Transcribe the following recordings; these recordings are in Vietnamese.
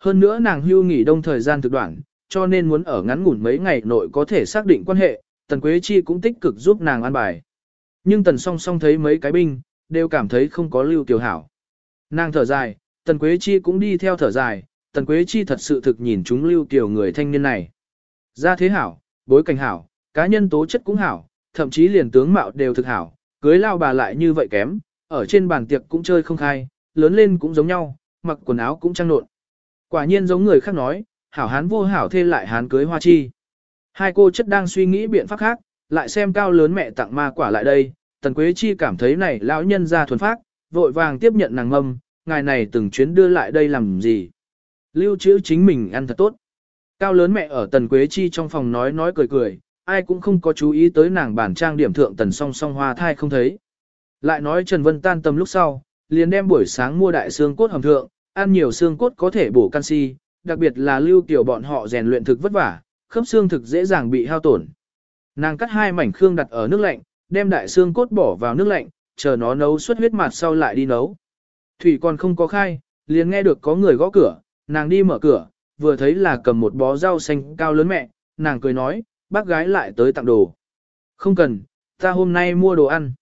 Hơn nữa nàng hưu nghỉ đông thời gian thực đoạn, cho nên muốn ở ngắn ngủn mấy ngày nội có thể xác định quan hệ, Tần Quế Chi cũng tích cực giúp nàng an bài. Nhưng Tần song song thấy mấy cái binh, đều cảm thấy không có lưu tiểu hảo. Nàng thở dài, Tần Quế Chi cũng đi theo thở dài, Tần Quế Chi thật sự thực nhìn chúng lưu tiểu người thanh niên này. Ra thế hảo, bối cảnh hảo, cá nhân tố chất cũng hảo, thậm chí liền tướng mạo đều thực hảo, cưới lao bà lại như vậy kém, ở trên bàn tiệc cũng chơi không khai, lớn lên cũng giống nhau, mặc quần áo cũng trang nộn. Quả nhiên giống người khác nói, hảo hán vô hảo thê lại hán cưới hoa chi. Hai cô chất đang suy nghĩ biện pháp khác, lại xem cao lớn mẹ tặng ma quả lại đây, tần quế chi cảm thấy này lão nhân ra thuần phát, vội vàng tiếp nhận nàng mâm, ngài này từng chuyến đưa lại đây làm gì. Lưu trữ chính mình ăn thật tốt. Cao lớn mẹ ở tần quế chi trong phòng nói nói cười cười, ai cũng không có chú ý tới nàng bản trang điểm thượng tần song song hoa thai không thấy. Lại nói Trần Vân tan tâm lúc sau, liền đem buổi sáng mua đại xương cốt hầm thượng, ăn nhiều xương cốt có thể bổ canxi, đặc biệt là lưu tiểu bọn họ rèn luyện thực vất vả, khớp xương thực dễ dàng bị hao tổn. Nàng cắt hai mảnh khương đặt ở nước lạnh, đem đại xương cốt bỏ vào nước lạnh, chờ nó nấu suốt huyết mặt sau lại đi nấu. Thủy còn không có khai, liền nghe được có người gõ cửa, nàng đi mở cửa, vừa thấy là cầm một bó rau xanh cao lớn mẹ, nàng cười nói, bác gái lại tới tặng đồ. Không cần, ta hôm nay mua đồ ăn.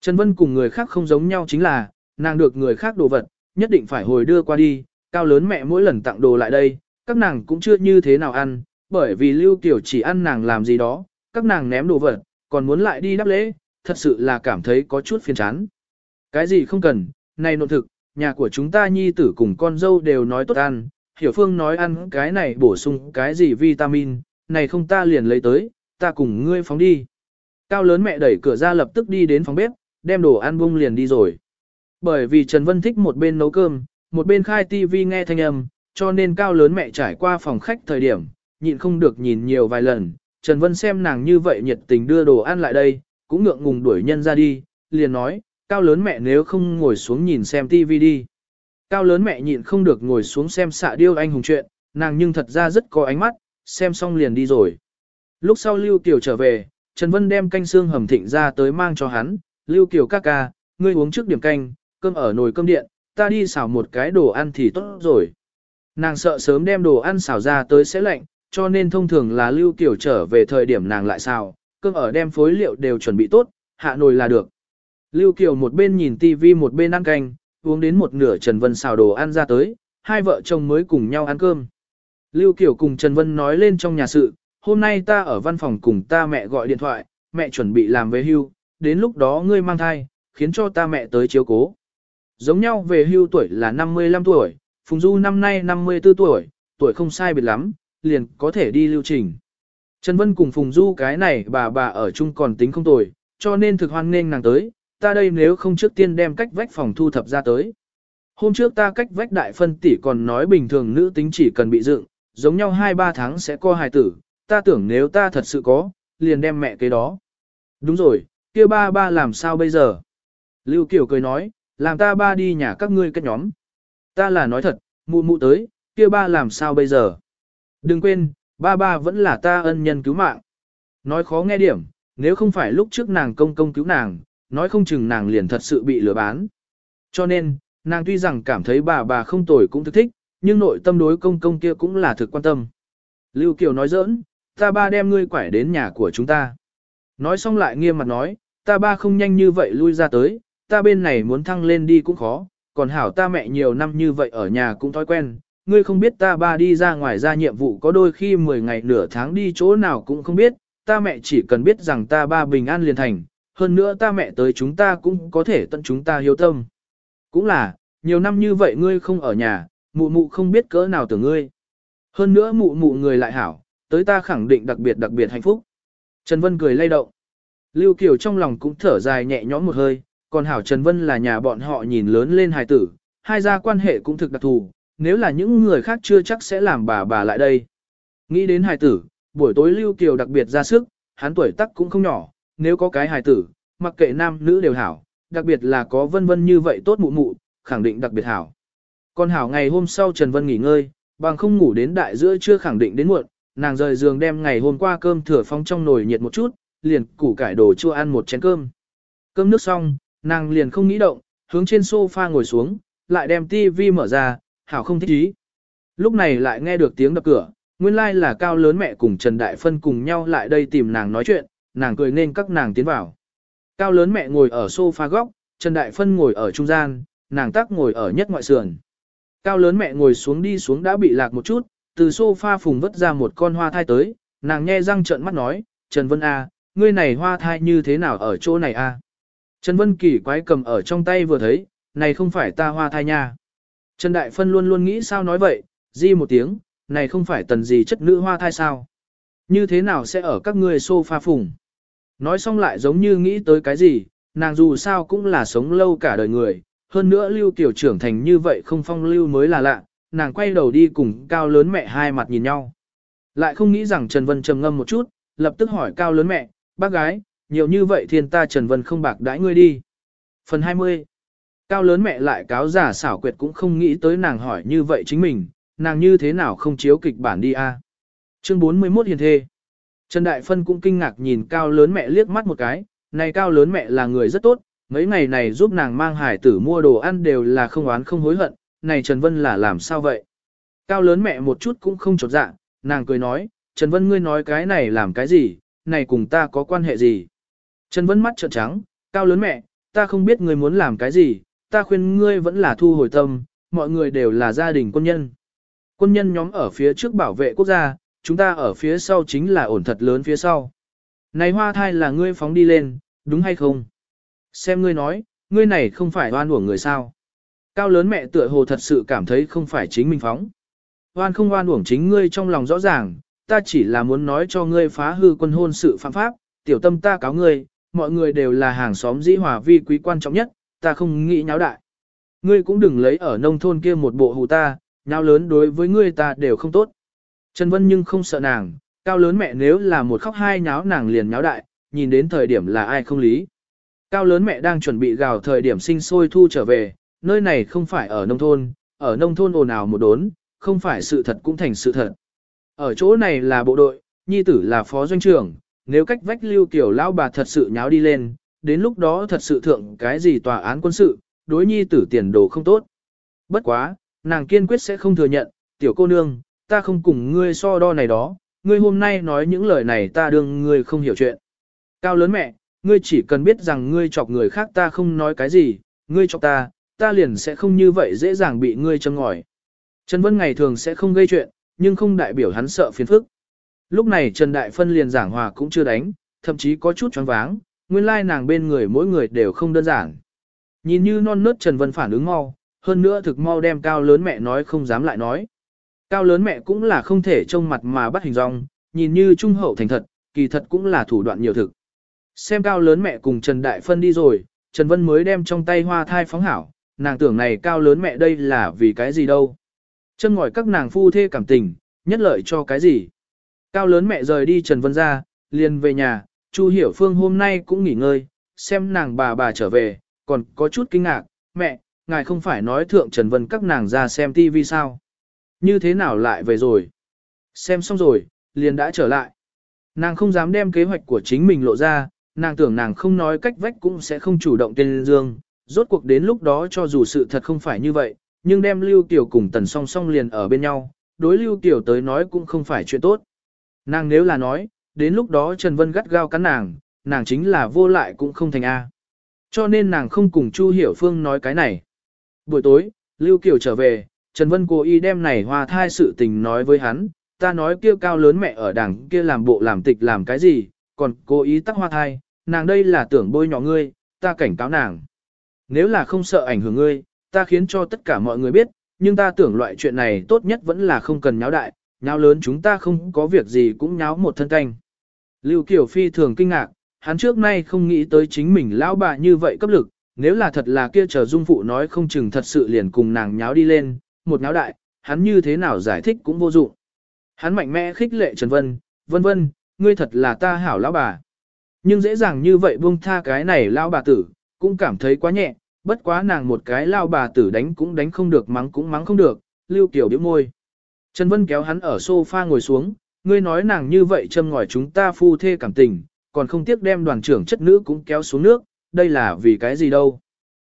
Trần Vân cùng người khác không giống nhau chính là, nàng được người khác đồ vật, nhất định phải hồi đưa qua đi, cao lớn mẹ mỗi lần tặng đồ lại đây, các nàng cũng chưa như thế nào ăn, bởi vì Lưu Kiều chỉ ăn nàng làm gì đó, các nàng ném đồ vật, còn muốn lại đi đáp lễ, thật sự là cảm thấy có chút phiền chán. Cái gì không cần, này nộn thực, nhà của chúng ta nhi tử cùng con dâu đều nói tốt ăn, hiểu phương nói ăn cái này bổ sung cái gì vitamin, này không ta liền lấy tới, ta cùng ngươi phóng đi. Cao lớn mẹ đẩy cửa ra lập tức đi đến phòng bếp, đem đồ ăn bung liền đi rồi. Bởi vì Trần Vân thích một bên nấu cơm, một bên khai tivi nghe thanh âm, cho nên cao lớn mẹ trải qua phòng khách thời điểm, nhịn không được nhìn nhiều vài lần. Trần Vân xem nàng như vậy nhiệt tình đưa đồ ăn lại đây, cũng ngượng ngùng đuổi nhân ra đi, liền nói, cao lớn mẹ nếu không ngồi xuống nhìn xem tivi đi. Cao lớn mẹ nhịn không được ngồi xuống xem xạ điêu anh hùng chuyện, nàng nhưng thật ra rất có ánh mắt, xem xong liền đi rồi. Lúc sau Lưu Kiều trở về, Trần Vân đem canh xương hầm thịnh ra tới mang cho hắn, Lưu Kiều ca ca, ngươi uống trước điểm canh, cơm ở nồi cơm điện, ta đi xào một cái đồ ăn thì tốt rồi. Nàng sợ sớm đem đồ ăn xào ra tới sẽ lạnh, cho nên thông thường là Lưu Kiều trở về thời điểm nàng lại xào, cơm ở đem phối liệu đều chuẩn bị tốt, hạ nồi là được. Lưu Kiều một bên nhìn tivi một bên ăn canh, uống đến một nửa Trần Vân xào đồ ăn ra tới, hai vợ chồng mới cùng nhau ăn cơm. Lưu Kiều cùng Trần Vân nói lên trong nhà sự, hôm nay ta ở văn phòng cùng ta mẹ gọi điện thoại, mẹ chuẩn bị làm về hưu, đến lúc đó ngươi mang thai, khiến cho ta mẹ tới chiếu cố. Giống nhau về hưu tuổi là 55 tuổi, Phùng Du năm nay 54 tuổi, tuổi không sai biệt lắm, liền có thể đi lưu trình. Trần Vân cùng Phùng Du cái này bà bà ở chung còn tính không tuổi, cho nên thực hoan nghênh nàng tới, ta đây nếu không trước tiên đem cách vách phòng thu thập ra tới. Hôm trước ta cách vách đại phân tỷ còn nói bình thường nữ tính chỉ cần bị dựng, giống nhau 2-3 tháng sẽ co hài tử, ta tưởng nếu ta thật sự có, liền đem mẹ cái đó. Đúng rồi, kia ba ba làm sao bây giờ? Lưu Kiều cười nói, làm ta ba đi nhà các ngươi kết nhóm. Ta là nói thật, mụ mụ tới, kia ba làm sao bây giờ? Đừng quên, ba ba vẫn là ta ân nhân cứu mạng. Nói khó nghe điểm, nếu không phải lúc trước nàng công công cứu nàng, nói không chừng nàng liền thật sự bị lừa bán. Cho nên, nàng tuy rằng cảm thấy bà bà không tồi cũng thức thích, nhưng nội tâm đối công công kia cũng là thực quan tâm. Lưu Kiều nói giỡn, ta ba đem ngươi quải đến nhà của chúng ta. Nói xong lại nghiêm mặt nói, ta ba không nhanh như vậy lui ra tới, ta bên này muốn thăng lên đi cũng khó, còn hảo ta mẹ nhiều năm như vậy ở nhà cũng thói quen, ngươi không biết ta ba đi ra ngoài ra nhiệm vụ có đôi khi 10 ngày nửa tháng đi chỗ nào cũng không biết, ta mẹ chỉ cần biết rằng ta ba bình an liền thành, hơn nữa ta mẹ tới chúng ta cũng có thể tận chúng ta hiếu tâm. Cũng là, nhiều năm như vậy ngươi không ở nhà, mụ mụ không biết cỡ nào tưởng ngươi. Hơn nữa mụ mụ người lại hảo, tới ta khẳng định đặc biệt đặc biệt hạnh phúc. Trần Vân cười lay động. Lưu Kiều trong lòng cũng thở dài nhẹ nhõm một hơi, còn hảo Trần Vân là nhà bọn họ nhìn lớn lên hài tử, hai gia quan hệ cũng thực đặc thù, nếu là những người khác chưa chắc sẽ làm bà bà lại đây. Nghĩ đến hài tử, buổi tối Lưu Kiều đặc biệt ra sức, hắn tuổi tác cũng không nhỏ, nếu có cái hài tử, mặc kệ nam nữ đều hảo, đặc biệt là có vân vân như vậy tốt mụ mụ, khẳng định đặc biệt hảo. Còn hảo ngày hôm sau Trần Vân nghỉ ngơi, bằng không ngủ đến đại giữa chưa khẳng định đến muộn, nàng rời giường đem ngày hôm qua cơm thừa phong trong nồi nhiệt một chút, liền củ cải đồ chua ăn một chén cơm. Cơm nước xong, nàng liền không nghĩ động, hướng trên sofa ngồi xuống, lại đem tivi mở ra, hảo không thích ý. Lúc này lại nghe được tiếng đập cửa, nguyên lai là cao lớn mẹ cùng Trần Đại Phân cùng nhau lại đây tìm nàng nói chuyện, nàng cười nên các nàng tiến vào. Cao lớn mẹ ngồi ở sofa góc, Trần Đại Phân ngồi ở trung gian, nàng tắc ngồi ở nhất ngoại sườn. Cao lớn mẹ ngồi xuống đi xuống đã bị lạc một chút, từ sofa phùng vứt ra một con hoa thai tới, nàng nhe răng trợn mắt nói, Trần Vân A, ngươi này hoa thai như thế nào ở chỗ này A. Trần Vân kỳ quái cầm ở trong tay vừa thấy, này không phải ta hoa thai nha. Trần Đại Phân luôn luôn nghĩ sao nói vậy, di một tiếng, này không phải tần gì chất nữ hoa thai sao. Như thế nào sẽ ở các ngươi sofa phùng. Nói xong lại giống như nghĩ tới cái gì, nàng dù sao cũng là sống lâu cả đời người, hơn nữa lưu tiểu trưởng thành như vậy không phong lưu mới là lạ, nàng quay đầu đi cùng cao lớn mẹ hai mặt nhìn nhau. Lại không nghĩ rằng Trần Vân trầm ngâm một chút, lập tức hỏi cao lớn mẹ, bác gái, nhiều như vậy thiên ta Trần Vân không bạc đãi ngươi đi. Phần 20 Cao lớn mẹ lại cáo giả xảo quyệt cũng không nghĩ tới nàng hỏi như vậy chính mình, nàng như thế nào không chiếu kịch bản đi a Chương 41 hiền thê Trần Đại Phân cũng kinh ngạc nhìn cao lớn mẹ liếc mắt một cái, này cao lớn mẹ là người rất tốt, mấy ngày này giúp nàng mang hải tử mua đồ ăn đều là không oán không hối hận, này Trần Vân là làm sao vậy? Cao lớn mẹ một chút cũng không chột dạ, nàng cười nói, Trần Vân ngươi nói cái này làm cái gì, này cùng ta có quan hệ gì? Trần Vân mắt trợn trắng, cao lớn mẹ, ta không biết ngươi muốn làm cái gì, ta khuyên ngươi vẫn là thu hồi tâm, mọi người đều là gia đình quân nhân. Quân nhân nhóm ở phía trước bảo vệ quốc gia, chúng ta ở phía sau chính là ổn thật lớn phía sau. Này hoa thai là ngươi phóng đi lên, đúng hay không? Xem ngươi nói, ngươi này không phải oan uổng người sao. Cao lớn mẹ tựa hồ thật sự cảm thấy không phải chính mình phóng. Oan không oan uổng chính ngươi trong lòng rõ ràng, ta chỉ là muốn nói cho ngươi phá hư quân hôn sự phạm pháp, tiểu tâm ta cáo ngươi, mọi người đều là hàng xóm dĩ hòa vi quý quan trọng nhất, ta không nghĩ nháo đại. Ngươi cũng đừng lấy ở nông thôn kia một bộ hù ta, nháo lớn đối với ngươi ta đều không tốt. Trần Vân nhưng không sợ nàng, cao lớn mẹ nếu là một khóc hai nháo nàng liền nháo đại, nhìn đến thời điểm là ai không lý. Cao lớn mẹ đang chuẩn bị gào thời điểm sinh sôi thu trở về, nơi này không phải ở nông thôn, ở nông thôn ồn ào một đốn, không phải sự thật cũng thành sự thật. Ở chỗ này là bộ đội, nhi tử là phó doanh trưởng, nếu cách vách lưu kiểu lão bà thật sự nháo đi lên, đến lúc đó thật sự thượng cái gì tòa án quân sự, đối nhi tử tiền đồ không tốt. Bất quá, nàng kiên quyết sẽ không thừa nhận, tiểu cô nương, ta không cùng ngươi so đo này đó, ngươi hôm nay nói những lời này ta đương ngươi không hiểu chuyện. Cao lớn mẹ, ngươi chỉ cần biết rằng ngươi chọc người khác ta không nói cái gì, ngươi chọc ta, ta liền sẽ không như vậy dễ dàng bị ngươi châm ngòi. Trần Vân ngày thường sẽ không gây chuyện, nhưng không đại biểu hắn sợ phiền phức. Lúc này Trần Đại Phân liền giảng hòa cũng chưa đánh, thậm chí có chút choáng váng, nguyên lai nàng bên người mỗi người đều không đơn giản. Nhìn như non nớt Trần Vân phản ứng mau, hơn nữa thực mau đem cao lớn mẹ nói không dám lại nói. Cao lớn mẹ cũng là không thể trông mặt mà bắt hình dong, nhìn như trung hậu thành thật, kỳ thật cũng là thủ đoạn nhiều thực. Xem cao lớn mẹ cùng Trần Đại Phân đi rồi, Trần Vân mới đem trong tay hoa thai phóng hảo, nàng tưởng này cao lớn mẹ đây là vì cái gì đâu. Chân ngòi các nàng phu thê cảm tình, nhất lợi cho cái gì. Cao lớn mẹ rời đi Trần Vân ra, liền về nhà, Chu Hiểu Phương hôm nay cũng nghỉ ngơi, xem nàng bà bà trở về, còn có chút kinh ngạc, mẹ, ngài không phải nói thượng Trần Vân các nàng ra xem tivi sao. Như thế nào lại về rồi? Xem xong rồi, liền đã trở lại. Nàng không dám đem kế hoạch của chính mình lộ ra, nàng tưởng nàng không nói cách vách cũng sẽ không chủ động tên dương. Rốt cuộc đến lúc đó cho dù sự thật không phải như vậy, nhưng đem Lưu Tiểu cùng Tần song song liền ở bên nhau, đối Lưu Tiểu tới nói cũng không phải chuyện tốt. Nàng nếu là nói, đến lúc đó Trần Vân gắt gao cắn nàng, nàng chính là vô lại cũng không thành A. Cho nên nàng không cùng Chu Hiểu Phương nói cái này. Buổi tối, Lưu Kiều trở về, Trần Vân cố ý đem này hoa thai sự tình nói với hắn, ta nói kia cao lớn mẹ ở đảng kia làm bộ làm tịch làm cái gì, còn cố ý tắc hoa thai, nàng đây là tưởng bôi nhỏ ngươi, ta cảnh cáo nàng. Nếu là không sợ ảnh hưởng ngươi, ta khiến cho tất cả mọi người biết, nhưng ta tưởng loại chuyện này tốt nhất vẫn là không cần nháo đại, nháo lớn chúng ta không có việc gì cũng nháo một thân canh. Lưu Kiều Phi thường kinh ngạc, hắn trước nay không nghĩ tới chính mình lão bà như vậy cấp lực, nếu là thật là kia chờ dung phụ nói không chừng thật sự liền cùng nàng nháo đi lên, một nháo đại, hắn như thế nào giải thích cũng vô dụng. Hắn mạnh mẽ khích lệ Trần Vân, vân vân, ngươi thật là ta hảo lão bà. Nhưng dễ dàng như vậy buông tha cái này lão bà tử, cũng cảm thấy quá nhẹ, bất quá nàng một cái lão bà tử đánh cũng đánh không được mắng cũng mắng không được, lưu kiểu điểm môi. Trần Vân kéo hắn ở sofa ngồi xuống, ngươi nói nàng như vậy châm ngòi chúng ta phu thê cảm tình, còn không tiếc đem đoàn trưởng chất nữ cũng kéo xuống nước, đây là vì cái gì đâu.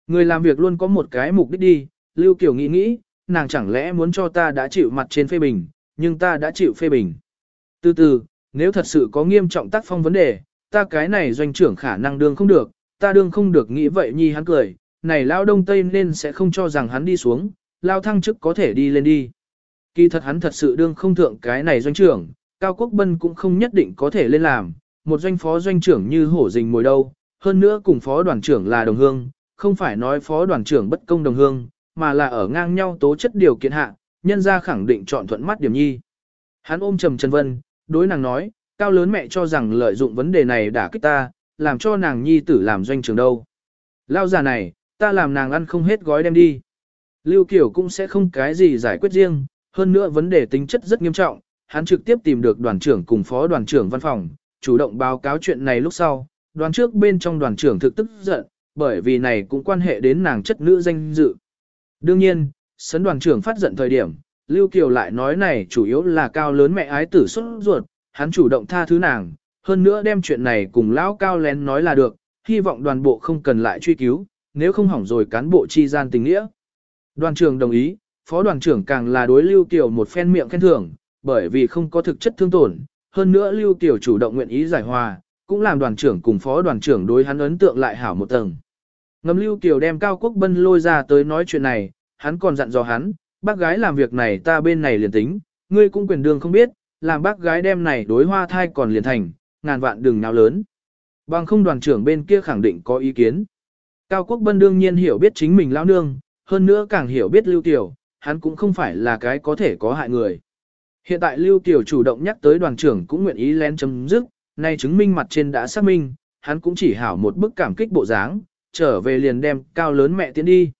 Người làm việc luôn có một cái mục đích đi, Lưu Kiều nghĩ nghĩ, nàng chẳng lẽ muốn cho ta đã chịu mặt trên phê bình, nhưng ta đã chịu phê bình. Từ từ, nếu thật sự có nghiêm trọng tác phong vấn đề, ta cái này doanh trưởng khả năng đương không được, ta đương không được nghĩ vậy nhi hắn cười, này lao đông tây nên sẽ không cho rằng hắn đi xuống, lao thăng chức có thể đi lên đi. Kỳ thật hắn thật sự đương không thượng cái này doanh trưởng, Cao Quốc Bân cũng không nhất định có thể lên làm, một doanh phó doanh trưởng như hổ rình mồi đâu, hơn nữa cùng phó đoàn trưởng là đồng hương, không phải nói phó đoàn trưởng bất công đồng hương, mà là ở ngang nhau tố chất điều kiện hạ, nhân ra khẳng định chọn thuận mắt điểm nhi. Hắn ôm trầm Trần Vân, đối nàng nói, cao lớn mẹ cho rằng lợi dụng vấn đề này đã kích ta, làm cho nàng nhi tử làm doanh trưởng đâu. Lao già này, ta làm nàng ăn không hết gói đem đi. Lưu Kiều cũng sẽ không cái gì giải quyết riêng, hơn nữa vấn đề tính chất rất nghiêm trọng, hắn trực tiếp tìm được đoàn trưởng cùng phó đoàn trưởng văn phòng, chủ động báo cáo chuyện này lúc sau, đoàn trước bên trong đoàn trưởng thực tức giận, bởi vì này cũng quan hệ đến nàng chất nữ danh dự. Đương nhiên, sấn đoàn trưởng phát giận thời điểm, Lưu Kiều lại nói này chủ yếu là cao lớn mẹ ái tử xuất ruột, hắn chủ động tha thứ nàng, hơn nữa đem chuyện này cùng lão cao lén nói là được, hy vọng đoàn bộ không cần lại truy cứu, nếu không hỏng rồi cán bộ chi gian tình nghĩa. Đoàn trưởng đồng ý, phó đoàn trưởng càng là đối Lưu Kiều một phen miệng khen thưởng, bởi vì không có thực chất thương tổn, hơn nữa Lưu Kiều chủ động nguyện ý giải hòa, cũng làm đoàn trưởng cùng phó đoàn trưởng đối hắn ấn tượng lại hảo một tầng. Ngầm Lưu Kiều đem Cao Quốc Bân lôi ra tới nói chuyện này, hắn còn dặn dò hắn, bác gái làm việc này ta bên này liền tính, ngươi cũng quyền đương không biết, làm bác gái đem này đối hoa thai còn liền thành, ngàn vạn đừng nào lớn. Bằng không đoàn trưởng bên kia khẳng định có ý kiến. Cao Quốc Bân đương nhiên hiểu biết chính mình lão nương, hơn nữa càng hiểu biết Lưu Tiểu, hắn cũng không phải là cái có thể có hại người. Hiện tại Lưu Kiều chủ động nhắc tới đoàn trưởng cũng nguyện ý lén chấm dứt, nay chứng minh mặt trên đã xác minh, hắn cũng chỉ hảo một bức cảm kích bộ dáng, trở về liền đem cao lớn mẹ tiến đi.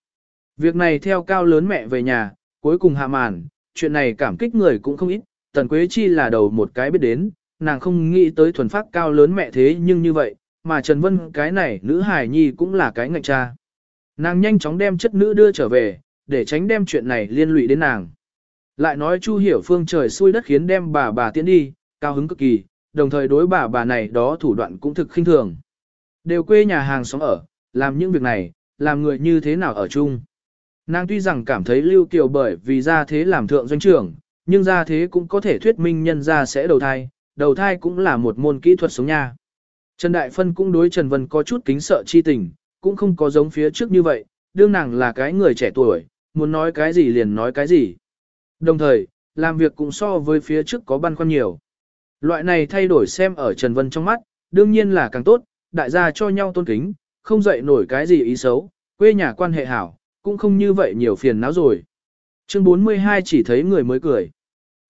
Việc này theo cao lớn mẹ về nhà, cuối cùng hạ màn, chuyện này cảm kích người cũng không ít, Tần Quế Chi là đầu một cái biết đến, nàng không nghĩ tới thuần phát cao lớn mẹ thế nhưng như vậy, mà Trần Vân cái này nữ hài nhi cũng là cái ngạnh cha. Nàng nhanh chóng đem chất nữ đưa trở về, để tránh đem chuyện này liên lụy đến nàng. Lại nói Chu Hiểu Phương trời xui đất khiến đem bà bà tiến đi, cao hứng cực kỳ, đồng thời đối bà bà này đó thủ đoạn cũng thực khinh thường. Đều quê nhà hàng xóm ở, làm những việc này, làm người như thế nào ở chung. Nàng tuy rằng cảm thấy Lưu Kiều bởi vì ra thế làm thượng doanh trưởng, nhưng ra thế cũng có thể thuyết minh nhân ra sẽ đầu thai, đầu thai cũng là một môn kỹ thuật sống nha. Trần Đại Phân cũng đối Trần Vân có chút kính sợ chi tình, cũng không có giống phía trước như vậy, đương nàng là cái người trẻ tuổi, muốn nói cái gì liền nói cái gì. Đồng thời, làm việc cũng so với phía trước có băn khoăn nhiều. Loại này thay đổi xem ở Trần Vân trong mắt, đương nhiên là càng tốt, đại gia cho nhau tôn kính, không dậy nổi cái gì ý xấu, quê nhà quan hệ hảo, cũng không như vậy nhiều phiền não rồi. Chương 42 chỉ thấy người mới cười.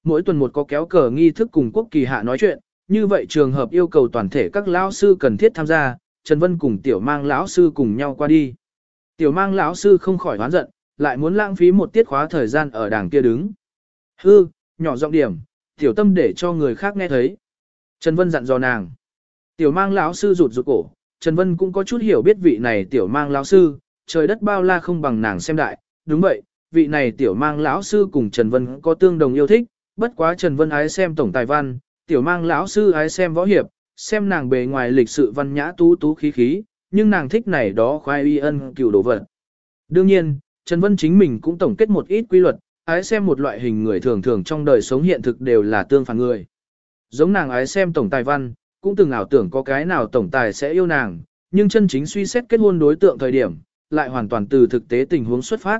Mỗi tuần một có kéo cờ nghi thức cùng quốc kỳ hạ nói chuyện, như vậy trường hợp yêu cầu toàn thể các lão sư cần thiết tham gia, Trần Vân cùng tiểu mang lão sư cùng nhau qua đi. Tiểu mang lão sư không khỏi hoán giận, lại muốn lãng phí một tiết khóa thời gian ở đàng kia đứng. Hư, nhỏ giọng điểm, tiểu tâm để cho người khác nghe thấy. Trần Vân dặn dò nàng. Tiểu mang lão sư rụt rụt cổ, Trần Vân cũng có chút hiểu biết vị này tiểu mang lão sư, trời đất bao la không bằng nàng xem đại, đúng vậy, vị này tiểu mang lão sư cùng Trần Vân có tương đồng yêu thích, bất quá Trần Vân ái xem tổng tài văn, tiểu mang lão sư ái xem võ hiệp, xem nàng bề ngoài lịch sự văn nhã tú tú khí khí, nhưng nàng thích này đó khoai y ân cựu đồ vật. Đương nhiên, Trần Vân chính mình cũng tổng kết một ít quy luật, ái xem một loại hình người thường thường trong đời sống hiện thực đều là tương phản người. Giống nàng ái xem tổng tài văn, cũng từng ảo tưởng có cái nào tổng tài sẽ yêu nàng, nhưng chân chính suy xét kết hôn đối tượng thời điểm, lại hoàn toàn từ thực tế tình huống xuất phát.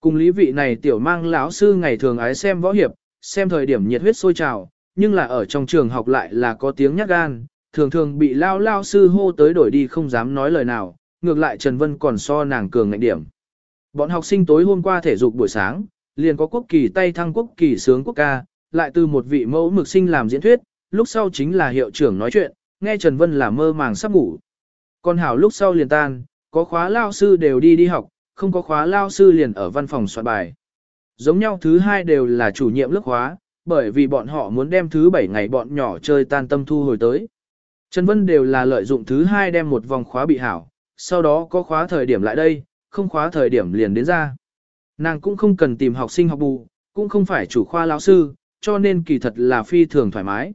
Cùng lý vị này tiểu mang lão sư ngày thường ái xem võ hiệp, xem thời điểm nhiệt huyết sôi trào, nhưng là ở trong trường học lại là có tiếng nhát gan, thường thường bị lao lao sư hô tới đổi đi không dám nói lời nào, ngược lại Trần Vân còn so nàng cường ngạnh điểm. Bọn học sinh tối hôm qua thể dục buổi sáng, liền có quốc kỳ tay thăng quốc kỳ sướng quốc ca, lại từ một vị mẫu mực sinh làm diễn thuyết, lúc sau chính là hiệu trưởng nói chuyện, nghe Trần Vân là mơ màng sắp ngủ. Còn hảo lúc sau liền tan, có khóa lao sư đều đi đi học, không có khóa lao sư liền ở văn phòng soạn bài. Giống nhau thứ hai đều là chủ nhiệm lớp khóa, bởi vì bọn họ muốn đem thứ bảy ngày bọn nhỏ chơi tan tâm thu hồi tới. Trần Vân đều là lợi dụng thứ hai đem một vòng khóa bị hảo, sau đó có khóa thời điểm lại đây, không khóa thời điểm liền đến ra. Nàng cũng không cần tìm học sinh học bù, cũng không phải chủ khoa lão sư, cho nên kỳ thật là phi thường thoải mái.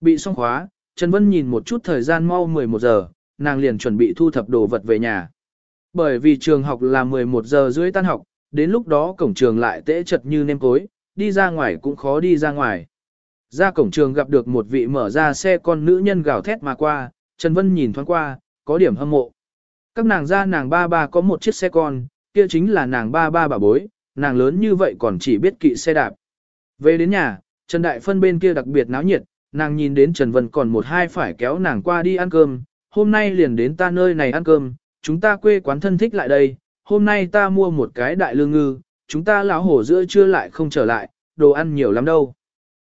Bị xong khóa, Trần Vân nhìn một chút thời gian mau 11 giờ, nàng liền chuẩn bị thu thập đồ vật về nhà. Bởi vì trường học là 11 giờ rưỡi tan học, đến lúc đó cổng trường lại tễ chật như nêm cối, đi ra ngoài cũng khó đi ra ngoài. Ra cổng trường gặp được một vị mở ra xe con nữ nhân gào thét mà qua, Trần Vân nhìn thoáng qua, có điểm hâm mộ. Các nàng ra nàng ba ba có một chiếc xe con, kia chính là nàng ba ba bà bối, nàng lớn như vậy còn chỉ biết kỵ xe đạp. Về đến nhà, Trần Đại Phân bên kia đặc biệt náo nhiệt, nàng nhìn đến Trần Vân còn một hai phải kéo nàng qua đi ăn cơm, hôm nay liền đến ta nơi này ăn cơm, chúng ta quê quán thân thích lại đây, hôm nay ta mua một cái đại lương ngư, chúng ta lão hổ giữa trưa lại không trở lại, đồ ăn nhiều lắm đâu.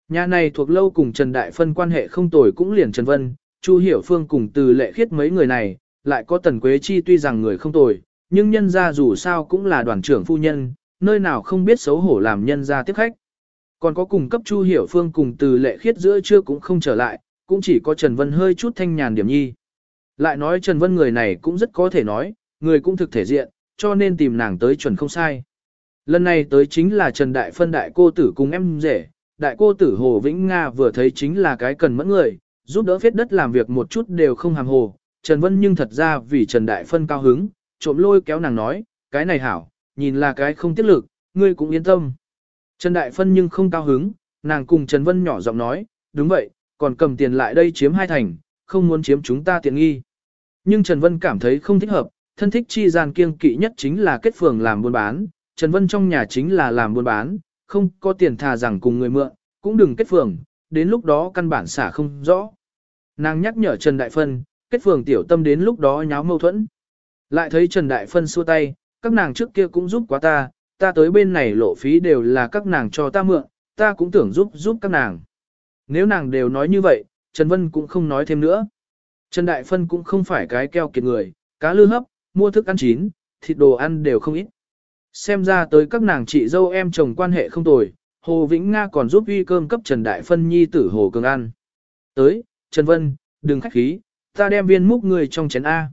Nhà này thuộc lâu cùng Trần Đại Phân quan hệ không tồi cũng liền Trần Vân, Chu Hiểu Phương cùng từ lệ khiết mấy người này, lại có Tần Quế Chi tuy rằng người không tồi, nhưng nhân gia dù sao cũng là đoàn trưởng phu nhân, nơi nào không biết xấu hổ làm nhân gia tiếp khách. Còn có cùng cấp Chu Hiểu Phương cùng từ lệ khiết giữa trưa cũng không trở lại, cũng chỉ có Trần Vân hơi chút thanh nhàn điểm nhi. Lại nói Trần Vân người này cũng rất có thể nói, người cũng thực thể diện, cho nên tìm nàng tới chuẩn không sai. Lần này tới chính là Trần Đại Phân đại cô tử cùng em rể, đại cô tử Hồ Vĩnh Nga vừa thấy chính là cái cần mẫn người, giúp đỡ phết đất làm việc một chút đều không hàm hồ. Trần Vân nhưng thật ra vì Trần Đại Phân cao hứng, trộm lôi kéo nàng nói, cái này hảo, nhìn là cái không tiết lực, ngươi cũng yên tâm. Trần Đại Phân nhưng không cao hứng, nàng cùng Trần Vân nhỏ giọng nói, đúng vậy, còn cầm tiền lại đây chiếm hai thành, không muốn chiếm chúng ta tiện nghi. Nhưng Trần Vân cảm thấy không thích hợp, thân thích chi gian kiêng kỵ nhất chính là kết phường làm buôn bán, Trần Vân trong nhà chính là làm buôn bán, không có tiền thà rằng cùng người mượn, cũng đừng kết phường, đến lúc đó căn bản xả không rõ. Nàng nhắc nhở Trần Đại Phân, kết phường tiểu tâm đến lúc đó nháo mâu thuẫn. Lại thấy Trần Đại Phân xua tay, các nàng trước kia cũng giúp quá ta, ta tới bên này lộ phí đều là các nàng cho ta mượn, ta cũng tưởng giúp giúp các nàng. Nếu nàng đều nói như vậy, Trần Vân cũng không nói thêm nữa. Trần Đại Phân cũng không phải cái keo kiệt người, cá lư hấp, mua thức ăn chín, thịt đồ ăn đều không ít. Xem ra tới các nàng chị dâu em chồng quan hệ không tồi, Hồ Vĩnh Nga còn giúp uy cơm cấp Trần Đại Phân nhi tử Hồ Cường ăn. Tới, Trần Vân, đừng khách khí, ta đem viên múc người trong chén A.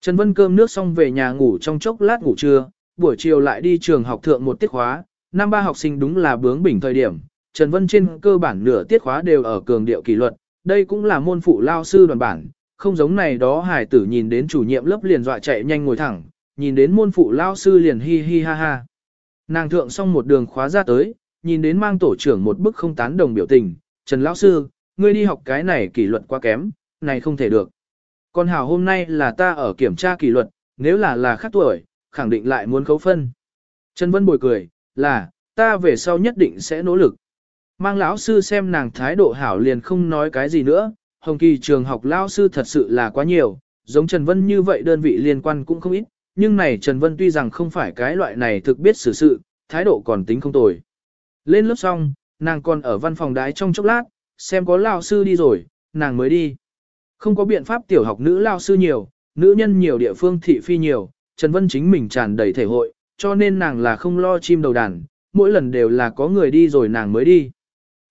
Trần Vân cơm nước xong về nhà ngủ trong chốc lát ngủ trưa, buổi chiều lại đi trường học thượng một tiết khóa, năm ba học sinh đúng là bướng bỉnh thời điểm. Trần Vân trên cơ bản nửa tiết khóa đều ở cường điệu kỷ luật, đây cũng là môn phụ lao sư đoàn bản, không giống này đó hải tử nhìn đến chủ nhiệm lớp liền dọa chạy nhanh ngồi thẳng, nhìn đến môn phụ lao sư liền hi hi ha ha. Nàng thượng xong một đường khóa ra tới, nhìn đến mang tổ trưởng một bức không tán đồng biểu tình, Trần lão sư, ngươi đi học cái này kỷ luật quá kém, này không thể được. Còn hảo hôm nay là ta ở kiểm tra kỷ luật, nếu là là khác tuổi, khẳng định lại muốn khấu phân. Trần Vân bồi cười, là, ta về sau nhất định sẽ nỗ lực. Mang lão sư xem nàng thái độ hảo liền không nói cái gì nữa, Hồng Kỳ trường học lão sư thật sự là quá nhiều, giống Trần Vân như vậy đơn vị liên quan cũng không ít, nhưng này Trần Vân tuy rằng không phải cái loại này thực biết xử sự, thái độ còn tính không tồi. Lên lớp xong, nàng còn ở văn phòng đái trong chốc lát, xem có lão sư đi rồi, nàng mới đi. Không có biện pháp tiểu học nữ lao sư nhiều, nữ nhân nhiều địa phương thị phi nhiều, Trần Vân chính mình tràn đầy thể hội, cho nên nàng là không lo chim đầu đàn, mỗi lần đều là có người đi rồi nàng mới đi.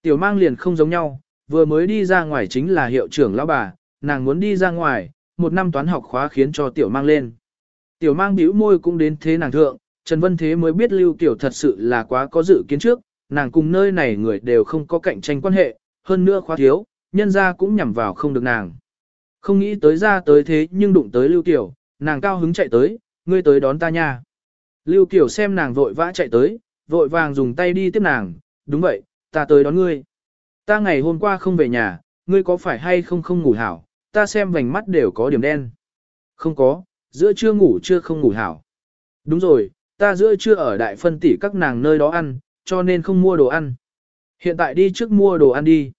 Tiểu mang liền không giống nhau, vừa mới đi ra ngoài chính là hiệu trưởng lão bà, nàng muốn đi ra ngoài, một năm toán học khóa khiến cho tiểu mang lên. Tiểu mang bĩu môi cũng đến thế nàng thượng, Trần Vân Thế mới biết Lưu Tiểu thật sự là quá có dự kiến trước, nàng cùng nơi này người đều không có cạnh tranh quan hệ, hơn nữa khóa thiếu, nhân ra cũng nhằm vào không được nàng. Không nghĩ tới ra tới thế nhưng đụng tới Lưu Tiểu, nàng cao hứng chạy tới, ngươi tới đón ta nha. Lưu Tiểu xem nàng vội vã chạy tới, vội vàng dùng tay đi tiếp nàng, đúng vậy, ta tới đón ngươi. Ta ngày hôm qua không về nhà, ngươi có phải hay không không ngủ hảo, ta xem vành mắt đều có điểm đen. Không có, giữa trưa ngủ chưa không ngủ hảo. Đúng rồi, ta giữa trưa ở đại phân tỷ các nàng nơi đó ăn, cho nên không mua đồ ăn. Hiện tại đi trước mua đồ ăn đi.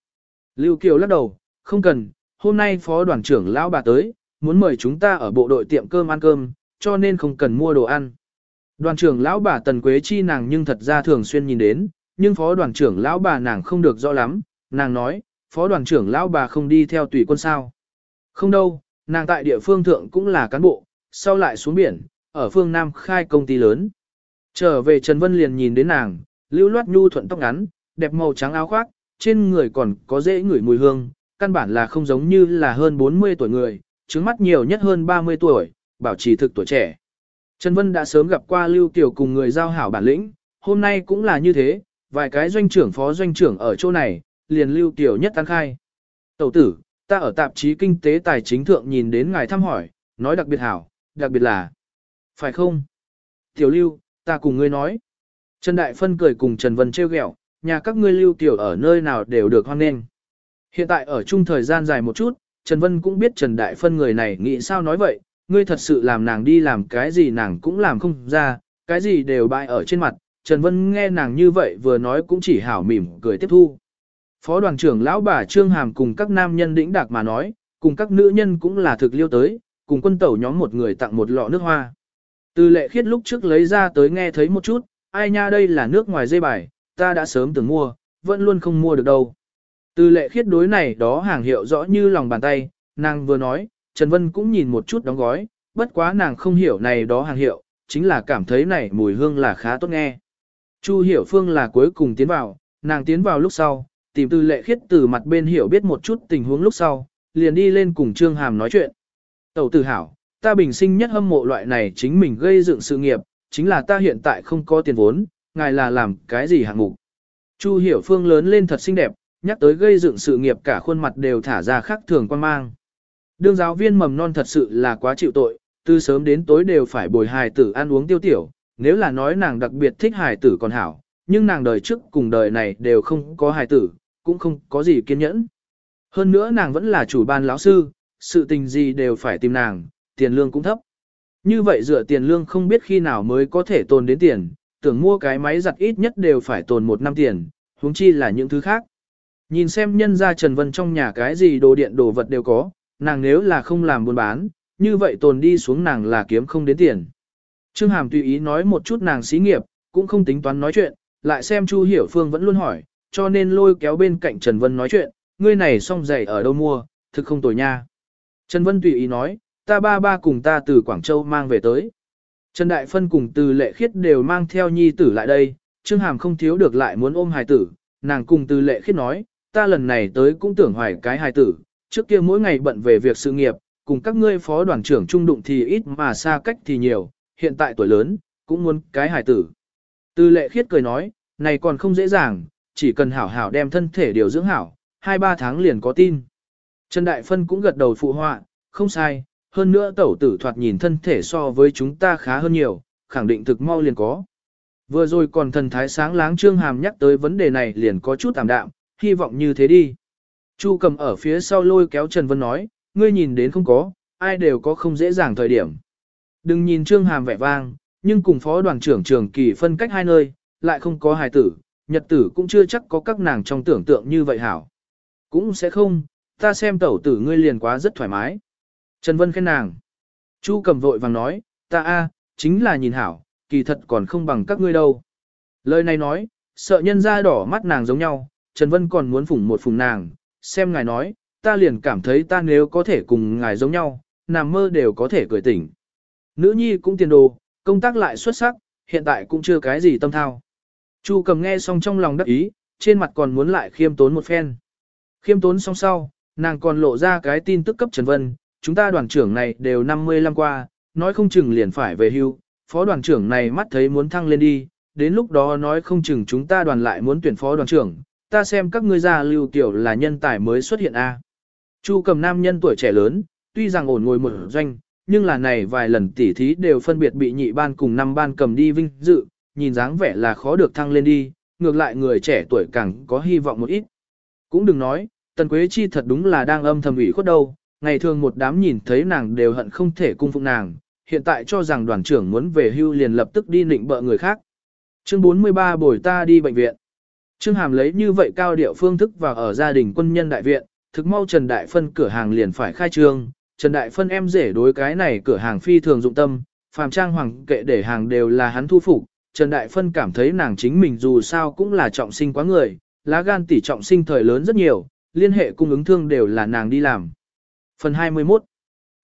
Lưu Kiều lắc đầu, không cần, hôm nay phó đoàn trưởng lão bà tới, muốn mời chúng ta ở bộ đội tiệm cơm ăn cơm, cho nên không cần mua đồ ăn. Đoàn trưởng lão bà Tần Quế Chi nàng nhưng thật ra thường xuyên nhìn đến, nhưng phó đoàn trưởng lão bà nàng không được rõ lắm, nàng nói, phó đoàn trưởng lão bà không đi theo tùy quân sao. Không đâu, nàng tại địa phương thượng cũng là cán bộ, sau lại xuống biển, ở phương Nam khai công ty lớn. Trở về Trần Vân liền nhìn đến nàng, lưu loát nhu thuận tóc ngắn, đẹp màu trắng áo khoác, trên người còn có dễ ngửi mùi hương, căn bản là không giống như là hơn 40 tuổi người, trứng mắt nhiều nhất hơn 30 tuổi, bảo trì thực tuổi trẻ. Trần Vân đã sớm gặp qua Lưu Tiểu cùng người giao hảo bản lĩnh, hôm nay cũng là như thế, vài cái doanh trưởng phó doanh trưởng ở chỗ này, liền Lưu Tiểu nhất tăng khai. Tẩu tử, ta ở tạp chí kinh tế tài chính thượng nhìn đến ngài thăm hỏi, nói đặc biệt hảo, đặc biệt là. Phải không? Tiểu Lưu, ta cùng ngươi nói. Trần Đại Phân cười cùng Trần Vân trêu ghẹo, nhà các ngươi lưu tiểu ở nơi nào đều được hoan nghênh. Hiện tại ở chung thời gian dài một chút, Trần Vân cũng biết Trần Đại Phân người này nghĩ sao nói vậy, ngươi thật sự làm nàng đi làm cái gì nàng cũng làm không ra, cái gì đều bại ở trên mặt. Trần Vân nghe nàng như vậy vừa nói cũng chỉ hảo mỉm cười tiếp thu. Phó đoàn trưởng lão bà Trương Hàm cùng các nam nhân đĩnh đạc mà nói, cùng các nữ nhân cũng là thực liêu tới, cùng quân tẩu nhóm một người tặng một lọ nước hoa. Từ lệ khiết lúc trước lấy ra tới nghe thấy một chút, ai nha đây là nước ngoài dây bài, ta đã sớm từng mua, vẫn luôn không mua được đâu. Từ lệ khiết đối này đó hàng hiệu rõ như lòng bàn tay, nàng vừa nói, Trần Vân cũng nhìn một chút đóng gói, bất quá nàng không hiểu này đó hàng hiệu, chính là cảm thấy này mùi hương là khá tốt nghe. Chu Hiểu Phương là cuối cùng tiến vào, nàng tiến vào lúc sau, tìm từ lệ khiết từ mặt bên hiểu biết một chút tình huống lúc sau, liền đi lên cùng Trương Hàm nói chuyện. Tẩu tử hảo, ta bình sinh nhất hâm mộ loại này chính mình gây dựng sự nghiệp, chính là ta hiện tại không có tiền vốn, ngài là làm cái gì hạng mục. Chu Hiểu Phương lớn lên thật xinh đẹp, nhắc tới gây dựng sự nghiệp cả khuôn mặt đều thả ra khác thường quan mang. Đương giáo viên mầm non thật sự là quá chịu tội, từ sớm đến tối đều phải bồi hài tử ăn uống tiêu tiểu, nếu là nói nàng đặc biệt thích hài tử còn hảo, nhưng nàng đời trước cùng đời này đều không có hài tử, cũng không có gì kiên nhẫn. Hơn nữa nàng vẫn là chủ ban lão sư, sự tình gì đều phải tìm nàng, tiền lương cũng thấp. Như vậy dựa tiền lương không biết khi nào mới có thể tồn đến tiền, tưởng mua cái máy giặt ít nhất đều phải tồn một năm tiền, huống chi là những thứ khác. Nhìn xem nhân gia Trần Vân trong nhà cái gì đồ điện đồ vật đều có, nàng nếu là không làm buôn bán, như vậy tồn đi xuống nàng là kiếm không đến tiền. Trương Hàm tùy ý nói một chút nàng xí nghiệp, cũng không tính toán nói chuyện, lại xem Chu Hiểu Phương vẫn luôn hỏi, cho nên lôi kéo bên cạnh Trần Vân nói chuyện, ngươi này xong giày ở đâu mua, thực không tồi nha. Trần Vân tùy ý nói, ta ba ba cùng ta từ Quảng Châu mang về tới. Trần Đại Phân cùng từ lệ khiết đều mang theo nhi tử lại đây, Trương Hàm không thiếu được lại muốn ôm hài tử, nàng cùng từ lệ khiết nói, ta lần này tới cũng tưởng hoài cái hài tử, trước kia mỗi ngày bận về việc sự nghiệp, cùng các ngươi phó đoàn trưởng trung đụng thì ít mà xa cách thì nhiều, hiện tại tuổi lớn, cũng muốn cái hài tử. tư lệ khiết cười nói, này còn không dễ dàng, chỉ cần hảo hảo đem thân thể điều dưỡng hảo, 2-3 tháng liền có tin. Trần Đại Phân cũng gật đầu phụ họa, không sai, hơn nữa tẩu tử thoạt nhìn thân thể so với chúng ta khá hơn nhiều, khẳng định thực mau liền có. Vừa rồi còn thần thái sáng láng trương hàm nhắc tới vấn đề này liền có chút tạm đạm, hy vọng như thế đi. Chu cầm ở phía sau lôi kéo Trần Vân nói, ngươi nhìn đến không có, ai đều có không dễ dàng thời điểm. Đừng nhìn trương hàm vẻ vang, nhưng cùng phó đoàn trưởng trường kỳ phân cách hai nơi, lại không có hài tử, nhật tử cũng chưa chắc có các nàng trong tưởng tượng như vậy hảo. Cũng sẽ không, ta xem tẩu tử ngươi liền quá rất thoải mái. Trần Vân khen nàng. Chu cầm vội vàng nói, ta a, chính là nhìn hảo, kỳ thật còn không bằng các ngươi đâu. Lời này nói, sợ nhân ra đỏ mắt nàng giống nhau, Trần Vân còn muốn phủng một phùng nàng, xem ngài nói, ta liền cảm thấy ta nếu có thể cùng ngài giống nhau, nằm mơ đều có thể cười tỉnh. Nữ nhi cũng tiền đồ, công tác lại xuất sắc, hiện tại cũng chưa cái gì tâm thao. Chu cầm nghe xong trong lòng đắc ý, trên mặt còn muốn lại khiêm tốn một phen. Khiêm tốn xong sau, nàng còn lộ ra cái tin tức cấp Trần Vân, chúng ta đoàn trưởng này đều 55 qua, nói không chừng liền phải về hưu, phó đoàn trưởng này mắt thấy muốn thăng lên đi, đến lúc đó nói không chừng chúng ta đoàn lại muốn tuyển phó đoàn trưởng, ta xem các ngươi già lưu tiểu là nhân tài mới xuất hiện a. Chu cầm nam nhân tuổi trẻ lớn, tuy rằng ổn ngồi một doanh, nhưng là này vài lần tỉ thí đều phân biệt bị nhị ban cùng năm ban cầm đi vinh dự, nhìn dáng vẻ là khó được thăng lên đi, ngược lại người trẻ tuổi càng có hy vọng một ít. Cũng đừng nói, Tần Quế Chi thật đúng là đang âm thầm ủy khuất đâu, ngày thường một đám nhìn thấy nàng đều hận không thể cung phụng nàng, hiện tại cho rằng đoàn trưởng muốn về hưu liền lập tức đi nịnh bợ người khác. Chương 43 bồi ta đi bệnh viện. Trương Hàm lấy như vậy cao điệu phương thức vào ở gia đình quân nhân đại viện, thực mau Trần Đại Phân cửa hàng liền phải khai trương. Trần Đại Phân em rể đối cái này cửa hàng phi thường dụng tâm, phàm trang hoàng kệ để hàng đều là hắn thu phục. Trần Đại Phân cảm thấy nàng chính mình dù sao cũng là trọng sinh quá người, lá gan tỷ trọng sinh thời lớn rất nhiều, liên hệ cung ứng thương đều là nàng đi làm. Phần 21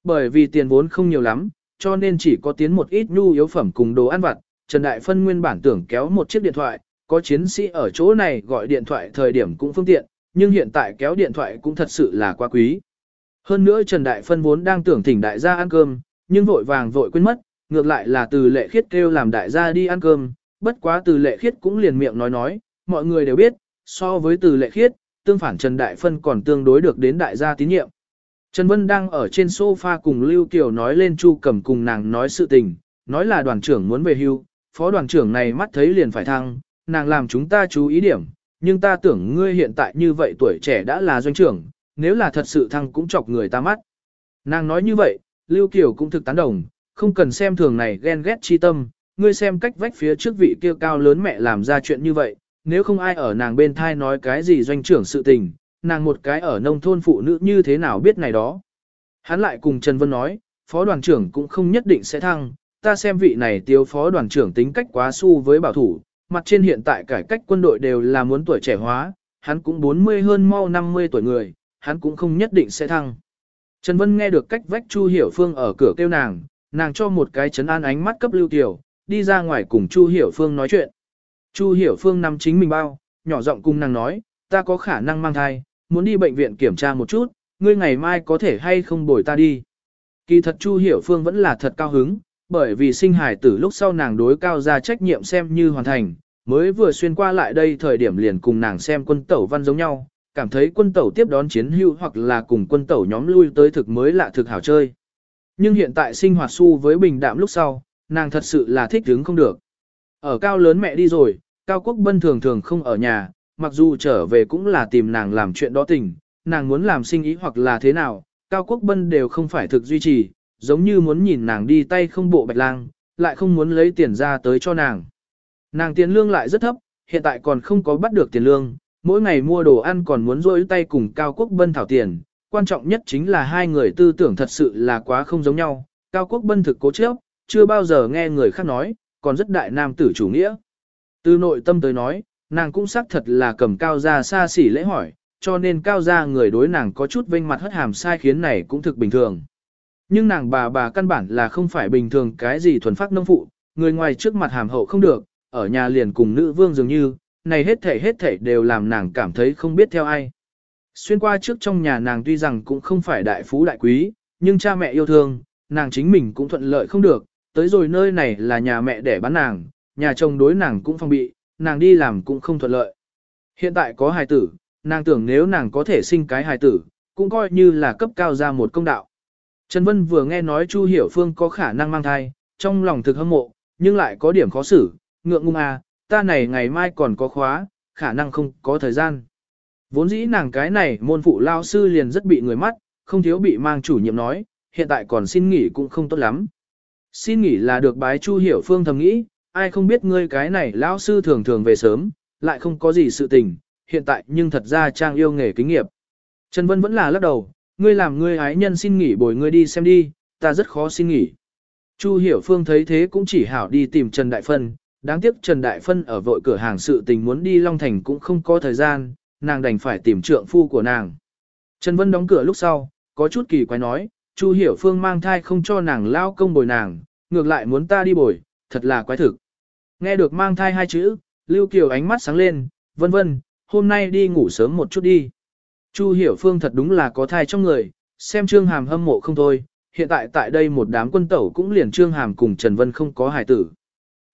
Bởi vì tiền vốn không nhiều lắm, cho nên chỉ có tiến một ít nhu yếu phẩm cùng đồ ăn vặt, Trần Đại Phân nguyên bản tưởng kéo một chiếc điện thoại, có chiến sĩ ở chỗ này gọi điện thoại thời điểm cũng phương tiện, nhưng hiện tại kéo điện thoại cũng thật sự là quá quý. Hơn nữa Trần Đại Phân vốn đang tưởng thỉnh đại gia ăn cơm, nhưng vội vàng vội quên mất, ngược lại là từ lệ khiết kêu làm đại gia đi ăn cơm, bất quá từ lệ khiết cũng liền miệng nói nói, mọi người đều biết, so với từ lệ khiết, tương phản Trần Đại Phân còn tương đối được đến đại gia tín nhiệm. Trần Vân đang ở trên sofa cùng Lưu Kiều nói lên Chu Cẩm cùng nàng nói sự tình, nói là đoàn trưởng muốn về hưu, phó đoàn trưởng này mắt thấy liền phải thăng, nàng làm chúng ta chú ý điểm, nhưng ta tưởng ngươi hiện tại như vậy tuổi trẻ đã là doanh trưởng, nếu là thật sự thăng cũng chọc người ta mắt. Nàng nói như vậy, Lưu Kiều cũng thực tán đồng, không cần xem thường này ghen ghét chi tâm, ngươi xem cách vách phía trước vị kia cao lớn mẹ làm ra chuyện như vậy, nếu không ai ở nàng bên thai nói cái gì doanh trưởng sự tình, nàng một cái ở nông thôn phụ nữ như thế nào biết này đó. Hắn lại cùng Trần Vân nói, phó đoàn trưởng cũng không nhất định sẽ thăng, ta xem vị này tiêu phó đoàn trưởng tính cách quá su với bảo thủ, mặt trên hiện tại cải cách quân đội đều là muốn tuổi trẻ hóa, hắn cũng 40 hơn mau 50 tuổi người, hắn cũng không nhất định sẽ thăng. Trần Vân nghe được cách vách Chu Hiểu Phương ở cửa kêu nàng, nàng cho một cái chấn an ánh mắt cấp lưu tiểu, đi ra ngoài cùng Chu Hiểu Phương nói chuyện. Chu Hiểu Phương nằm chính mình bao, nhỏ giọng cùng nàng nói, ta có khả năng mang thai, muốn đi bệnh viện kiểm tra một chút, ngươi ngày mai có thể hay không bồi ta đi. Kỳ thật Chu Hiểu Phương vẫn là thật cao hứng, bởi vì sinh hải tử lúc sau nàng đối cao ra trách nhiệm xem như hoàn thành, mới vừa xuyên qua lại đây thời điểm liền cùng nàng xem quân tẩu văn giống nhau, cảm thấy quân tẩu tiếp đón chiến hưu hoặc là cùng quân tẩu nhóm lui tới thực mới lạ thực hảo chơi. Nhưng hiện tại sinh hoạt su với bình đạm lúc sau, nàng thật sự là thích đứng không được. Ở cao lớn mẹ đi rồi, cao quốc bân thường thường không ở nhà, mặc dù trở về cũng là tìm nàng làm chuyện đó tình, nàng muốn làm sinh ý hoặc là thế nào, cao quốc bân đều không phải thực duy trì, giống như muốn nhìn nàng đi tay không bộ bạch lang, lại không muốn lấy tiền ra tới cho nàng. Nàng tiền lương lại rất thấp, hiện tại còn không có bắt được tiền lương, mỗi ngày mua đồ ăn còn muốn rỗi tay cùng Cao Quốc Bân thảo tiền, quan trọng nhất chính là hai người tư tưởng thật sự là quá không giống nhau. Cao Quốc Bân thực cố chấp, chưa bao giờ nghe người khác nói, còn rất đại nam tử chủ nghĩa. Từ nội tâm tới nói, nàng cũng xác thật là cầm cao ra xa xỉ lễ hỏi, cho nên cao ra người đối nàng có chút vênh mặt hất hàm sai khiến này cũng thực bình thường. Nhưng nàng bà bà căn bản là không phải bình thường cái gì thuần phát nông phụ, người ngoài trước mặt hàm hậu không được, ở nhà liền cùng nữ vương dường như, này hết thể hết thể đều làm nàng cảm thấy không biết theo ai. Xuyên qua trước trong nhà nàng tuy rằng cũng không phải đại phú đại quý, nhưng cha mẹ yêu thương, nàng chính mình cũng thuận lợi không được, tới rồi nơi này là nhà mẹ để bán nàng, nhà chồng đối nàng cũng phong bị, nàng đi làm cũng không thuận lợi. Hiện tại có hài tử, nàng tưởng nếu nàng có thể sinh cái hài tử, cũng coi như là cấp cao ra một công đạo. Trần Vân vừa nghe nói Chu Hiểu Phương có khả năng mang thai, trong lòng thực hâm mộ, nhưng lại có điểm khó xử, ngượng ngung à, ta này ngày mai còn có khóa, khả năng không có thời gian. Vốn dĩ nàng cái này môn phụ lao sư liền rất bị người mắt, không thiếu bị mang chủ nhiệm nói, hiện tại còn xin nghỉ cũng không tốt lắm. Xin nghỉ là được bái Chu Hiểu Phương thầm nghĩ, ai không biết ngươi cái này lão sư thường thường về sớm, lại không có gì sự tình, hiện tại nhưng thật ra trang yêu nghề kinh nghiệp. Trần Vân vẫn là lắc đầu, ngươi làm ngươi ái nhân xin nghỉ bồi ngươi đi xem đi, ta rất khó xin nghỉ. Chu Hiểu Phương thấy thế cũng chỉ hảo đi tìm Trần Đại Phân, đáng tiếc Trần Đại Phân ở vội cửa hàng sự tình muốn đi Long Thành cũng không có thời gian, nàng đành phải tìm trượng phu của nàng. Trần Vân đóng cửa lúc sau, có chút kỳ quái nói, Chu Hiểu Phương mang thai không cho nàng lao công bồi nàng, ngược lại muốn ta đi bồi, thật là quái thực. Nghe được mang thai hai chữ, Lưu Kiều ánh mắt sáng lên, vân vân, hôm nay đi ngủ sớm một chút đi. Chu Hiểu Phương thật đúng là có thai trong người, xem Trương Hàm hâm mộ không thôi, hiện tại tại đây một đám quân tẩu cũng liền Trương Hàm cùng Trần Vân không có hài tử.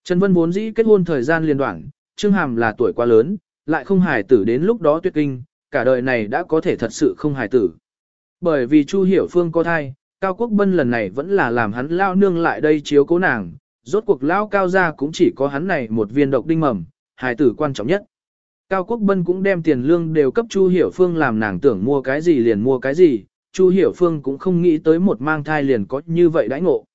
Trần Vân vốn dĩ kết hôn thời gian liên đoạn, Trương Hàm là tuổi quá lớn, lại không hài tử đến lúc đó tuyệt kinh, cả đời này đã có thể thật sự không hài tử. Bởi vì Chu Hiểu Phương có thai, Cao Quốc Bân lần này vẫn là làm hắn lao nương lại đây chiếu cố nàng, rốt cuộc lao cao ra cũng chỉ có hắn này một viên độc đinh mầm, hài tử quan trọng nhất. Cao Quốc Bân cũng đem tiền lương đều cấp Chu Hiểu Phương làm nàng tưởng mua cái gì liền mua cái gì, Chu Hiểu Phương cũng không nghĩ tới một mang thai liền có như vậy đãi ngộ.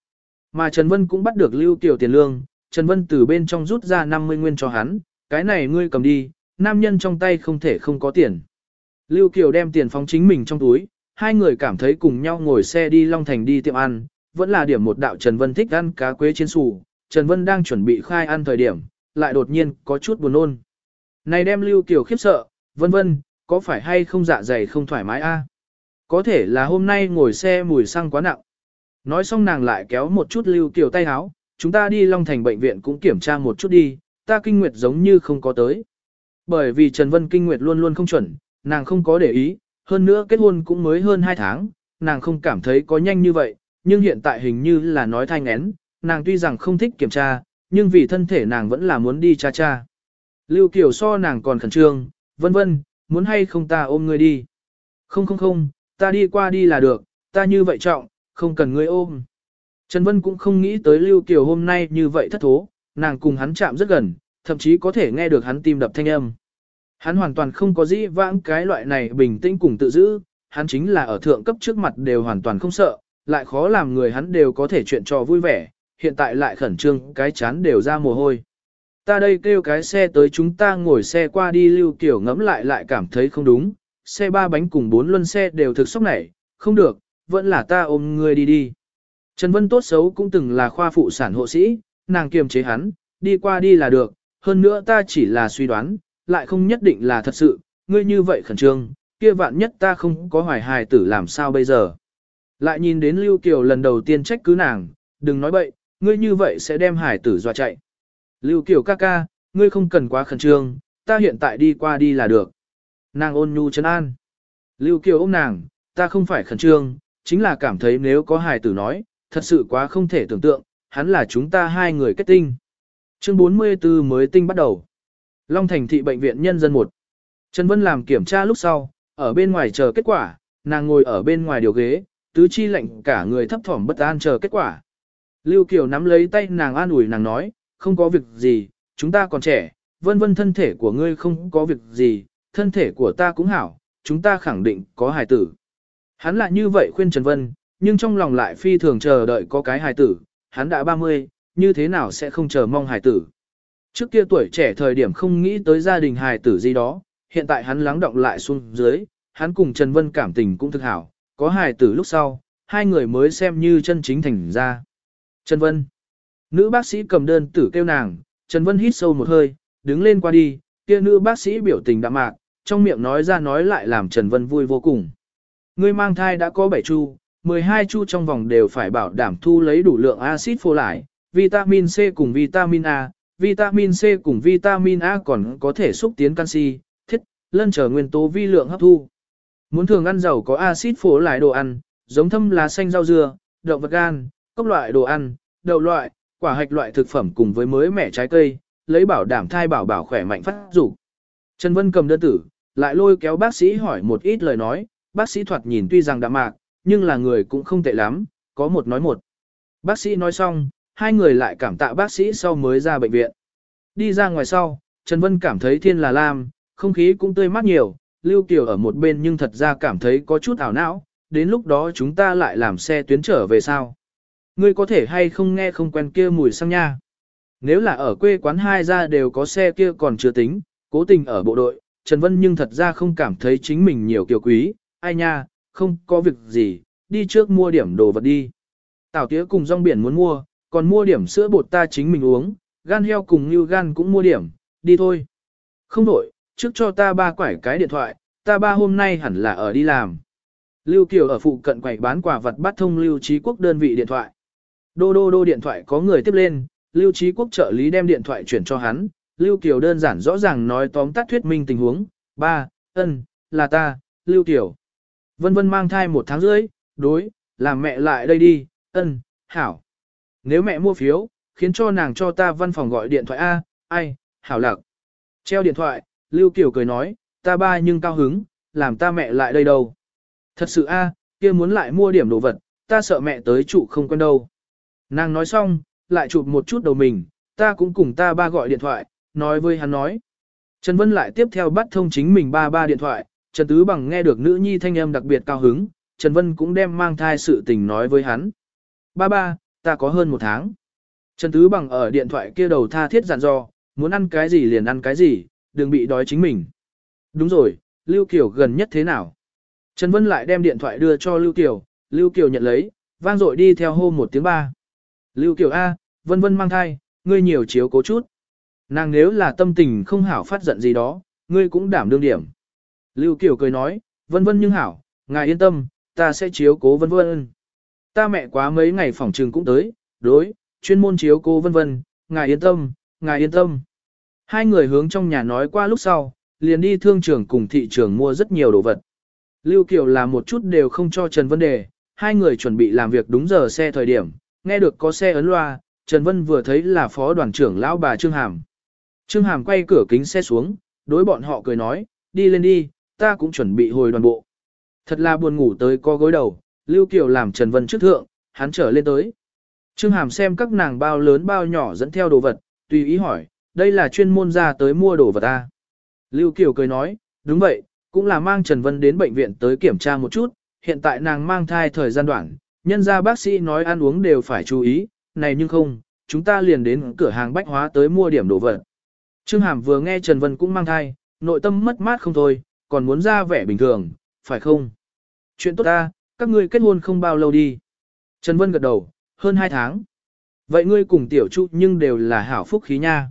Mà Trần Vân cũng bắt được lưu tiểu tiền lương, Trần Vân từ bên trong rút ra 50 nguyên cho hắn, cái này ngươi cầm đi, nam nhân trong tay không thể không có tiền. Lưu Kiều đem tiền phóng chính mình trong túi, hai người cảm thấy cùng nhau ngồi xe đi Long Thành đi tiệm ăn, vẫn là điểm một đạo Trần Vân thích ăn cá quế chiên xù, Trần Vân đang chuẩn bị khai ăn thời điểm, lại đột nhiên có chút buồn nôn. Này đem Lưu Kiều khiếp sợ, vân vân, có phải hay không dạ dày không thoải mái a? Có thể là hôm nay ngồi xe mùi xăng quá nặng. Nói xong nàng lại kéo một chút Lưu Kiều tay háo, chúng ta đi Long Thành bệnh viện cũng kiểm tra một chút đi, ta kinh nguyệt giống như không có tới. Bởi vì Trần Vân kinh nguyệt luôn luôn không chuẩn, nàng không có để ý, hơn nữa kết hôn cũng mới hơn 2 tháng, nàng không cảm thấy có nhanh như vậy, nhưng hiện tại hình như là nói thai ngén, nàng tuy rằng không thích kiểm tra, nhưng vì thân thể nàng vẫn là muốn đi cha cha. Lưu Kiều so nàng còn khẩn trương, vân vân, muốn hay không ta ôm ngươi đi. Không không không, ta đi qua đi là được, ta như vậy trọng, không cần ngươi ôm. Trần Vân cũng không nghĩ tới Lưu Kiều hôm nay như vậy thất thố, nàng cùng hắn chạm rất gần, thậm chí có thể nghe được hắn tim đập thanh âm. Hắn hoàn toàn không có dĩ vãng cái loại này bình tĩnh cùng tự giữ, hắn chính là ở thượng cấp trước mặt đều hoàn toàn không sợ, lại khó làm người hắn đều có thể chuyện trò vui vẻ, hiện tại lại khẩn trương cái chán đều ra mồ hôi. Ta đây kêu cái xe tới chúng ta ngồi xe qua đi lưu kiểu ngẫm lại lại cảm thấy không đúng, xe ba bánh cùng bốn luân xe đều thực sốc nảy, không được, vẫn là ta ôm người đi đi. Trần Vân tốt xấu cũng từng là khoa phụ sản hộ sĩ, nàng kiềm chế hắn, đi qua đi là được, hơn nữa ta chỉ là suy đoán, lại không nhất định là thật sự, ngươi như vậy khẩn trương, kia vạn nhất ta không có hoài hài tử làm sao bây giờ. Lại nhìn đến Lưu Kiều lần đầu tiên trách cứ nàng, đừng nói bậy, ngươi như vậy sẽ đem hải tử dọa chạy. Lưu Kiều ca ca, ngươi không cần quá khẩn trương, ta hiện tại đi qua đi là được. Nàng ôn nhu chân an. Lưu Kiều ôm nàng, ta không phải khẩn trương, chính là cảm thấy nếu có hải tử nói, thật sự quá không thể tưởng tượng, hắn là chúng ta hai người kết tinh. Chương 44 mới tinh bắt đầu. Long Thành thị bệnh viện nhân dân 1. Trần Vân làm kiểm tra lúc sau, ở bên ngoài chờ kết quả, nàng ngồi ở bên ngoài điều ghế, tứ chi lạnh cả người thấp thỏm bất an chờ kết quả. Lưu Kiều nắm lấy tay nàng an ủi nàng nói, không có việc gì, chúng ta còn trẻ, vân vân thân thể của ngươi không có việc gì, thân thể của ta cũng hảo, chúng ta khẳng định có hài tử. Hắn lại như vậy khuyên Trần Vân, nhưng trong lòng lại phi thường chờ đợi có cái hài tử, hắn đã 30, như thế nào sẽ không chờ mong hài tử. Trước kia tuổi trẻ thời điểm không nghĩ tới gia đình hài tử gì đó, hiện tại hắn lắng động lại xuống dưới, hắn cùng Trần Vân cảm tình cũng thực hảo, có hài tử lúc sau, hai người mới xem như chân chính thành ra. Trần Vân Nữ bác sĩ cầm đơn tử kêu nàng, Trần Vân hít sâu một hơi, đứng lên qua đi, kia nữ bác sĩ biểu tình đạm mạc, trong miệng nói ra nói lại làm Trần Vân vui vô cùng. Ngươi mang thai đã có 7 chu, 12 chu trong vòng đều phải bảo đảm thu lấy đủ lượng axit phô lại, vitamin C cùng vitamin A, vitamin C cùng vitamin A còn có thể xúc tiến canxi, thiết, lân trở nguyên tố vi lượng hấp thu. Muốn thường ăn giàu có axit phô lại đồ ăn, giống thâm lá xanh rau dưa, động vật gan, các loại đồ ăn, đậu loại, quả hạch loại thực phẩm cùng với mới mẻ trái cây, lấy bảo đảm thai bảo bảo khỏe mạnh phát dục. Trần Vân cầm đơn tử, lại lôi kéo bác sĩ hỏi một ít lời nói, bác sĩ thoạt nhìn tuy rằng đạm mạc, nhưng là người cũng không tệ lắm, có một nói một. Bác sĩ nói xong, hai người lại cảm tạ bác sĩ sau mới ra bệnh viện. Đi ra ngoài sau, Trần Vân cảm thấy thiên là lam, không khí cũng tươi mát nhiều, Lưu Kiều ở một bên nhưng thật ra cảm thấy có chút ảo não, đến lúc đó chúng ta lại làm xe tuyến trở về sao. Ngươi có thể hay không nghe không quen kia mùi xăng nha. Nếu là ở quê quán hai ra đều có xe kia còn chưa tính, cố tình ở bộ đội, Trần Vân nhưng thật ra không cảm thấy chính mình nhiều kiều quý, ai nha, không có việc gì, đi trước mua điểm đồ vật đi. Tảo tía cùng rong biển muốn mua, còn mua điểm sữa bột ta chính mình uống, gan heo cùng như gan cũng mua điểm, đi thôi. Không đổi, trước cho ta ba quải cái điện thoại, ta ba hôm nay hẳn là ở đi làm. Lưu Kiều ở phụ cận quầy bán quả vật bắt thông Lưu Trí Quốc đơn vị điện thoại. Đô đô đô điện thoại có người tiếp lên, Lưu Trí Quốc trợ lý đem điện thoại chuyển cho hắn, Lưu Kiều đơn giản rõ ràng nói tóm tắt thuyết minh tình huống, ba, ân, là ta, Lưu Kiều. Vân Vân mang thai một tháng rưỡi, đối, làm mẹ lại đây đi, ân, hảo. Nếu mẹ mua phiếu, khiến cho nàng cho ta văn phòng gọi điện thoại A, ai, hảo lạc. Treo điện thoại, Lưu Kiều cười nói, ta ba nhưng cao hứng, làm ta mẹ lại đây đâu. Thật sự A, kia muốn lại mua điểm đồ vật, ta sợ mẹ tới trụ không quen đâu. Nàng nói xong, lại chụp một chút đầu mình, ta cũng cùng ta ba gọi điện thoại, nói với hắn nói. Trần Vân lại tiếp theo bắt thông chính mình ba ba điện thoại, Trần Tứ Bằng nghe được nữ nhi thanh âm đặc biệt cao hứng, Trần Vân cũng đem mang thai sự tình nói với hắn. Ba ba, ta có hơn một tháng. Trần Tứ Bằng ở điện thoại kia đầu tha thiết dặn dò, muốn ăn cái gì liền ăn cái gì, đừng bị đói chính mình. Đúng rồi, Lưu Kiều gần nhất thế nào? Trần Vân lại đem điện thoại đưa cho Lưu Kiều, Lưu Kiều nhận lấy, vang dội đi theo hô một tiếng ba. Lưu Kiều A, Vân Vân mang thai, ngươi nhiều chiếu cố chút. Nàng nếu là tâm tình không hảo phát giận gì đó, ngươi cũng đảm đương điểm. Lưu Kiều cười nói, Vân Vân nhưng hảo, ngài yên tâm, ta sẽ chiếu cố Vân Vân. Ta mẹ quá mấy ngày phòng trường cũng tới, đối, chuyên môn chiếu cố Vân Vân, ngài yên tâm, ngài yên tâm. Hai người hướng trong nhà nói qua lúc sau, liền đi thương trường cùng thị trường mua rất nhiều đồ vật. Lưu Kiều làm một chút đều không cho Trần Vân đề, hai người chuẩn bị làm việc đúng giờ xe thời điểm, nghe được có xe ấn loa, Trần Vân vừa thấy là phó đoàn trưởng lão bà Trương Hàm. Trương Hàm quay cửa kính xe xuống, đối bọn họ cười nói, đi lên đi, ta cũng chuẩn bị hồi đoàn bộ. Thật là buồn ngủ tới co gối đầu, Lưu Kiều làm Trần Vân trước thượng, hắn trở lên tới. Trương Hàm xem các nàng bao lớn bao nhỏ dẫn theo đồ vật, tùy ý hỏi, đây là chuyên môn ra tới mua đồ vật ta. Lưu Kiều cười nói, đúng vậy, cũng là mang Trần Vân đến bệnh viện tới kiểm tra một chút, hiện tại nàng mang thai thời gian đoạn, nhân ra bác sĩ nói ăn uống đều phải chú ý, này nhưng không, chúng ta liền đến cửa hàng bách hóa tới mua điểm đồ vật. Trương Hàm vừa nghe Trần Vân cũng mang thai, nội tâm mất mát không thôi, còn muốn ra vẻ bình thường, phải không? Chuyện tốt ta, các ngươi kết hôn không bao lâu đi. Trần Vân gật đầu, hơn 2 tháng. Vậy ngươi cùng tiểu trụ nhưng đều là hảo phúc khí nha.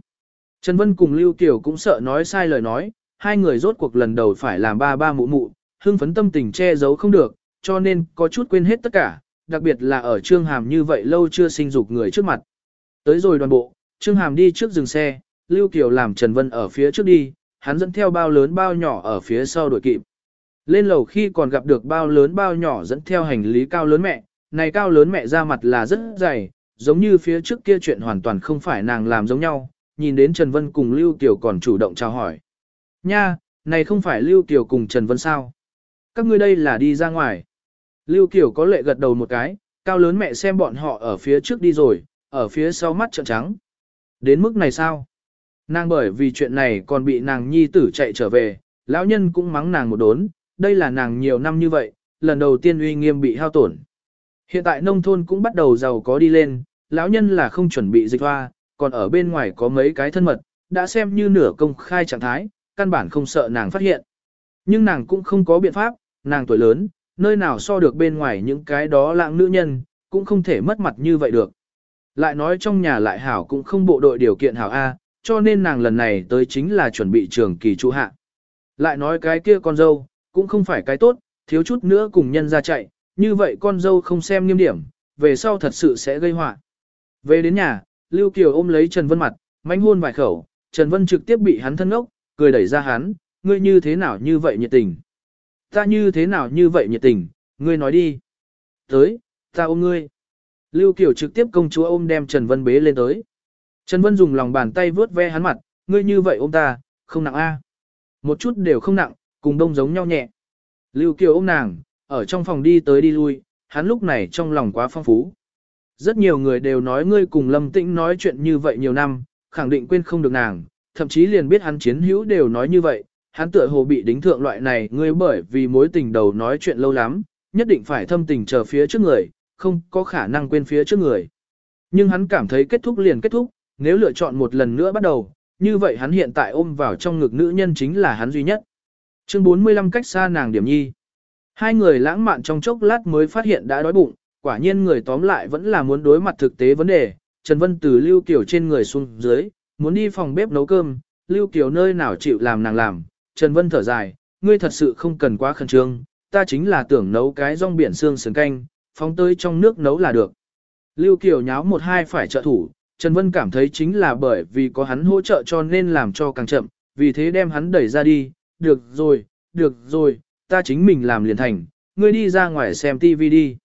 Trần Vân cùng Lưu Kiều cũng sợ nói sai lời nói, hai người rốt cuộc lần đầu phải làm ba ba mụ mụ, hưng phấn tâm tình che giấu không được, cho nên có chút quên hết tất cả, đặc biệt là ở Trương Hàm như vậy lâu chưa sinh dục người trước mặt. Tới rồi đoàn bộ, Trương Hàm đi trước dừng xe, Lưu Kiều làm Trần Vân ở phía trước đi, hắn dẫn theo bao lớn bao nhỏ ở phía sau đuổi kịp. Lên lầu khi còn gặp được bao lớn bao nhỏ dẫn theo hành lý cao lớn mẹ, này cao lớn mẹ ra mặt là rất dày, giống như phía trước kia chuyện hoàn toàn không phải nàng làm giống nhau, nhìn đến Trần Vân cùng Lưu Kiều còn chủ động chào hỏi. Nha, này không phải Lưu Kiều cùng Trần Vân sao? Các ngươi đây là đi ra ngoài. Lưu Kiều có lệ gật đầu một cái, cao lớn mẹ xem bọn họ ở phía trước đi rồi, ở phía sau mắt trợn trắng. Đến mức này sao? Nàng bởi vì chuyện này còn bị nàng nhi tử chạy trở về, lão nhân cũng mắng nàng một đốn, đây là nàng nhiều năm như vậy, lần đầu tiên uy nghiêm bị hao tổn. Hiện tại nông thôn cũng bắt đầu giàu có đi lên, lão nhân là không chuẩn bị dịch hoa, còn ở bên ngoài có mấy cái thân mật, đã xem như nửa công khai trạng thái, căn bản không sợ nàng phát hiện. Nhưng nàng cũng không có biện pháp, nàng tuổi lớn, nơi nào so được bên ngoài những cái đó lạng nữ nhân, cũng không thể mất mặt như vậy được. Lại nói trong nhà lại hảo cũng không bộ đội điều kiện hảo A, cho nên nàng lần này tới chính là chuẩn bị trường kỳ trụ hạ. Lại nói cái kia con dâu, cũng không phải cái tốt, thiếu chút nữa cùng nhân ra chạy, như vậy con dâu không xem nghiêm điểm, về sau thật sự sẽ gây họa. Về đến nhà, Lưu Kiều ôm lấy Trần Vân mặt, mánh hôn vài khẩu, Trần Vân trực tiếp bị hắn thân ốc, cười đẩy ra hắn, ngươi như thế nào như vậy nhiệt tình. Ta như thế nào như vậy nhiệt tình, ngươi nói đi. Tới, ta ôm ngươi. Lưu Kiều trực tiếp công chúa ôm đem Trần Vân bế lên tới. Trần Vân dùng lòng bàn tay vướt ve hắn mặt, ngươi như vậy ôm ta, không nặng a. Một chút đều không nặng, cùng đông giống nhau nhẹ. Lưu Kiều ôm nàng, ở trong phòng đi tới đi lui, hắn lúc này trong lòng quá phong phú. Rất nhiều người đều nói ngươi cùng Lâm Tĩnh nói chuyện như vậy nhiều năm, khẳng định quên không được nàng, thậm chí liền biết hắn chiến hữu đều nói như vậy, hắn tựa hồ bị đính thượng loại này ngươi bởi vì mối tình đầu nói chuyện lâu lắm, nhất định phải thâm tình chờ phía trước người, không có khả năng quên phía trước người. Nhưng hắn cảm thấy kết thúc liền kết thúc, nếu lựa chọn một lần nữa bắt đầu, như vậy hắn hiện tại ôm vào trong ngực nữ nhân chính là hắn duy nhất. Chương 45 cách xa nàng điểm nhi. Hai người lãng mạn trong chốc lát mới phát hiện đã đói bụng, quả nhiên người tóm lại vẫn là muốn đối mặt thực tế vấn đề. Trần Vân từ Lưu Kiều trên người xuống dưới, muốn đi phòng bếp nấu cơm, Lưu Kiều nơi nào chịu làm nàng làm. Trần Vân thở dài, ngươi thật sự không cần quá khẩn trương, ta chính là tưởng nấu cái rong biển xương sườn canh, phóng tới trong nước nấu là được. Lưu Kiều nháo một hai phải trợ thủ, Trần Vân cảm thấy chính là bởi vì có hắn hỗ trợ cho nên làm cho càng chậm, vì thế đem hắn đẩy ra đi, được rồi, được rồi, ta chính mình làm liền thành, ngươi đi ra ngoài xem TV đi.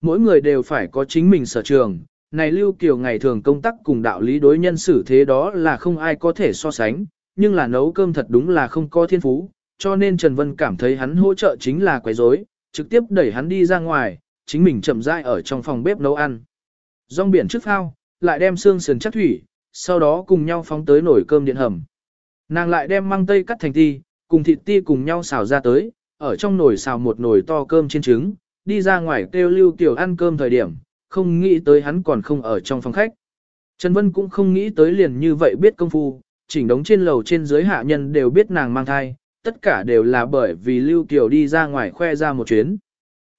Mỗi người đều phải có chính mình sở trường, này Lưu Kiều ngày thường công tác cùng đạo lý đối nhân xử thế đó là không ai có thể so sánh, nhưng là nấu cơm thật đúng là không có thiên phú, cho nên Trần Vân cảm thấy hắn hỗ trợ chính là quấy rối, trực tiếp đẩy hắn đi ra ngoài, chính mình chậm rãi ở trong phòng bếp nấu ăn. Rong biển trước phao, lại đem xương sườn chắc thủy, sau đó cùng nhau phóng tới nồi cơm điện hầm. Nàng lại đem măng tây cắt thành ti, cùng thịt ti cùng nhau xào ra tới, ở trong nồi xào một nồi to cơm trên trứng, đi ra ngoài kêu lưu tiểu ăn cơm thời điểm, không nghĩ tới hắn còn không ở trong phòng khách. Trần Vân cũng không nghĩ tới liền như vậy biết công phu, chỉnh đống trên lầu trên dưới hạ nhân đều biết nàng mang thai, tất cả đều là bởi vì Lưu Kiều đi ra ngoài khoe ra một chuyến.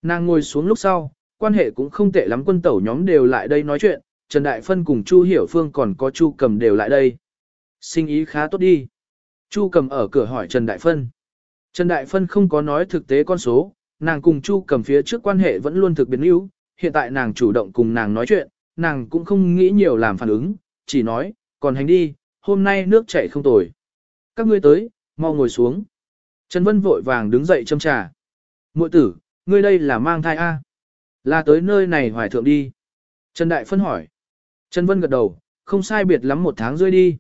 Nàng ngồi xuống lúc sau, quan hệ cũng không tệ lắm quân tẩu nhóm đều lại đây nói chuyện, Trần Đại Phân cùng Chu Hiểu Phương còn có Chu Cầm đều lại đây. Sinh ý khá tốt đi. Chu Cầm ở cửa hỏi Trần Đại Phân. Trần Đại Phân không có nói thực tế con số, nàng cùng Chu Cầm phía trước quan hệ vẫn luôn thực biến yếu, hiện tại nàng chủ động cùng nàng nói chuyện, nàng cũng không nghĩ nhiều làm phản ứng, chỉ nói, còn hành đi, hôm nay nước chảy không tồi. Các ngươi tới, mau ngồi xuống. Trần Vân vội vàng đứng dậy châm trà. Muội tử, ngươi đây là mang thai A. Là tới nơi này hoài thượng đi. Trần Đại Phân hỏi. Trần Vân gật đầu, không sai biệt lắm một tháng rơi đi.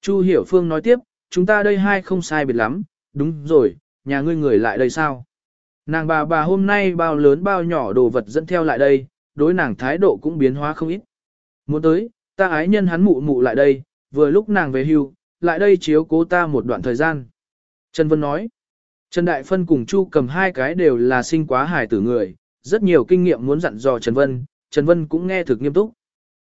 Chu Hiểu Phương nói tiếp, chúng ta đây hai không sai biệt lắm, đúng rồi, nhà ngươi người lại đây sao? Nàng bà bà hôm nay bao lớn bao nhỏ đồ vật dẫn theo lại đây, đối nàng thái độ cũng biến hóa không ít. Muốn tới, ta ái nhân hắn mụ mụ lại đây, vừa lúc nàng về hưu, lại đây chiếu cố ta một đoạn thời gian. Trần Vân nói, Trần Đại Phân cùng Chu cầm hai cái đều là sinh quá hài tử người, rất nhiều kinh nghiệm muốn dặn dò Trần Vân, Trần Vân cũng nghe thực nghiêm túc.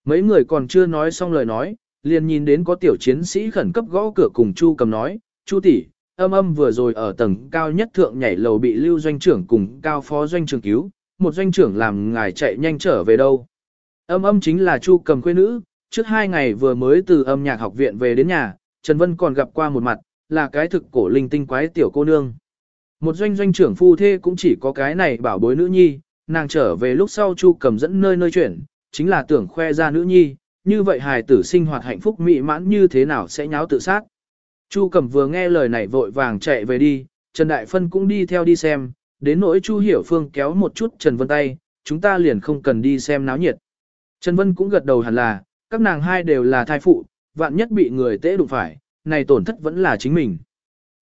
Mấy người còn chưa nói xong lời nói, liền nhìn đến có tiểu chiến sĩ khẩn cấp gõ cửa cùng Chu cầm nói, Chu tỷ, âm âm vừa rồi ở tầng cao nhất thượng nhảy lầu bị lưu doanh trưởng cùng cao phó doanh trưởng cứu, một doanh trưởng làm ngài chạy nhanh trở về đâu. Âm âm chính là Chu cầm quê nữ, trước hai ngày vừa mới từ âm nhạc học viện về đến nhà, Trần Vân còn gặp qua một mặt, là cái thực cổ linh tinh quái tiểu cô nương. Một doanh doanh trưởng phu thê cũng chỉ có cái này bảo bối nữ nhi, nàng trở về lúc sau Chu cầm dẫn nơi nơi chuyển, chính là tưởng khoe ra nữ nhi, như vậy hài tử sinh hoạt hạnh phúc mỹ mãn như thế nào sẽ nháo tự sát. Chu cầm vừa nghe lời này vội vàng chạy về đi, Trần Đại Phân cũng đi theo đi xem, đến nỗi Chu Hiểu Phương kéo một chút Trần Vân tay, chúng ta liền không cần đi xem náo nhiệt. Trần Vân cũng gật đầu hẳn là, các nàng hai đều là thai phụ, vạn nhất bị người tễ đụng phải, này tổn thất vẫn là chính mình.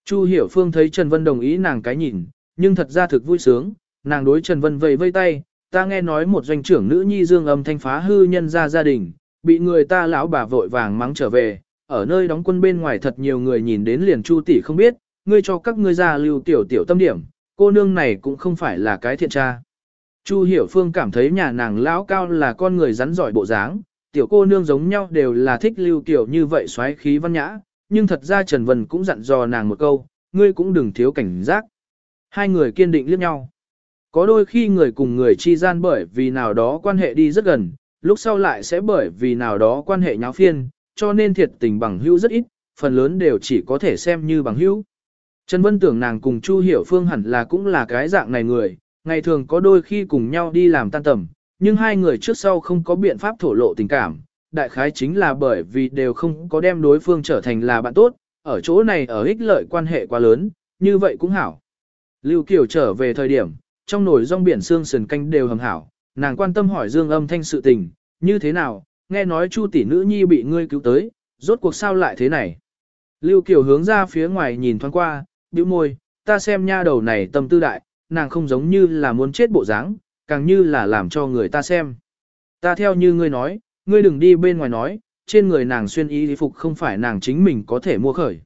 Chu Hiểu Phương thấy Trần Vân đồng ý nàng cái nhìn, nhưng thật ra thực vui sướng, nàng đối Trần Vân vây vây tay, ta nghe nói một doanh trưởng nữ nhi dương âm thanh phá hư nhân ra gia đình, bị người ta lão bà vội vàng mắng trở về, ở nơi đóng quân bên ngoài thật nhiều người nhìn đến liền Chu tỷ không biết, ngươi cho các ngươi ra lưu tiểu tiểu tâm điểm, cô nương này cũng không phải là cái thiện tra. Chu Hiểu Phương cảm thấy nhà nàng lão cao là con người rắn giỏi bộ dáng, tiểu cô nương giống nhau đều là thích lưu tiểu như vậy xoáy khí văn nhã, nhưng thật ra Trần Vân cũng dặn dò nàng một câu, ngươi cũng đừng thiếu cảnh giác. Hai người kiên định liếc nhau. Có đôi khi người cùng người chi gian bởi vì nào đó quan hệ đi rất gần, lúc sau lại sẽ bởi vì nào đó quan hệ nháo phiên, cho nên thiệt tình bằng hữu rất ít, phần lớn đều chỉ có thể xem như bằng hữu. Trần Vân tưởng nàng cùng Chu Hiểu Phương hẳn là cũng là cái dạng này người, ngày thường có đôi khi cùng nhau đi làm tan tầm, nhưng hai người trước sau không có biện pháp thổ lộ tình cảm, đại khái chính là bởi vì đều không có đem đối phương trở thành là bạn tốt, ở chỗ này ở ích lợi quan hệ quá lớn, như vậy cũng hảo. Lưu Kiều trở về thời điểm, trong nồi rong biển xương sườn canh đều hầm hảo, nàng quan tâm hỏi Dương âm thanh sự tình, như thế nào, nghe nói Chu tỷ nữ nhi bị ngươi cứu tới, rốt cuộc sao lại thế này. Lưu Kiều hướng ra phía ngoài nhìn thoáng qua, bĩu môi, ta xem nha đầu này tâm tư đại, nàng không giống như là muốn chết bộ dáng, càng như là làm cho người ta xem. Ta theo như ngươi nói, ngươi đừng đi bên ngoài nói, trên người nàng xuyên y phục không phải nàng chính mình có thể mua khởi.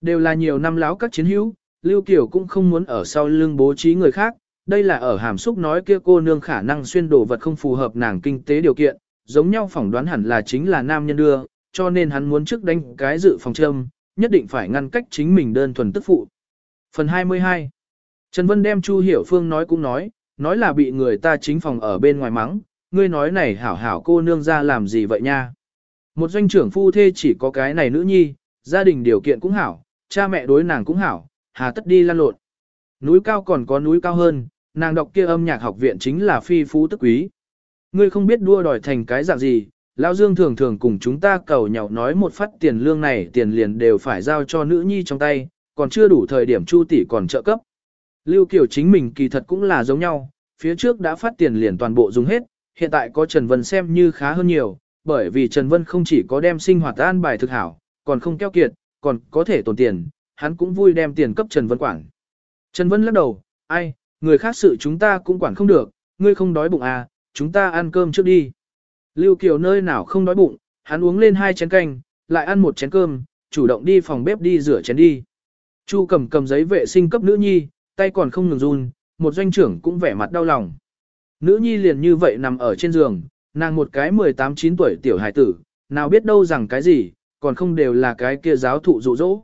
Đều là nhiều năm láo các chiến hữu, Lưu Kiều cũng không muốn ở sau lưng bố trí người khác, đây là ở hàm xúc nói kia cô nương khả năng xuyên đồ vật không phù hợp nàng kinh tế điều kiện, giống nhau phỏng đoán hẳn là chính là nam nhân đưa, cho nên hắn muốn trước đánh cái dự phòng châm, nhất định phải ngăn cách chính mình đơn thuần tức phụ. Phần 22 Trần Vân đem Chu Hiểu Phương nói cũng nói, nói là bị người ta chính phòng ở bên ngoài mắng, ngươi nói này hảo hảo cô nương ra làm gì vậy nha. Một doanh trưởng phu thê chỉ có cái này nữ nhi, gia đình điều kiện cũng hảo, cha mẹ đối nàng cũng hảo, hà tất đi lan lộn. Núi cao còn có núi cao hơn, nàng đọc kia âm nhạc học viện chính là phi phú tức quý. Ngươi không biết đua đòi thành cái dạng gì, Lão Dương thường thường cùng chúng ta cầu nhau nói một phát tiền lương này tiền liền đều phải giao cho nữ nhi trong tay, còn chưa đủ thời điểm chu tỷ còn trợ cấp. Lưu Kiều chính mình kỳ thật cũng là giống nhau, phía trước đã phát tiền liền toàn bộ dùng hết, hiện tại có Trần Vân xem như khá hơn nhiều, bởi vì Trần Vân không chỉ có đem sinh hoạt an bài thực hảo, còn không keo kiệt, còn có thể tồn tiền, hắn cũng vui đem tiền cấp Trần Vân quản. Trần Vân lắc đầu, ai, người khác sự chúng ta cũng quản không được, ngươi không đói bụng à, chúng ta ăn cơm trước đi. Lưu Kiều nơi nào không đói bụng, hắn uống lên hai chén canh, lại ăn một chén cơm, chủ động đi phòng bếp đi rửa chén đi. Chu cầm cầm giấy vệ sinh cấp nữ nhi, tay còn không ngừng run, một doanh trưởng cũng vẻ mặt đau lòng. Nữ nhi liền như vậy nằm ở trên giường, nàng một cái 18-9 tuổi tiểu hải tử, nào biết đâu rằng cái gì, còn không đều là cái kia giáo thụ dụ dỗ.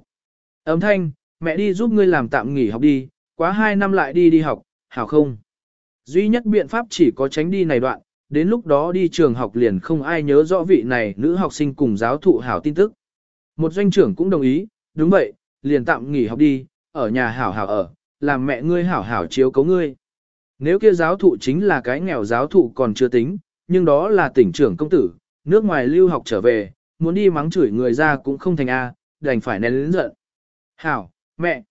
Ấm thanh, mẹ đi giúp ngươi làm tạm nghỉ học đi, quá 2 năm lại đi đi học, hảo không? Duy nhất biện pháp chỉ có tránh đi này đoạn, đến lúc đó đi trường học liền không ai nhớ rõ vị này nữ học sinh cùng giáo thụ hảo tin tức. Một doanh trưởng cũng đồng ý, đúng vậy, liền tạm nghỉ học đi, ở nhà hảo hảo ở, làm mẹ ngươi hảo hảo chiếu cấu ngươi. Nếu kia giáo thụ chính là cái nghèo giáo thụ còn chưa tính, nhưng đó là tỉnh trưởng công tử, nước ngoài lưu học trở về, muốn đi mắng chửi người ra cũng không thành A, đành phải nén lĩnh giận. Hảo, mẹ,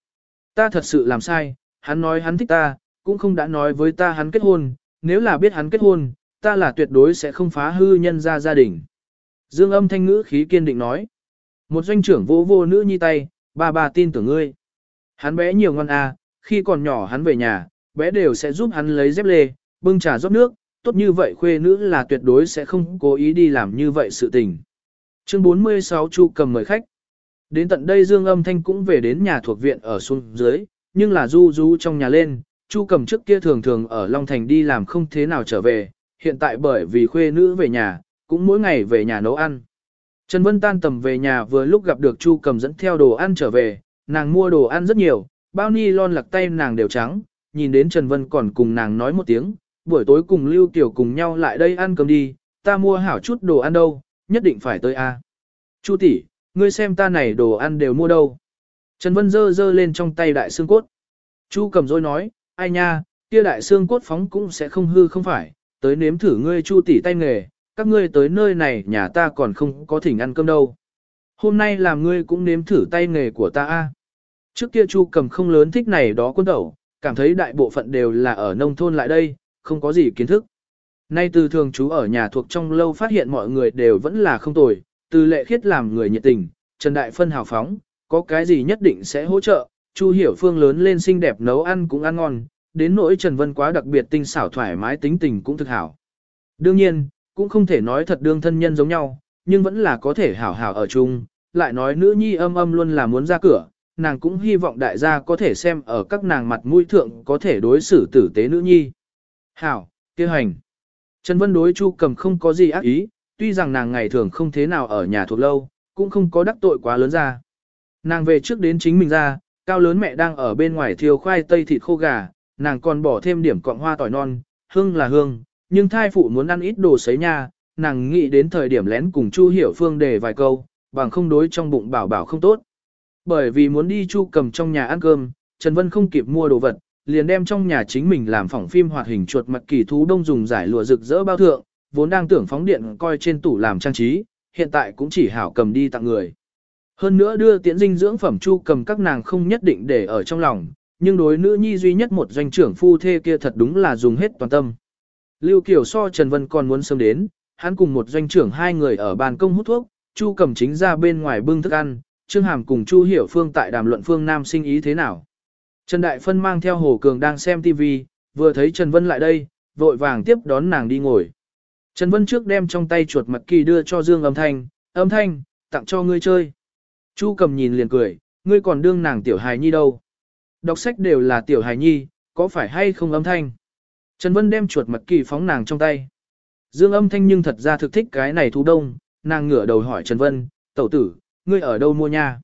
ta thật sự làm sai, hắn nói hắn thích ta, cũng không đã nói với ta hắn kết hôn, nếu là biết hắn kết hôn, ta là tuyệt đối sẽ không phá hư nhân ra gia đình. Dương âm thanh ngữ khí kiên định nói. Một doanh trưởng vô vô nữ nhi tay, ba bà tin tưởng ngươi. Hắn bé nhiều ngon a, khi còn nhỏ hắn về nhà, bé đều sẽ giúp hắn lấy dép lê, bưng trà rót nước, tốt như vậy khuê nữ là tuyệt đối sẽ không cố ý đi làm như vậy sự tình. Chương 46 Chu cầm mời khách. Đến tận đây Dương Âm Thanh cũng về đến nhà thuộc viện ở xuống dưới, nhưng là du du trong nhà lên, Chu cầm trước kia thường thường ở Long Thành đi làm không thế nào trở về, hiện tại bởi vì khuê nữ về nhà, cũng mỗi ngày về nhà nấu ăn. Trần Vân tan tầm về nhà vừa lúc gặp được Chu cầm dẫn theo đồ ăn trở về, nàng mua đồ ăn rất nhiều, bao ni lon lặc tay nàng đều trắng, nhìn đến Trần Vân còn cùng nàng nói một tiếng, buổi tối cùng Lưu Tiểu cùng nhau lại đây ăn cơm đi, ta mua hảo chút đồ ăn đâu, nhất định phải tới a. Chu tỷ, ngươi xem ta này đồ ăn đều mua đâu. Trần Vân dơ dơ lên trong tay đại xương cốt. Chu cầm rồi nói, ai nha, kia đại xương cốt phóng cũng sẽ không hư không phải, tới nếm thử ngươi chu tỷ tay nghề, các ngươi tới nơi này nhà ta còn không có thỉnh ăn cơm đâu. Hôm nay làm ngươi cũng nếm thử tay nghề của ta a. Trước kia chu cầm không lớn thích này đó quân tẩu, cảm thấy đại bộ phận đều là ở nông thôn lại đây, không có gì kiến thức. Nay từ thường chú ở nhà thuộc trong lâu phát hiện mọi người đều vẫn là không tồi, từ lệ khiết làm người nhiệt tình, Trần Đại Phân hào phóng, có cái gì nhất định sẽ hỗ trợ, Chu Hiểu Phương lớn lên xinh đẹp nấu ăn cũng ăn ngon, đến nỗi Trần Vân quá đặc biệt tinh xảo thoải mái tính tình cũng thực hảo. Đương nhiên, cũng không thể nói thật đương thân nhân giống nhau, nhưng vẫn là có thể hảo hảo ở chung, lại nói nữ nhi âm âm luôn là muốn ra cửa, nàng cũng hy vọng đại gia có thể xem ở các nàng mặt mũi thượng có thể đối xử tử tế nữ nhi. Hảo, kia hành. Trần Vân đối Chu Cầm không có gì ác ý, tuy rằng nàng ngày thường không thế nào ở nhà thuộc lâu, cũng không có đắc tội quá lớn ra. Nàng về trước đến chính mình ra, cao lớn mẹ đang ở bên ngoài thiêu khoai tây thịt khô gà, nàng còn bỏ thêm điểm cọng hoa tỏi non, hương là hương, nhưng thai phụ muốn ăn ít đồ sấy nha, nàng nghĩ đến thời điểm lén cùng Chu Hiểu Phương để vài câu, bằng không đối trong bụng bảo bảo không tốt. Bởi vì muốn đi Chu cầm trong nhà ăn cơm, Trần Vân không kịp mua đồ vật, liền đem trong nhà chính mình làm phỏng phim hoạt hình chuột mặt kỳ thú đông dùng giải lụa rực rỡ bao thượng, vốn đang tưởng phóng điện coi trên tủ làm trang trí, hiện tại cũng chỉ hảo cầm đi tặng người. Hơn nữa đưa tiễn dinh dưỡng phẩm chu cầm các nàng không nhất định để ở trong lòng, nhưng đối nữ nhi duy nhất một doanh trưởng phu thê kia thật đúng là dùng hết toàn tâm. Lưu Kiều so Trần Vân còn muốn sớm đến, hắn cùng một doanh trưởng hai người ở bàn công hút thuốc, Chu cầm chính ra bên ngoài bưng thức ăn, Trương Hàm cùng Chu Hiểu Phương tại đàm luận Phương Nam sinh ý thế nào. Trần Đại Phân mang theo Hồ Cường đang xem TV, vừa thấy Trần Vân lại đây, vội vàng tiếp đón nàng đi ngồi. Trần Vân trước đem trong tay chuột mặt kỳ đưa cho Dương âm thanh, âm thanh, tặng cho ngươi chơi. Chu cầm nhìn liền cười, ngươi còn đương nàng tiểu hài nhi đâu. Đọc sách đều là tiểu hài nhi, có phải hay không âm thanh? Trần Vân đem chuột mặt kỳ phóng nàng trong tay. Dương âm thanh nhưng thật ra thực thích cái này thú đông, nàng ngửa đầu hỏi Trần Vân, tẩu tử, ngươi ở đâu mua nha?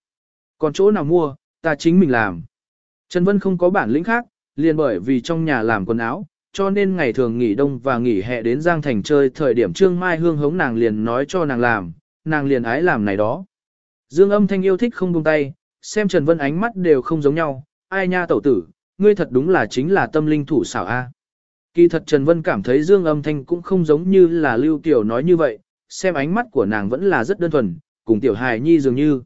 Còn chỗ nào mua, ta chính mình làm. Trần Vân không có bản lĩnh khác, liền bởi vì trong nhà làm quần áo, cho nên ngày thường nghỉ đông và nghỉ hè đến Giang Thành chơi thời điểm Trương Mai Hương hống nàng liền nói cho nàng làm, nàng liền ái làm này đó. Dương âm thanh yêu thích không buông tay, xem Trần Vân ánh mắt đều không giống nhau, ai nha tẩu tử, ngươi thật đúng là chính là tâm linh thủ xảo A. Kỳ thật Trần Vân cảm thấy Dương âm thanh cũng không giống như là Lưu Tiểu nói như vậy, xem ánh mắt của nàng vẫn là rất đơn thuần, cùng Tiểu Hài Nhi dường như.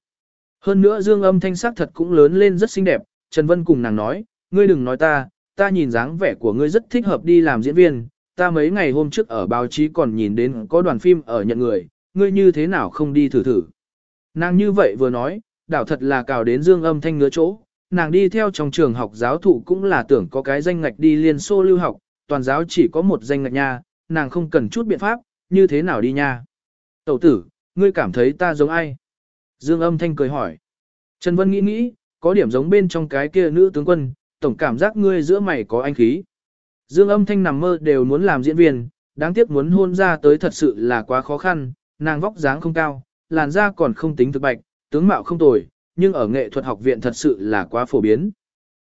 Hơn nữa Dương âm thanh sắc thật cũng lớn lên rất xinh đẹp, Trần Vân cùng nàng nói, ngươi đừng nói ta, ta nhìn dáng vẻ của ngươi rất thích hợp đi làm diễn viên, ta mấy ngày hôm trước ở báo chí còn nhìn đến có đoàn phim ở nhận người, ngươi như thế nào không đi thử thử. Nàng như vậy vừa nói, đảo thật là cào đến dương âm thanh ngứa chỗ, nàng đi theo trong trường học giáo thụ cũng là tưởng có cái danh ngạch đi liên xô lưu học, toàn giáo chỉ có một danh ngạch nha, nàng không cần chút biện pháp, như thế nào đi nha. Tẩu tử, ngươi cảm thấy ta giống ai? Dương âm thanh cười hỏi. Trần Vân nghĩ nghĩ, có điểm giống bên trong cái kia nữ tướng quân, tổng cảm giác ngươi giữa mày có anh khí. Dương âm thanh nằm mơ đều muốn làm diễn viên, đáng tiếc muốn hôn ra tới thật sự là quá khó khăn, nàng vóc dáng không cao, làn da còn không tính thực bạch, tướng mạo không tồi, nhưng ở nghệ thuật học viện thật sự là quá phổ biến.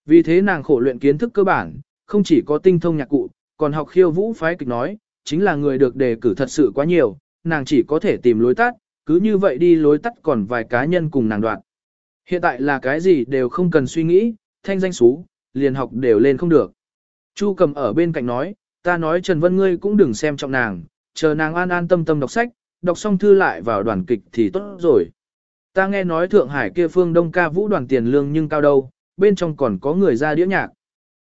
Vì thế nàng khổ luyện kiến thức cơ bản, không chỉ có tinh thông nhạc cụ, còn học khiêu vũ phái kịch nói, chính là người được đề cử thật sự quá nhiều, nàng chỉ có thể tìm lối tắt, cứ như vậy đi lối tắt còn vài cá nhân cùng nàng đoạn. Hiện tại là cái gì đều không cần suy nghĩ, thanh danh xú, liền học đều lên không được. Chu cầm ở bên cạnh nói, ta nói Trần Vân ngươi cũng đừng xem trọng nàng, chờ nàng an an tâm tâm đọc sách, đọc xong thư lại vào đoàn kịch thì tốt rồi. Ta nghe nói Thượng Hải kia phương Đông ca vũ đoàn tiền lương nhưng cao đâu, bên trong còn có người ra đĩa nhạc.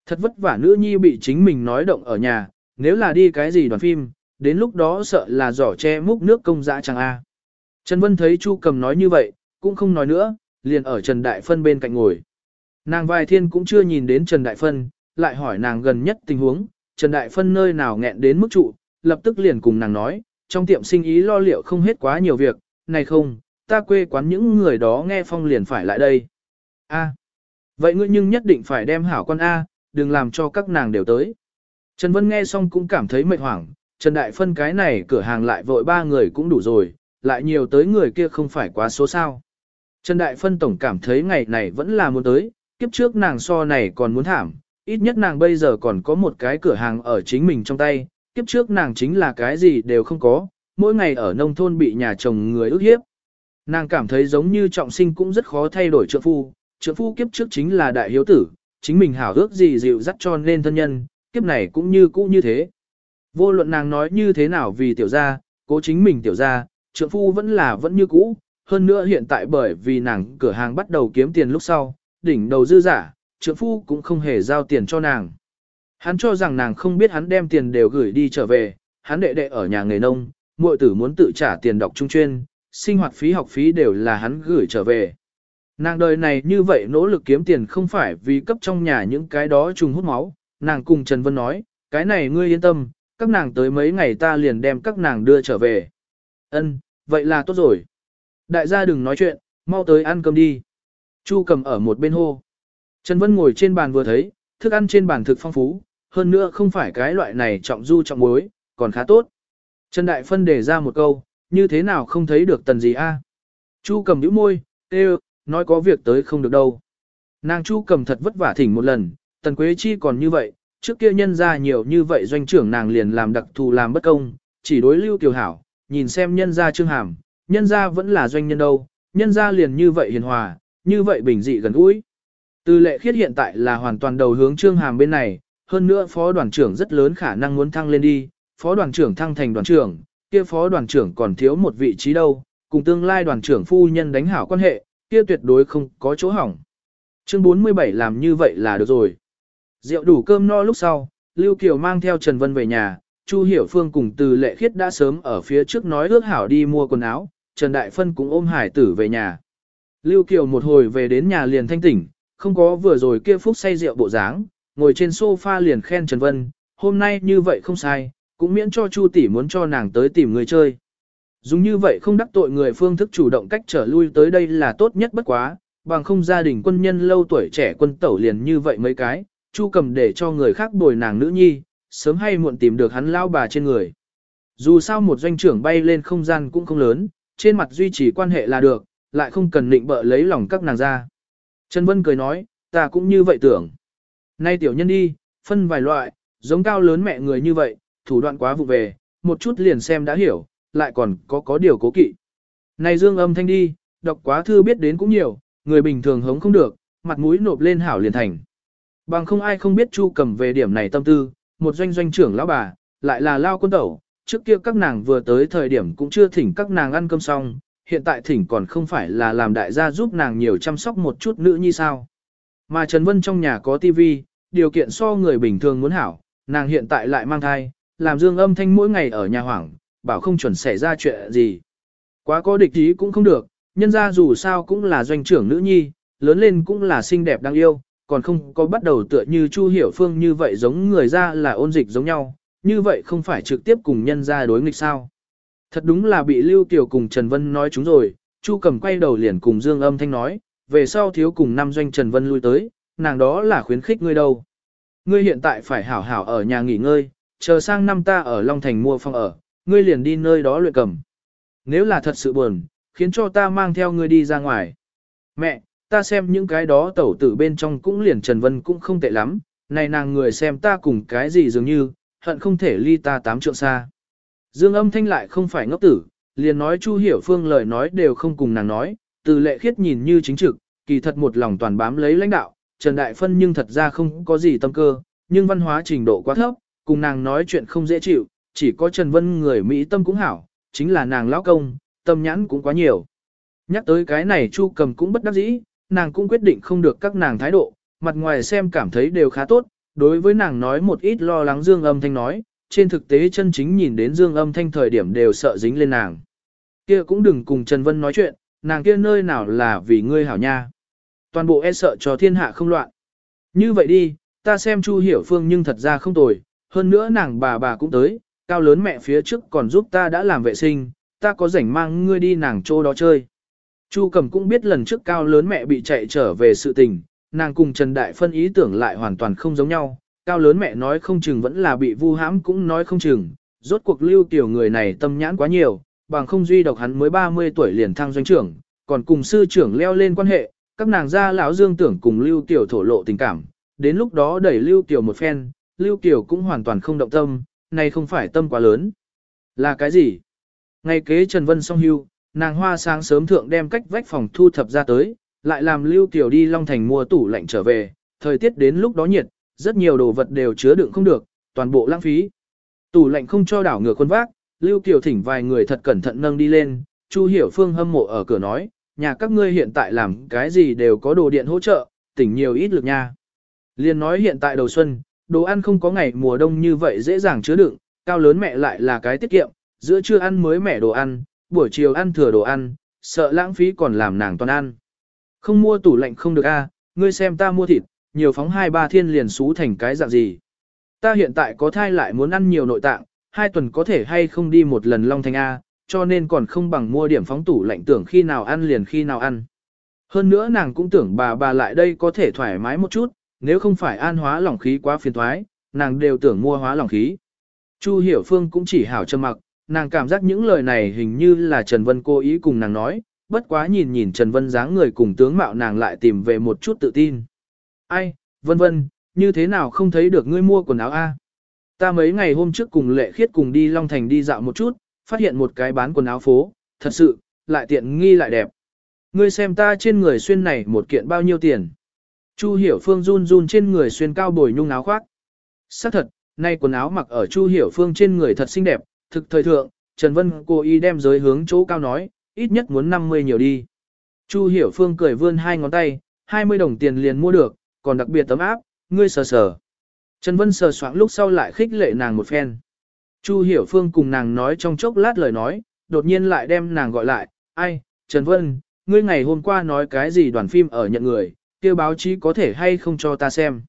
Thật vất vả nữ nhi bị chính mình nói động ở nhà, nếu là đi cái gì đoàn phim, đến lúc đó sợ là giỏ che múc nước công dã chẳng a. Trần Vân thấy Chu cầm nói như vậy, cũng không nói nữa, liền ở Trần Đại Phân bên cạnh ngồi. Nàng vài thiên cũng chưa nhìn đến Trần Đại Phân, lại hỏi nàng gần nhất tình huống, Trần Đại Phân nơi nào nghẹn đến mức trụ, lập tức liền cùng nàng nói, trong tiệm sinh ý lo liệu không hết quá nhiều việc, này không, ta quê quán những người đó nghe phong liền phải lại đây. A, vậy ngươi nhưng nhất định phải đem hảo con A, đừng làm cho các nàng đều tới. Trần Vân nghe xong cũng cảm thấy mệt hoảng, Trần Đại Phân cái này cửa hàng lại vội ba người cũng đủ rồi, lại nhiều tới người kia không phải quá số sao. Trần Đại Phân tổng cảm thấy ngày này vẫn là muốn tới, kiếp trước nàng so này còn muốn thảm, ít nhất nàng bây giờ còn có một cái cửa hàng ở chính mình trong tay, kiếp trước nàng chính là cái gì đều không có, mỗi ngày ở nông thôn bị nhà chồng người ức hiếp. Nàng cảm thấy giống như trọng sinh cũng rất khó thay đổi trượng phu, trượng phu kiếp trước chính là đại hiếu tử, chính mình hảo ước gì dịu dắt cho nên thân nhân, kiếp này cũng như cũ như thế. Vô luận nàng nói như thế nào vì tiểu gia, cố chính mình tiểu gia, trượng phu vẫn là vẫn như cũ, hơn nữa hiện tại bởi vì nàng cửa hàng bắt đầu kiếm tiền lúc sau, đỉnh đầu dư giả, trượng phu cũng không hề giao tiền cho nàng. Hắn cho rằng nàng không biết hắn đem tiền đều gửi đi trở về, hắn đệ đệ ở nhà nghề nông, muội tử muốn tự trả tiền đọc trung chuyên, sinh hoạt phí học phí đều là hắn gửi trở về. Nàng đời này như vậy nỗ lực kiếm tiền không phải vì cấp trong nhà những cái đó trùng hút máu, nàng cùng Trần Vân nói, cái này ngươi yên tâm, các nàng tới mấy ngày ta liền đem các nàng đưa trở về. Ân, vậy là tốt rồi. Đại gia đừng nói chuyện, mau tới ăn cơm đi. Chu cầm ở một bên hô. Trần Vân ngồi trên bàn vừa thấy, thức ăn trên bàn thực phong phú, hơn nữa không phải cái loại này trọng du trọng muối, còn khá tốt. Trần Đại Phân đề ra một câu, như thế nào không thấy được tần gì a? Chu cầm nhíu môi, kêu, nói có việc tới không được đâu. Nàng Chu cầm thật vất vả thỉnh một lần, tần Quế Chi còn như vậy, trước kia nhân ra nhiều như vậy doanh trưởng nàng liền làm đặc thù làm bất công, chỉ đối lưu kiều hảo, nhìn xem nhân ra trương hàm, nhân ra vẫn là doanh nhân đâu, nhân ra liền như vậy hiền hòa, như vậy bình dị gần gũi. Từ lệ khiết hiện tại là hoàn toàn đầu hướng trương hàm bên này, hơn nữa phó đoàn trưởng rất lớn khả năng muốn thăng lên đi, phó đoàn trưởng thăng thành đoàn trưởng, kia phó đoàn trưởng còn thiếu một vị trí đâu, cùng tương lai đoàn trưởng phu nhân đánh hảo quan hệ, kia tuyệt đối không có chỗ hỏng. Chương 47 làm như vậy là được rồi. Rượu đủ cơm no lúc sau, Lưu Kiều mang theo Trần Vân về nhà, Chu Hiểu Phương cùng từ lệ khiết đã sớm ở phía trước nói ước hảo đi mua quần áo, Trần Đại Phân cũng ôm hải tử về nhà. Lưu Kiều một hồi về đến nhà liền thanh tỉnh, không có vừa rồi kia phúc say rượu bộ dáng, ngồi trên sofa liền khen Trần Vân, hôm nay như vậy không sai, cũng miễn cho Chu tỷ muốn cho nàng tới tìm người chơi. Dùng như vậy không đắc tội người phương thức chủ động cách trở lui tới đây là tốt nhất bất quá, bằng không gia đình quân nhân lâu tuổi trẻ quân tẩu liền như vậy mấy cái, Chu cầm để cho người khác bồi nàng nữ nhi, sớm hay muộn tìm được hắn lao bà trên người. Dù sao một doanh trưởng bay lên không gian cũng không lớn, trên mặt duy trì quan hệ là được, lại không cần định bợ lấy lòng các nàng ra. Trần Vân cười nói, ta cũng như vậy tưởng. Nay tiểu nhân đi, phân vài loại, giống cao lớn mẹ người như vậy, thủ đoạn quá vụ về, một chút liền xem đã hiểu, lại còn có có điều cố kỵ. Này dương âm thanh đi, đọc quá thư biết đến cũng nhiều, người bình thường hống không được, mặt mũi nộp lên hảo liền thành. Bằng không ai không biết Chu cầm về điểm này tâm tư, một doanh doanh trưởng lão bà, lại là lao quân tẩu, trước kia các nàng vừa tới thời điểm cũng chưa thỉnh các nàng ăn cơm xong, hiện tại thỉnh còn không phải là làm đại gia giúp nàng nhiều chăm sóc một chút nữ như sao. Mà Trần Vân trong nhà có tivi, điều kiện so người bình thường muốn hảo, nàng hiện tại lại mang thai, làm dương âm thanh mỗi ngày ở nhà hoảng, bảo không chuẩn xảy ra chuyện gì. Quá có địch ý cũng không được, nhân ra dù sao cũng là doanh trưởng nữ nhi, lớn lên cũng là xinh đẹp đáng yêu, còn không có bắt đầu tựa như Chu Hiểu Phương như vậy giống người ra là ôn dịch giống nhau, như vậy không phải trực tiếp cùng nhân ra đối nghịch sao. Thật đúng là bị Lưu Kiều cùng Trần Vân nói chúng rồi, Chu cầm quay đầu liền cùng Dương âm thanh nói, về sau thiếu cùng năm doanh Trần Vân lui tới, nàng đó là khuyến khích ngươi đâu. Ngươi hiện tại phải hảo hảo ở nhà nghỉ ngơi, chờ sang năm ta ở Long Thành mua phòng ở, ngươi liền đi nơi đó luyện cầm. Nếu là thật sự buồn, khiến cho ta mang theo ngươi đi ra ngoài. Mẹ, ta xem những cái đó tẩu tử bên trong cũng liền Trần Vân cũng không tệ lắm, này nàng người xem ta cùng cái gì dường như, hận không thể ly ta tám trượng xa. Dương âm thanh lại không phải ngốc tử, liền nói Chu Hiểu Phương lời nói đều không cùng nàng nói, từ lệ khiết nhìn như chính trực, kỳ thật một lòng toàn bám lấy lãnh đạo, Trần Đại Phân nhưng thật ra không có gì tâm cơ, nhưng văn hóa trình độ quá thấp, cùng nàng nói chuyện không dễ chịu, chỉ có Trần Vân người Mỹ tâm cũng hảo, chính là nàng lão công, tâm nhãn cũng quá nhiều. Nhắc tới cái này Chu cầm cũng bất đắc dĩ, nàng cũng quyết định không được các nàng thái độ, mặt ngoài xem cảm thấy đều khá tốt, đối với nàng nói một ít lo lắng Dương âm thanh nói, trên thực tế chân chính nhìn đến Dương âm thanh thời điểm đều sợ dính lên nàng. Kia cũng đừng cùng Trần Vân nói chuyện, nàng kia nơi nào là vì ngươi hảo nha. Toàn bộ e sợ cho thiên hạ không loạn. Như vậy đi, ta xem Chu Hiểu Phương nhưng thật ra không tồi, hơn nữa nàng bà bà cũng tới, cao lớn mẹ phía trước còn giúp ta đã làm vệ sinh, ta có rảnh mang ngươi đi nàng chỗ đó chơi. Chu Cầm cũng biết lần trước cao lớn mẹ bị chạy trở về sự tình, nàng cùng Trần Đại Phân ý tưởng lại hoàn toàn không giống nhau, cao lớn mẹ nói không chừng vẫn là bị vu hãm cũng nói không chừng, rốt cuộc lưu tiểu người này tâm nhãn quá nhiều, bằng không duy độc hắn mới 30 tuổi liền thăng doanh trưởng, còn cùng sư trưởng leo lên quan hệ, các nàng gia lão dương tưởng cùng lưu tiểu thổ lộ tình cảm, đến lúc đó đẩy lưu tiểu một phen, lưu tiểu cũng hoàn toàn không động tâm, này không phải tâm quá lớn. Là cái gì? Ngày kế Trần Vân song hưu, nàng hoa sáng sớm thượng đem cách vách phòng thu thập ra tới, lại làm lưu Kiều đi Long Thành mua tủ lạnh trở về, thời tiết đến lúc đó nhiệt, rất nhiều đồ vật đều chứa đựng không được, toàn bộ lãng phí. Tủ lạnh không cho đảo ngược quân vác, Lưu Kiều thỉnh vài người thật cẩn thận nâng đi lên, Chu Hiểu Phương hâm mộ ở cửa nói, nhà các ngươi hiện tại làm cái gì đều có đồ điện hỗ trợ, tỉnh nhiều ít lực nha. Liên nói hiện tại đầu xuân, đồ ăn không có ngày mùa đông như vậy dễ dàng chứa đựng, cao lớn mẹ lại là cái tiết kiệm, giữa trưa ăn mới mẻ đồ ăn, buổi chiều ăn thừa đồ ăn, sợ lãng phí còn làm nàng toàn ăn. Không mua tủ lạnh không được a, ngươi xem ta mua thịt, nhiều phóng hai ba thiên liền xú thành cái dạng gì. Ta hiện tại có thai lại muốn ăn nhiều nội tạng, hai tuần có thể hay không đi một lần Long Thành A, cho nên còn không bằng mua điểm phóng tủ lạnh tưởng khi nào ăn liền khi nào ăn. Hơn nữa nàng cũng tưởng bà bà lại đây có thể thoải mái một chút, nếu không phải an hóa lỏng khí quá phiền thoái, nàng đều tưởng mua hóa lỏng khí. Chu Hiểu Phương cũng chỉ hảo trầm mặc, nàng cảm giác những lời này hình như là Trần Vân cố ý cùng nàng nói, bất quá nhìn nhìn Trần Vân dáng người cùng tướng mạo nàng lại tìm về một chút tự tin. Ai, Vân Vân, như thế nào không thấy được ngươi mua quần áo a? Ta mấy ngày hôm trước cùng Lệ Khiết cùng đi Long Thành đi dạo một chút, phát hiện một cái bán quần áo phố, thật sự, lại tiện nghi lại đẹp. Ngươi xem ta trên người xuyên này một kiện bao nhiêu tiền. Chu Hiểu Phương run run trên người xuyên cao bồi nhung áo khoác. Xác thật, nay quần áo mặc ở Chu Hiểu Phương trên người thật xinh đẹp, thực thời thượng, Trần Vân cô y đem giới hướng chỗ cao nói, ít nhất muốn 50 nhiều đi. Chu Hiểu Phương cười vươn hai ngón tay, 20 đồng tiền liền mua được, còn đặc biệt tấm áp, ngươi sờ sờ. Trần Vân sờ soạng lúc sau lại khích lệ nàng một phen. Chu Hiểu Phương cùng nàng nói trong chốc lát lời nói, đột nhiên lại đem nàng gọi lại, ai, Trần Vân, ngươi ngày hôm qua nói cái gì đoàn phim ở nhận người, kia báo chí có thể hay không cho ta xem.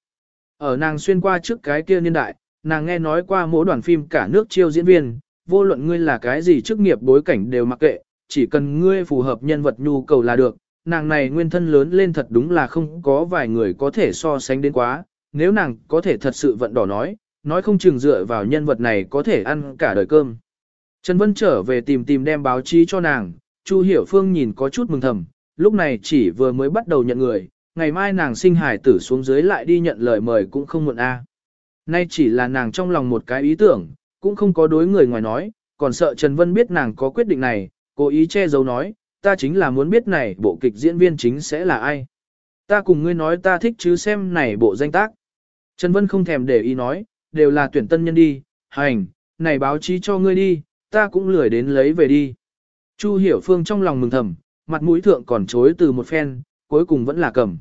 Ở nàng xuyên qua trước cái kia niên đại, nàng nghe nói qua mỗi đoàn phim cả nước chiêu diễn viên, vô luận ngươi là cái gì chức nghiệp bối cảnh đều mặc kệ, chỉ cần ngươi phù hợp nhân vật nhu cầu là được. Nàng này nguyên thân lớn lên thật đúng là không có vài người có thể so sánh đến quá, nếu nàng có thể thật sự vận đỏ nói, nói không chừng dựa vào nhân vật này có thể ăn cả đời cơm. Trần Vân trở về tìm tìm đem báo chí cho nàng, Chu Hiểu Phương nhìn có chút mừng thầm, lúc này chỉ vừa mới bắt đầu nhận người, ngày mai nàng sinh hải tử xuống dưới lại đi nhận lời mời cũng không muộn a. Nay chỉ là nàng trong lòng một cái ý tưởng, cũng không có đối người ngoài nói, còn sợ Trần Vân biết nàng có quyết định này, cố ý che giấu nói, ta chính là muốn biết này bộ kịch diễn viên chính sẽ là ai. Ta cùng ngươi nói ta thích chứ xem này bộ danh tác. Trần Vân không thèm để ý nói, đều là tuyển tân nhân đi, hành, này báo chí cho ngươi đi, ta cũng lười đến lấy về đi. Chu Hiểu Phương trong lòng mừng thầm, mặt mũi thượng còn chối từ một phen, cuối cùng vẫn là cầm.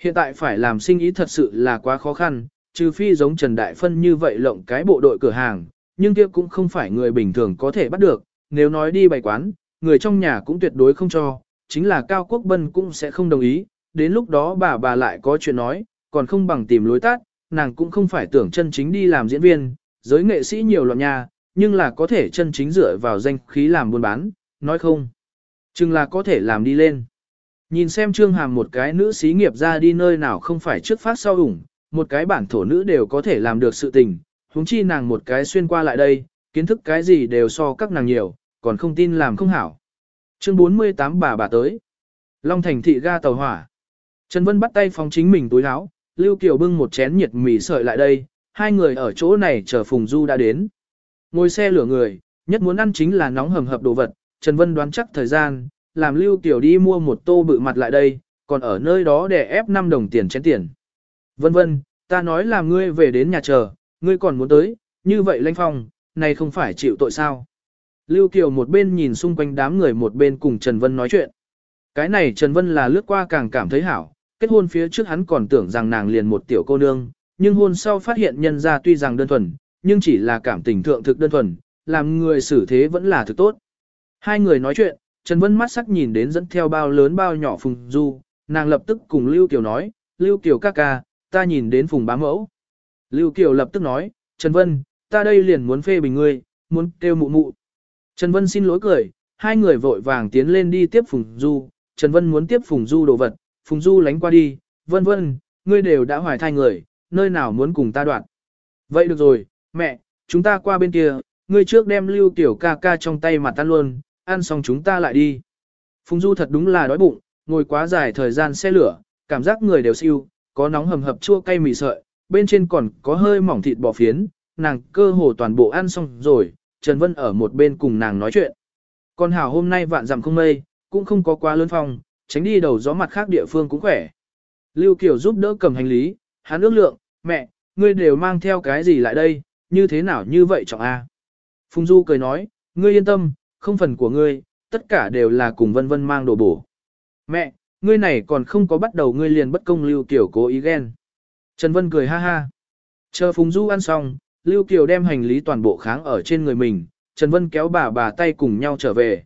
Hiện tại phải làm sinh ý thật sự là quá khó khăn, trừ phi giống Trần Đại Phân như vậy lộng cái bộ đội cửa hàng, nhưng kia cũng không phải người bình thường có thể bắt được, nếu nói đi bày quán, người trong nhà cũng tuyệt đối không cho, chính là Cao Quốc Bân cũng sẽ không đồng ý, đến lúc đó bà bà lại có chuyện nói, còn không bằng tìm lối tắt, nàng cũng không phải tưởng chân chính đi làm diễn viên, giới nghệ sĩ nhiều loạn nha, nhưng là có thể chân chính dựa vào danh khí làm buôn bán, nói không. Chừng là có thể làm đi lên. Nhìn xem Trương Hàm một cái nữ xí nghiệp ra đi nơi nào không phải trước phát sau ủng, một cái bản thổ nữ đều có thể làm được sự tình, huống chi nàng một cái xuyên qua lại đây, kiến thức cái gì đều so các nàng nhiều, còn không tin làm không hảo. Chương 48 bà bà tới. Long Thành thị ga tàu hỏa. Trần Vân bắt tay phóng chính mình túi áo, Lưu Kiều bưng một chén nhiệt mì sợi lại đây, hai người ở chỗ này chờ Phùng Du đã đến. Ngồi xe lửa người, nhất muốn ăn chính là nóng hầm hập đồ vật, Trần Vân đoán chắc thời gian, làm Lưu Kiều đi mua một tô bự mặt lại đây, còn ở nơi đó để ép 5 đồng tiền chén tiền. Vân vân, ta nói là ngươi về đến nhà chờ, ngươi còn muốn tới, như vậy lãnh phong, này không phải chịu tội sao. Lưu Kiều một bên nhìn xung quanh đám người một bên cùng Trần Vân nói chuyện. Cái này Trần Vân là lướt qua càng cảm thấy hảo, kết hôn phía trước hắn còn tưởng rằng nàng liền một tiểu cô nương, nhưng hôn sau phát hiện nhân ra tuy rằng đơn thuần, nhưng chỉ là cảm tình thượng thực đơn thuần, làm người xử thế vẫn là thực tốt. Hai người nói chuyện, Trần Vân mắt sắc nhìn đến dẫn theo bao lớn bao nhỏ Phùng Du, nàng lập tức cùng Lưu Kiều nói, Lưu Kiều ca ca, ta nhìn đến Phùng bá mẫu. Lưu Kiều lập tức nói, Trần Vân, ta đây liền muốn phê bình ngươi, muốn kêu mụ mụ. Trần Vân xin lỗi cười, hai người vội vàng tiến lên đi tiếp Phùng Du, Trần Vân muốn tiếp Phùng Du đồ vật, Phùng Du lánh qua đi, vân vân, ngươi đều đã hoài thai người, nơi nào muốn cùng ta đoạn. Vậy được rồi, mẹ, chúng ta qua bên kia, ngươi trước đem lưu tiểu ca ca trong tay mà tan luôn, ăn xong chúng ta lại đi. Phùng Du thật đúng là đói bụng, ngồi quá dài thời gian xe lửa, cảm giác người đều siêu, có nóng hầm hập chua cay mì sợi, bên trên còn có hơi mỏng thịt bò phiến, nàng cơ hồ toàn bộ ăn xong rồi, Trần Vân ở một bên cùng nàng nói chuyện. Con hảo hôm nay vạn dặm không mây, cũng không có quá lớn phong, tránh đi đầu gió mặt khác địa phương cũng khỏe. Lưu Kiều giúp đỡ cầm hành lý, hắn ước lượng, mẹ, ngươi đều mang theo cái gì lại đây, như thế nào như vậy trọng A. Phùng Du cười nói, ngươi yên tâm, không phần của ngươi, tất cả đều là cùng vân vân mang đồ bổ. Mẹ, ngươi này còn không có bắt đầu ngươi liền bất công Lưu Kiều cố ý ghen. Trần Vân cười ha ha. Chờ Phùng Du ăn xong, Lưu Kiều đem hành lý toàn bộ kháng ở trên người mình, Trần Vân kéo bà bà tay cùng nhau trở về.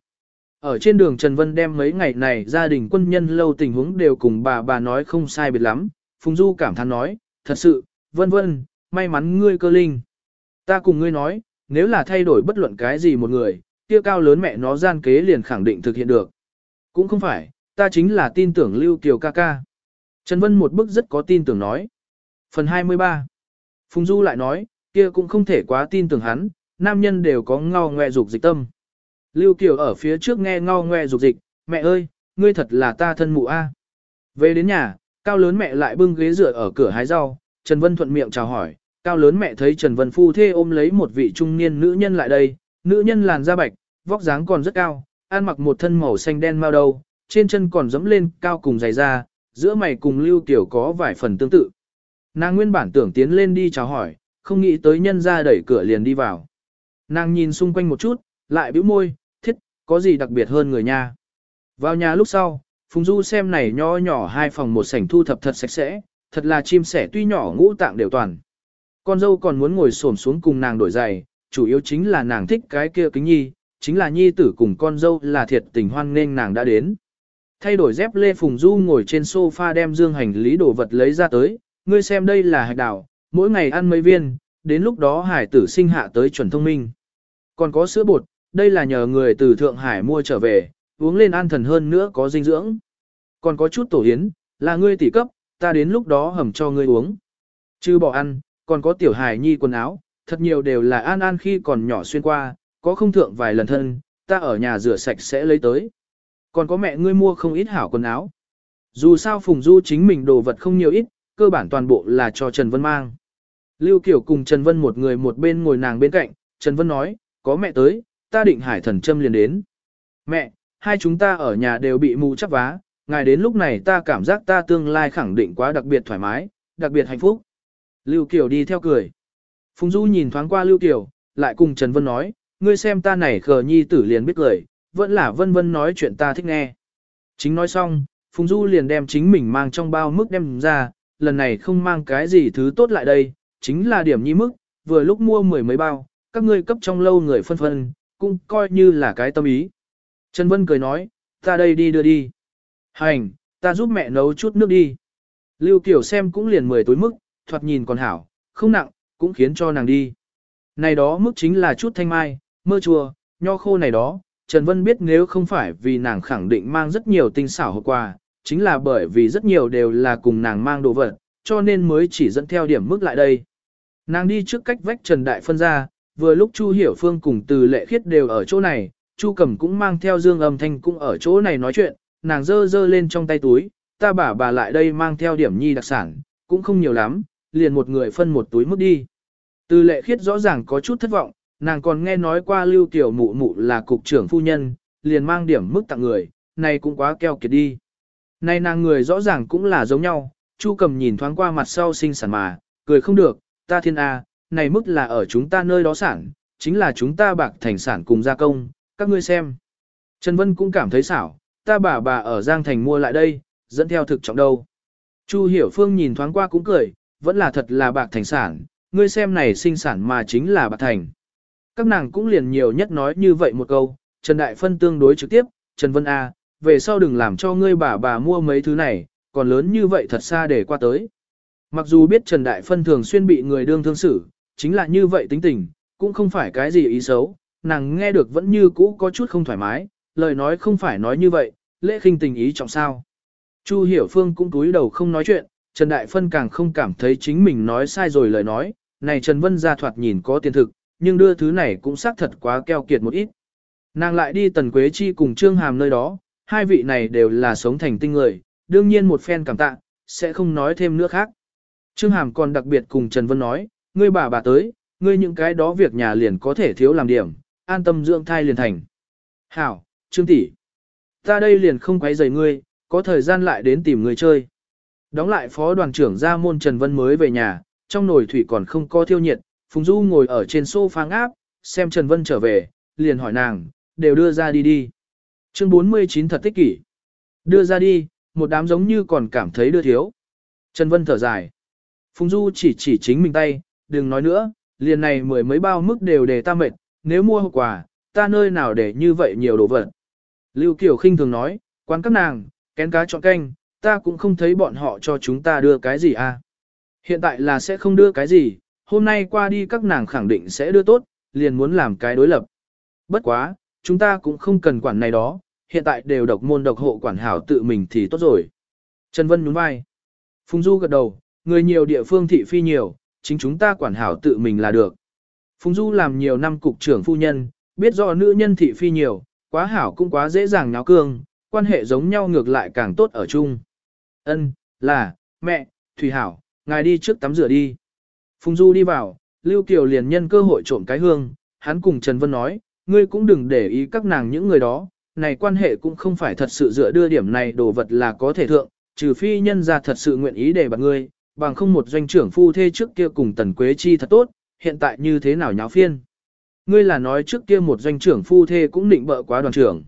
Ở trên đường Trần Vân đem mấy ngày này gia đình quân nhân lâu tình huống đều cùng bà bà nói không sai biệt lắm, Phùng Du cảm thán nói, thật sự, vân vân, may mắn ngươi cơ linh. Ta cùng ngươi nói, nếu là thay đổi bất luận cái gì một người, kia cao lớn mẹ nó gian kế liền khẳng định thực hiện được. Cũng không phải, ta chính là tin tưởng Lưu Kiều ca ca. Trần Vân một bức rất có tin tưởng nói. Phần 23 Phùng Du lại nói, kia cũng không thể quá tin tưởng hắn, nam nhân đều có ngao ngoe dục dịch tâm. Lưu Kiều ở phía trước nghe ngao ngoe dục dịch, mẹ ơi, ngươi thật là ta thân mụ a. Về đến nhà, cao lớn mẹ lại bưng ghế dựa ở cửa hái rau, Trần Vân thuận miệng chào hỏi, cao lớn mẹ thấy Trần Vân phu thê ôm lấy một vị trung niên nữ nhân lại đây, nữ nhân làn da bạch, vóc dáng còn rất cao, ăn mặc một thân màu xanh đen mao đầu, trên chân còn dẫm lên cao cùng giày da, giữa mày cùng Lưu Kiều có vài phần tương tự. Nàng nguyên bản tưởng tiến lên đi chào hỏi, không nghĩ tới nhân ra đẩy cửa liền đi vào. Nàng nhìn xung quanh một chút, lại bĩu môi, thiết, có gì đặc biệt hơn người nha. Vào nhà lúc sau, Phùng Du xem này nho nhỏ hai phòng một sảnh thu thập thật sạch sẽ, thật là chim sẻ tuy nhỏ ngũ tạng đều toàn. Con dâu còn muốn ngồi xổm xuống cùng nàng đổi giày, chủ yếu chính là nàng thích cái kia kính nhi, chính là nhi tử cùng con dâu là thiệt tình hoan nên nàng đã đến. Thay đổi dép Lê Phùng Du ngồi trên sofa đem dương hành lý đồ vật lấy ra tới, ngươi xem đây là hạch đảo, mỗi ngày ăn mấy viên, đến lúc đó hải tử sinh hạ tới chuẩn thông minh. Còn có sữa bột, đây là nhờ người từ Thượng Hải mua trở về, uống lên an thần hơn nữa có dinh dưỡng. Còn có chút tổ yến, là ngươi tỷ cấp, ta đến lúc đó hầm cho ngươi uống. Chứ bỏ ăn, còn có tiểu hải nhi quần áo, thật nhiều đều là an an khi còn nhỏ xuyên qua, có không thượng vài lần thân, ta ở nhà rửa sạch sẽ lấy tới. Còn có mẹ ngươi mua không ít hảo quần áo. Dù sao Phùng Du chính mình đồ vật không nhiều ít, cơ bản toàn bộ là cho Trần Vân mang. Lưu Kiều cùng Trần Vân một người một bên ngồi nàng bên cạnh, Trần Vân nói, có mẹ tới, ta định hải thần châm liền đến. Mẹ, hai chúng ta ở nhà đều bị mù chắp vá, ngài đến lúc này ta cảm giác ta tương lai khẳng định quá đặc biệt thoải mái, đặc biệt hạnh phúc. Lưu Kiều đi theo cười. Phùng Du nhìn thoáng qua Lưu Kiều, lại cùng Trần Vân nói, ngươi xem ta này khờ nhi tử liền biết cười, vẫn là vân vân nói chuyện ta thích nghe. Chính nói xong, Phùng Du liền đem chính mình mang trong bao mức đem ra, lần này không mang cái gì thứ tốt lại đây, chính là điểm nhi mức, vừa lúc mua mười mấy bao, các ngươi cấp trong lâu người phân phân, cũng coi như là cái tâm ý. Trần Vân cười nói, ta đây đi đưa đi. Hành, ta giúp mẹ nấu chút nước đi. Lưu Kiều xem cũng liền 10 túi mức, thoạt nhìn còn hảo, không nặng, cũng khiến cho nàng đi. Này đó mức chính là chút thanh mai, mơ chua, nho khô này đó, Trần Vân biết nếu không phải vì nàng khẳng định mang rất nhiều tinh xảo hộp quà, chính là bởi vì rất nhiều đều là cùng nàng mang đồ vật, cho nên mới chỉ dẫn theo điểm mức lại đây. Nàng đi trước cách vách Trần Đại phân ra, vừa lúc Chu Hiểu Phương cùng từ lệ khiết đều ở chỗ này, Chu Cẩm cũng mang theo dương âm thanh cũng ở chỗ này nói chuyện, nàng dơ dơ lên trong tay túi, ta bảo bà lại đây mang theo điểm nhi đặc sản, cũng không nhiều lắm, liền một người phân một túi mức đi. Từ lệ khiết rõ ràng có chút thất vọng, nàng còn nghe nói qua lưu tiểu mụ mụ là cục trưởng phu nhân, liền mang điểm mức tặng người, này cũng quá keo kiệt đi nay nàng người rõ ràng cũng là giống nhau, Chu cầm nhìn thoáng qua mặt sau sinh sản mà, cười không được, ta thiên A, này mức là ở chúng ta nơi đó sản, chính là chúng ta bạc thành sản cùng gia công, các ngươi xem. Trần Vân cũng cảm thấy xảo, ta bà bà ở Giang Thành mua lại đây, dẫn theo thực trọng đâu. Chu Hiểu Phương nhìn thoáng qua cũng cười, vẫn là thật là bạc thành sản, ngươi xem này sinh sản mà chính là bạc thành. Các nàng cũng liền nhiều nhất nói như vậy một câu, Trần Đại Phân tương đối trực tiếp, Trần Vân A, về sau đừng làm cho ngươi bà bà mua mấy thứ này, còn lớn như vậy thật xa để qua tới. Mặc dù biết Trần Đại Phân thường xuyên bị người đương thương xử, chính là như vậy tính tình, cũng không phải cái gì ý xấu, nàng nghe được vẫn như cũ có chút không thoải mái, lời nói không phải nói như vậy, lễ khinh tình ý trọng sao. Chu Hiểu Phương cũng túi đầu không nói chuyện, Trần Đại Phân càng không cảm thấy chính mình nói sai rồi lời nói, này Trần Vân ra thoạt nhìn có tiền thực, nhưng đưa thứ này cũng xác thật quá keo kiệt một ít. Nàng lại đi Tần Quế Chi cùng Trương Hàm nơi đó, hai vị này đều là sống thành tinh người, đương nhiên một phen cảm tạ, sẽ không nói thêm nữa khác. Trương Hàm còn đặc biệt cùng Trần Vân nói, ngươi bà bà tới, ngươi những cái đó việc nhà liền có thể thiếu làm điểm, an tâm dưỡng thai liền thành. Hảo, Trương tỷ, ta đây liền không quấy rầy ngươi, có thời gian lại đến tìm người chơi. Đóng lại phó đoàn trưởng ra môn Trần Vân mới về nhà, trong nồi thủy còn không có thiêu nhiệt, Phùng Du ngồi ở trên sofa áp, xem Trần Vân trở về, liền hỏi nàng, đều đưa ra đi đi. Chương 49 thật tích kỷ. Đưa ra đi, một đám giống như còn cảm thấy đưa thiếu. Trần Vân thở dài. Phùng Du chỉ chỉ chính mình tay, đừng nói nữa, liền này mười mấy bao mức đều để ta mệt, nếu mua hộp quà, ta nơi nào để như vậy nhiều đồ vật. Lưu Kiều khinh thường nói, quán các nàng, kén cá chọn canh, ta cũng không thấy bọn họ cho chúng ta đưa cái gì à. Hiện tại là sẽ không đưa cái gì, hôm nay qua đi các nàng khẳng định sẽ đưa tốt, liền muốn làm cái đối lập. Bất quá, chúng ta cũng không cần quản này đó, hiện tại đều độc môn độc hộ quản hảo tự mình thì tốt rồi. Trần Vân nhún vai. Phùng Du gật đầu, người nhiều địa phương thị phi nhiều, chính chúng ta quản hảo tự mình là được. Phùng Du làm nhiều năm cục trưởng phu nhân, biết rõ nữ nhân thị phi nhiều, quá hảo cũng quá dễ dàng náo cương, quan hệ giống nhau ngược lại càng tốt ở chung. Ân, là, mẹ, Thủy Hảo, ngài đi trước tắm rửa đi. Phùng Du đi vào, Lưu Kiều liền nhân cơ hội trộm cái hương, hắn cùng Trần Vân nói, ngươi cũng đừng để ý các nàng những người đó, này quan hệ cũng không phải thật sự dựa đưa điểm này đồ vật là có thể thượng, trừ phi nhân ra thật sự nguyện ý để bạc ngươi, bằng không một doanh trưởng phu thê trước kia cùng Tần Quế Chi thật tốt, hiện tại như thế nào nháo phiên. Ngươi là nói trước kia một doanh trưởng phu thê cũng định bợ quá đoàn trưởng.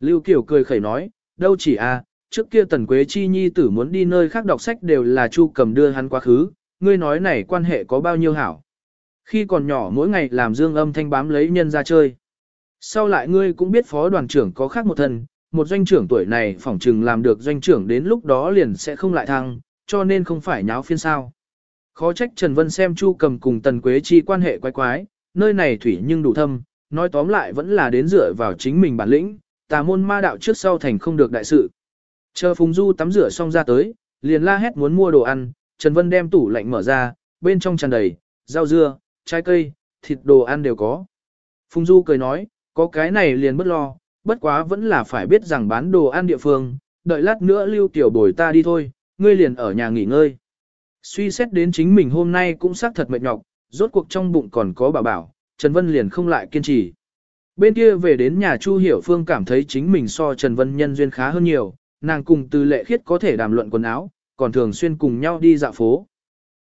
Lưu Kiều cười khẩy nói, đâu chỉ à, trước kia Tần Quế Chi nhi tử muốn đi nơi khác đọc sách đều là Chu cầm đưa hắn quá khứ, ngươi nói này quan hệ có bao nhiêu hảo. Khi còn nhỏ mỗi ngày làm dương âm thanh bám lấy nhân ra chơi. Sau lại ngươi cũng biết phó đoàn trưởng có khác một thân, một doanh trưởng tuổi này phỏng chừng làm được doanh trưởng đến lúc đó liền sẽ không lại thăng, cho nên không phải nháo phiên sao. Khó trách Trần Vân xem Chu cầm cùng Tần Quế Chi quan hệ quái quái, nơi này thủy nhưng đủ thâm, nói tóm lại vẫn là đến dựa vào chính mình bản lĩnh, tà môn ma đạo trước sau thành không được đại sự. Chờ Phùng Du tắm rửa xong ra tới, liền la hét muốn mua đồ ăn, Trần Vân đem tủ lạnh mở ra, bên trong tràn đầy, rau dưa, trái cây, thịt đồ ăn đều có. Phùng Du cười nói, có cái này liền bất lo, bất quá vẫn là phải biết rằng bán đồ ăn địa phương, đợi lát nữa lưu tiểu bồi ta đi thôi, ngươi liền ở nhà nghỉ ngơi. Suy xét đến chính mình hôm nay cũng xác thật mệt nhọc, rốt cuộc trong bụng còn có bảo bảo, Trần Vân liền không lại kiên trì. Bên kia về đến nhà Chu Hiểu Phương cảm thấy chính mình so Trần Vân nhân duyên khá hơn nhiều, nàng cùng từ lệ khiết có thể đàm luận quần áo, còn thường xuyên cùng nhau đi dạo phố.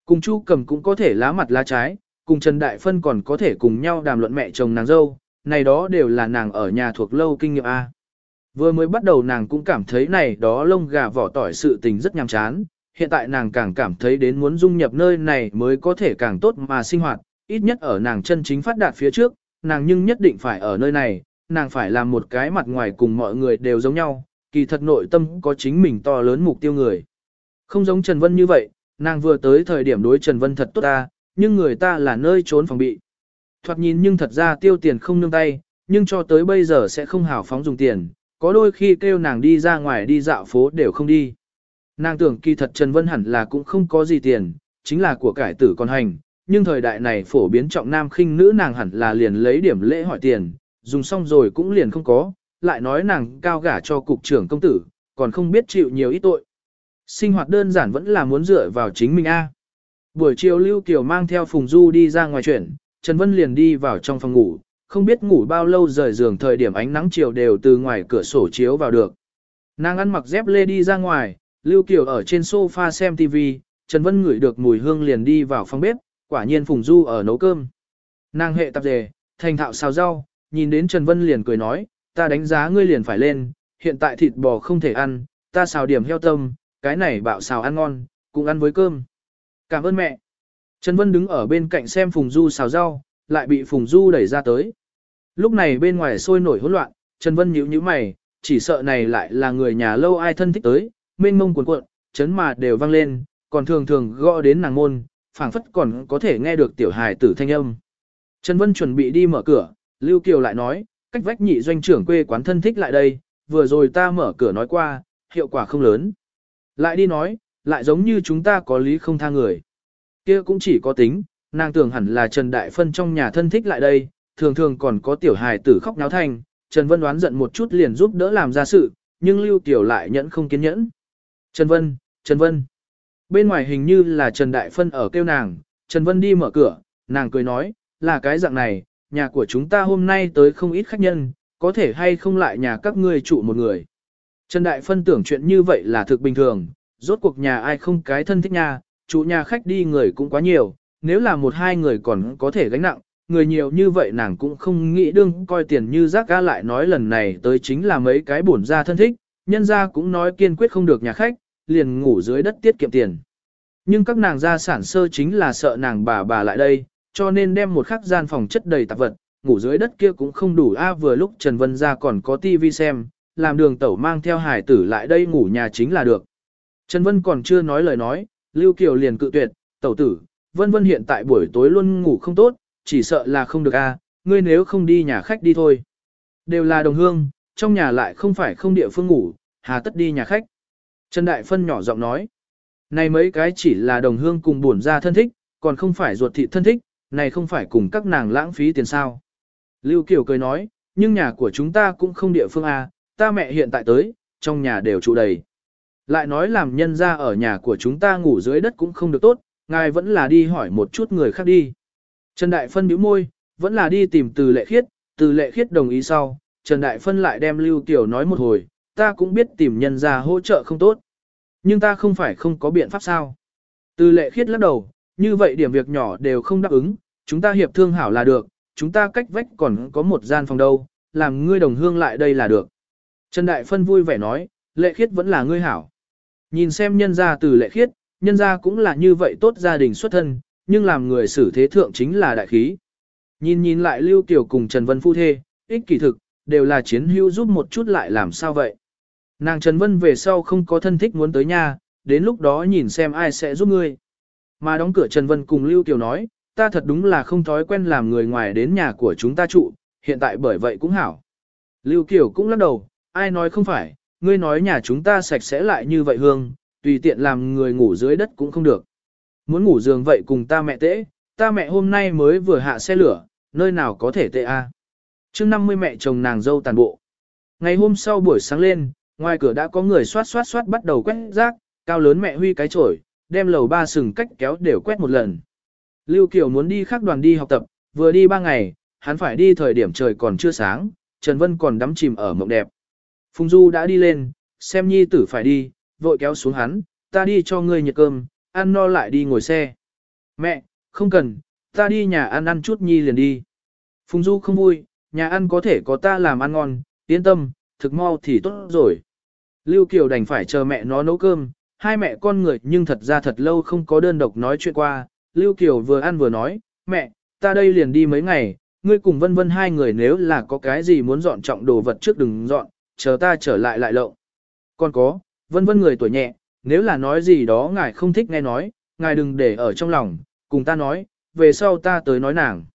Cùng Chu cầm cũng có thể lá mặt lá trái, cùng Trần Đại Phân còn có thể cùng nhau đàm luận mẹ chồng nàng dâu, này đó đều là nàng ở nhà thuộc lâu kinh nghiệm A. Vừa mới bắt đầu nàng cũng cảm thấy này đó lông gà vỏ tỏi sự tình rất nhàm chán, hiện tại nàng càng cảm thấy đến muốn dung nhập nơi này mới có thể càng tốt mà sinh hoạt, ít nhất ở nàng chân chính phát đạt phía trước, nàng nhưng nhất định phải ở nơi này, nàng phải làm một cái mặt ngoài cùng mọi người đều giống nhau, kỳ thật nội tâm có chính mình to lớn mục tiêu người. Không giống Trần Vân như vậy, nàng vừa tới thời điểm đối Trần Vân thật tốt ta, nhưng người ta là nơi trốn phòng bị. Thoạt nhìn nhưng thật ra tiêu tiền không nương tay, nhưng cho tới bây giờ sẽ không hào phóng dùng tiền, có đôi khi kêu nàng đi ra ngoài đi dạo phố đều không đi. Nàng tưởng kỳ thật Trần Vân hẳn là cũng không có gì tiền, chính là của cải tử con hành, nhưng thời đại này phổ biến trọng nam khinh nữ nàng hẳn là liền lấy điểm lễ hỏi tiền, dùng xong rồi cũng liền không có, lại nói nàng cao gả cho cục trưởng công tử, còn không biết chịu nhiều ít tội. Sinh hoạt đơn giản vẫn là muốn dựa vào chính mình a. Buổi chiều Lưu Kiều mang theo Phùng Du đi ra ngoài chuyển, Trần Vân liền đi vào trong phòng ngủ, không biết ngủ bao lâu rời giường thời điểm ánh nắng chiều đều từ ngoài cửa sổ chiếu vào được. Nàng ăn mặc dép lê đi ra ngoài, Lưu Kiều ở trên sofa xem TV, Trần Vân ngửi được mùi hương liền đi vào phòng bếp, quả nhiên Phùng Du ở nấu cơm. Nàng hệ tập dề, thành thạo xào rau, nhìn đến Trần Vân liền cười nói, ta đánh giá ngươi liền phải lên, hiện tại thịt bò không thể ăn, ta xào điểm heo tâm, cái này bạo xào ăn ngon, cũng ăn với cơm. Cảm ơn mẹ. Trần Vân đứng ở bên cạnh xem Phùng Du xào rau, lại bị Phùng Du đẩy ra tới. Lúc này bên ngoài sôi nổi hỗn loạn, Trần Vân nhíu nhíu mày, chỉ sợ này lại là người nhà lâu ai thân thích tới, mênh mông cuộn cuộn, chấn mà đều vang lên, còn thường thường gõ đến nàng môn, phảng phất còn có thể nghe được tiểu hài tử thanh âm. Trần Vân chuẩn bị đi mở cửa, Lưu Kiều lại nói, cách vách nhị doanh trưởng quê quán thân thích lại đây, vừa rồi ta mở cửa nói qua, hiệu quả không lớn. Lại đi nói, lại giống như chúng ta có lý không tha người. kia cũng chỉ có tính, nàng tưởng hẳn là Trần Đại Phân trong nhà thân thích lại đây, thường thường còn có tiểu hài tử khóc náo thành, Trần Vân đoán giận một chút liền giúp đỡ làm ra sự, nhưng Lưu Tiểu lại nhẫn không kiên nhẫn. Trần Vân, Trần Vân. Bên ngoài hình như là Trần Đại Phân ở kêu nàng, Trần Vân đi mở cửa, nàng cười nói, là cái dạng này, nhà của chúng ta hôm nay tới không ít khách nhân, có thể hay không lại nhà các ngươi trụ một người. Trần Đại Phân tưởng chuyện như vậy là thực bình thường, rốt cuộc nhà ai không cái thân thích nhà, chủ nhà khách đi người cũng quá nhiều, nếu là một hai người còn có thể gánh nặng, người nhiều như vậy nàng cũng không nghĩ đương coi tiền như rác ga lại nói lần này tới chính là mấy cái bổn ra thân thích, nhân ra cũng nói kiên quyết không được nhà khách, liền ngủ dưới đất tiết kiệm tiền. Nhưng các nàng gia sản sơ chính là sợ nàng bà bà lại đây, cho nên đem một khắc gian phòng chất đầy tạp vật, ngủ dưới đất kia cũng không đủ a vừa lúc Trần Vân ra còn có tivi xem, làm đường tẩu mang theo hải tử lại đây ngủ nhà chính là được. Trần Vân còn chưa nói lời nói, Lưu Kiều liền cự tuyệt, tẩu tử, Vân Vân hiện tại buổi tối luôn ngủ không tốt, chỉ sợ là không được a, ngươi nếu không đi nhà khách đi thôi. Đều là đồng hương, trong nhà lại không phải không địa phương ngủ, hà tất đi nhà khách. Trần Đại Phân nhỏ giọng nói, này mấy cái chỉ là đồng hương cùng buồn ra thân thích, còn không phải ruột thịt thân thích, này không phải cùng các nàng lãng phí tiền sao. Lưu Kiều cười nói, nhưng nhà của chúng ta cũng không địa phương A, ta mẹ hiện tại tới, trong nhà đều trụ đầy. Lại nói làm nhân ra ở nhà của chúng ta ngủ dưới đất cũng không được tốt, ngài vẫn là đi hỏi một chút người khác đi. Trần Đại Phân bĩu môi, vẫn là đi tìm từ lệ khiết, từ lệ khiết đồng ý sau, Trần Đại Phân lại đem Lưu tiểu nói một hồi, ta cũng biết tìm nhân ra hỗ trợ không tốt. Nhưng ta không phải không có biện pháp sao. Từ lệ khiết lắc đầu, như vậy điểm việc nhỏ đều không đáp ứng, chúng ta hiệp thương hảo là được, chúng ta cách vách còn có một gian phòng đâu, làm ngươi đồng hương lại đây là được. Trần Đại Phân vui vẻ nói, lệ khiết vẫn là ngươi hảo. Nhìn xem nhân gia từ lệ khiết, nhân gia cũng là như vậy tốt gia đình xuất thân, nhưng làm người xử thế thượng chính là đại khí. Nhìn nhìn lại Lưu Tiểu cùng Trần Vân phu thê, ích kỷ thực, đều là chiến hữu giúp một chút lại làm sao vậy. Nàng Trần Vân về sau không có thân thích muốn tới nhà, đến lúc đó nhìn xem ai sẽ giúp ngươi. Mà đóng cửa Trần Vân cùng Lưu Kiều nói, ta thật đúng là không thói quen làm người ngoài đến nhà của chúng ta trụ, hiện tại bởi vậy cũng hảo. Lưu Kiều cũng lắc đầu, ai nói không phải, ngươi nói nhà chúng ta sạch sẽ lại như vậy hương, tùy tiện làm người ngủ dưới đất cũng không được. Muốn ngủ giường vậy cùng ta mẹ tễ, ta mẹ hôm nay mới vừa hạ xe lửa, nơi nào có thể tệ a? À? Trước 50 mẹ chồng nàng dâu tàn bộ. Ngày hôm sau buổi sáng lên, ngoài cửa đã có người xoát xoát xoát bắt đầu quét rác, cao lớn mẹ huy cái chổi, đem lầu ba sừng cách kéo đều quét một lần. Lưu Kiều muốn đi khác đoàn đi học tập, vừa đi ba ngày, hắn phải đi thời điểm trời còn chưa sáng, Trần Vân còn đắm chìm ở mộng đẹp. Phùng Du đã đi lên, xem nhi tử phải đi, vội kéo xuống hắn, ta đi cho ngươi nhiệt cơm, ăn no lại đi ngồi xe. Mẹ, không cần, ta đi nhà ăn ăn chút nhi liền đi. Phùng Du không vui, nhà ăn có thể có ta làm ăn ngon, yên tâm, thực mau thì tốt rồi. Lưu Kiều đành phải chờ mẹ nó nấu cơm, hai mẹ con người nhưng thật ra thật lâu không có đơn độc nói chuyện qua. Lưu Kiều vừa ăn vừa nói, mẹ, ta đây liền đi mấy ngày, ngươi cùng vân vân hai người nếu là có cái gì muốn dọn trọng đồ vật trước đừng dọn, chờ ta trở lại lại lộng. Còn có, vân vân người tuổi nhẹ, nếu là nói gì đó ngài không thích nghe nói, ngài đừng để ở trong lòng, cùng ta nói, về sau ta tới nói nàng.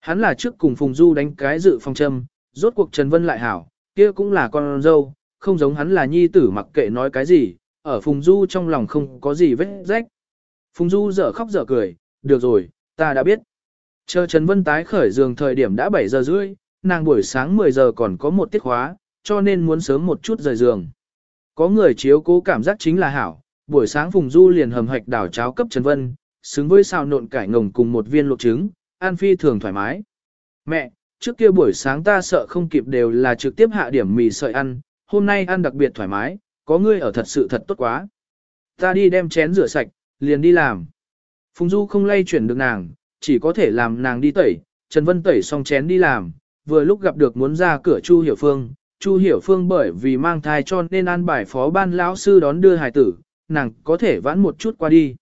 Hắn là trước cùng Phùng Du đánh cái dự phong châm, rốt cuộc Trần Vân lại hảo, kia cũng là con dâu, không giống hắn là nhi tử mặc kệ nói cái gì, ở Phùng Du trong lòng không có gì vết rách. Phùng Du dở khóc dở cười, được rồi, ta đã biết. Chờ Trần Vân tái khởi giường thời điểm đã 7 giờ rưỡi, nàng buổi sáng 10 giờ còn có một tiết khóa, cho nên muốn sớm một chút rời giường. Có người chiếu cố cảm giác chính là hảo, buổi sáng Phùng Du liền hầm hạch đảo cháo cấp Trần Vân, xứng với xào nộn cải ngồng cùng một viên luộc trứng, an phi thường thoải mái. Mẹ, trước kia buổi sáng ta sợ không kịp đều là trực tiếp hạ điểm mì sợi ăn, hôm nay ăn đặc biệt thoải mái, có ngươi ở thật sự thật tốt quá. Ta đi đem chén rửa sạch, liền đi làm. Phùng Du không lay chuyển được nàng, chỉ có thể làm nàng đi tẩy, Trần Vân tẩy xong chén đi làm, vừa lúc gặp được muốn ra cửa Chu Hiểu Phương. Chu Hiểu Phương bởi vì mang thai cho nên an bài phó ban lão sư đón đưa hài tử, nàng có thể vãn một chút qua đi.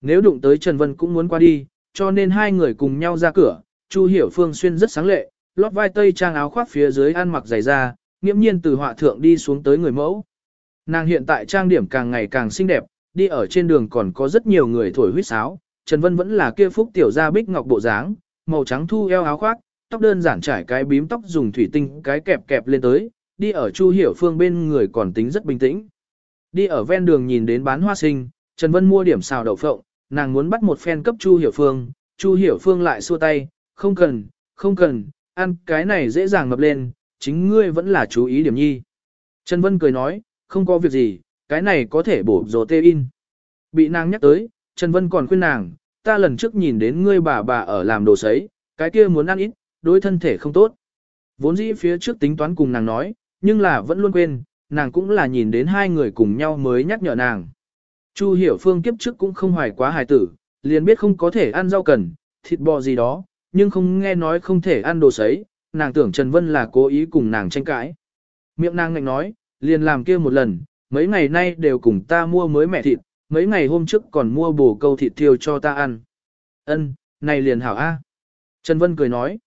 Nếu đụng tới Trần Vân cũng muốn qua đi, cho nên hai người cùng nhau ra cửa, Chu Hiểu Phương xuyên rất sáng lệ, lót vai tây trang áo khoác phía dưới ăn mặc dày da, nghiễm nhiên từ họa thượng đi xuống tới người mẫu. Nàng hiện tại trang điểm càng ngày càng xinh đẹp, đi ở trên đường còn có rất nhiều người thổi huýt sáo, Trần Vân vẫn là kia phúc tiểu gia bích ngọc bộ dáng, màu trắng thu eo áo khoác, tóc đơn giản trải cái bím tóc dùng thủy tinh cái kẹp kẹp lên tới, đi ở Chu Hiểu Phương bên người còn tính rất bình tĩnh. Đi ở ven đường nhìn đến bán hoa sinh, Trần Vân mua điểm xào đậu phộng, nàng muốn bắt một phen cấp Chu Hiểu Phương, Chu Hiểu Phương lại xua tay, không cần, không cần, ăn cái này dễ dàng mập lên, chính ngươi vẫn là chú ý điểm nhi. Trần Vân cười nói, không có việc gì, cái này có thể bổ dồ tê in. Bị nàng nhắc tới, Trần Vân còn khuyên nàng, ta lần trước nhìn đến ngươi bà bà ở làm đồ sấy, cái kia muốn ăn ít, đối thân thể không tốt. Vốn dĩ phía trước tính toán cùng nàng nói, nhưng là vẫn luôn quên, nàng cũng là nhìn đến hai người cùng nhau mới nhắc nhở nàng. Chu hiểu phương kiếp trước cũng không hoài quá hài tử, liền biết không có thể ăn rau cần, thịt bò gì đó, nhưng không nghe nói không thể ăn đồ sấy, nàng tưởng Trần Vân là cố ý cùng nàng tranh cãi. Miệng nàng ngạnh nói, liền làm kia một lần, mấy ngày nay đều cùng ta mua mới mẹ thịt, mấy ngày hôm trước còn mua bổ câu thịt thiêu cho ta ăn. Ân, này liền hảo a. Trần Vân cười nói.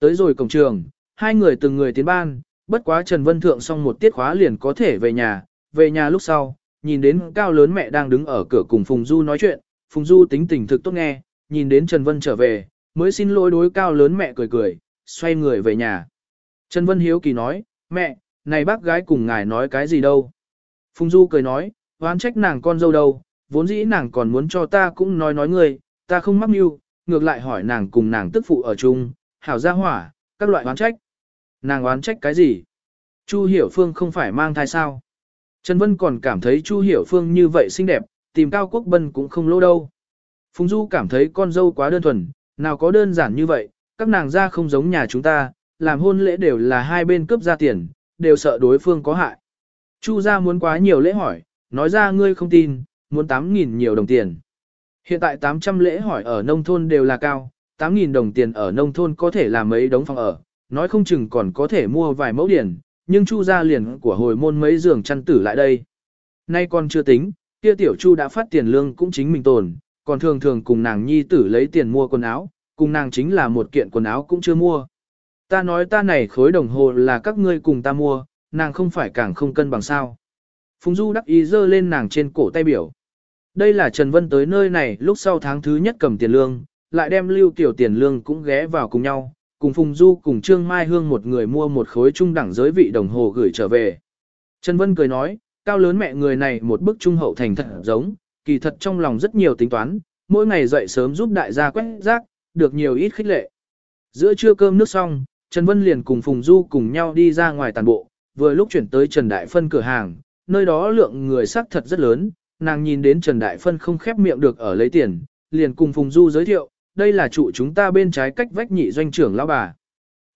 Tới rồi cổng trường, hai người từng người tiến ban, bất quá Trần Vân thượng xong một tiết khóa liền có thể về nhà, về nhà lúc sau, nhìn đến cao lớn mẹ đang đứng ở cửa cùng Phùng Du nói chuyện, Phùng Du tính tình thực tốt nghe, nhìn đến Trần Vân trở về, mới xin lỗi đối cao lớn mẹ cười cười, xoay người về nhà. Trần Vân Hiếu Kỳ nói, mẹ, này bác gái cùng ngài nói cái gì đâu. Phùng Du cười nói, oán trách nàng con dâu đâu, vốn dĩ nàng còn muốn cho ta cũng nói nói người, ta không mắc mưu, ngược lại hỏi nàng cùng nàng tức phụ ở chung, hảo gia hỏa, các loại oán trách. Nàng oán trách cái gì? Chu Hiểu Phương không phải mang thai sao? Trần Vân còn cảm thấy Chu Hiểu Phương như vậy xinh đẹp, tìm Cao Quốc Bân cũng không lỗ đâu. Phùng Du cảm thấy con dâu quá đơn thuần, nào có đơn giản như vậy, các nàng ra không giống nhà chúng ta, làm hôn lễ đều là hai bên cướp ra tiền, đều sợ đối phương có hại. Chu gia muốn quá nhiều lễ hỏi, nói ra ngươi không tin, muốn 8.000 nhiều đồng tiền. Hiện tại 800 lễ hỏi ở nông thôn đều là cao, 8.000 đồng tiền ở nông thôn có thể làm mấy đống phòng ở, nói không chừng còn có thể mua vài mẫu điển, nhưng Chu gia liền của hồi môn mấy giường chăn tử lại đây. Nay còn chưa tính, kia tiểu Chu đã phát tiền lương cũng chính mình tồn, còn thường thường cùng nàng nhi tử lấy tiền mua quần áo, cùng nàng chính là một kiện quần áo cũng chưa mua. Ta nói ta này khối đồng hồ là các ngươi cùng ta mua, nàng không phải càng không cân bằng sao. Phùng Du đắc ý dơ lên nàng trên cổ tay biểu. Đây là Trần Vân tới nơi này lúc sau tháng thứ nhất cầm tiền lương, lại đem lưu tiểu tiền lương cũng ghé vào cùng nhau, cùng Phùng Du cùng Trương Mai Hương một người mua một khối trung đẳng giới vị đồng hồ gửi trở về. Trần Vân cười nói, cao lớn mẹ người này một bức trung hậu thành thật giống, kỳ thật trong lòng rất nhiều tính toán, mỗi ngày dậy sớm giúp đại gia quét rác, được nhiều ít khích lệ. Giữa trưa cơm nước xong, Trần Vân liền cùng Phùng Du cùng nhau đi ra ngoài tàn bộ, vừa lúc chuyển tới Trần Đại Phân cửa hàng, nơi đó lượng người sắc thật rất lớn, nàng nhìn đến Trần Đại Phân không khép miệng được ở lấy tiền, liền cùng Phùng Du giới thiệu, đây là trụ chúng ta bên trái cách vách nhị doanh trưởng lão bà.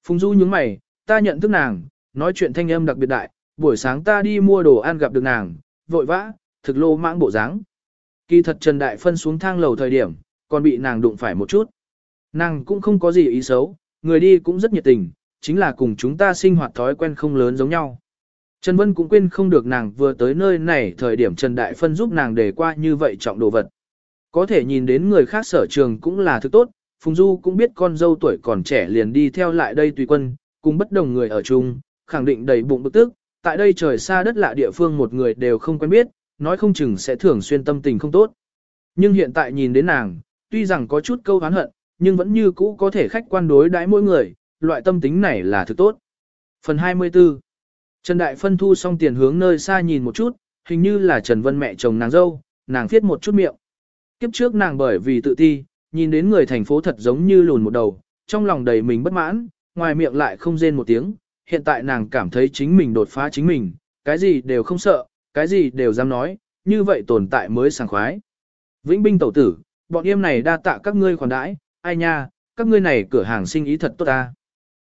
Phùng Du nhướng mày, ta nhận thức nàng, nói chuyện thanh âm đặc biệt đại, buổi sáng ta đi mua đồ ăn gặp được nàng, vội vã, thực lô mãng bộ dáng. Kỳ thật Trần Đại Phân xuống thang lầu thời điểm, còn bị nàng đụng phải một chút. Nàng cũng không có gì ý xấu, người đi cũng rất nhiệt tình, chính là cùng chúng ta sinh hoạt thói quen không lớn giống nhau. Trần Vân cũng quên không được nàng vừa tới nơi này thời điểm Trần Đại Phân giúp nàng để qua như vậy trọng đồ vật. Có thể nhìn đến người khác sở trường cũng là thứ tốt, Phùng Du cũng biết con dâu tuổi còn trẻ liền đi theo lại đây tùy quân, cùng bất đồng người ở chung, khẳng định đầy bụng bức tức, tại đây trời xa đất lạ địa phương một người đều không quen biết, nói không chừng sẽ thường xuyên tâm tình không tốt. Nhưng hiện tại nhìn đến nàng, tuy rằng có chút câu hán hận, nhưng vẫn như cũ có thể khách quan đối đãi mỗi người, loại tâm tính này là thứ tốt. Phần 24 Trần Đại Phân thu xong tiền hướng nơi xa nhìn một chút, hình như là Trần Vân mẹ chồng nàng dâu, nàng thiết một chút miệng. Kiếp trước nàng bởi vì tự ti, nhìn đến người thành phố thật giống như lùn một đầu, trong lòng đầy mình bất mãn, ngoài miệng lại không rên một tiếng, hiện tại nàng cảm thấy chính mình đột phá chính mình, cái gì đều không sợ, cái gì đều dám nói, như vậy tồn tại mới sảng khoái. Vĩnh binh tẩu tử, bọn em này đa tạ các ngươi khoản đãi, ai nha, các ngươi này cửa hàng sinh ý thật tốt ta.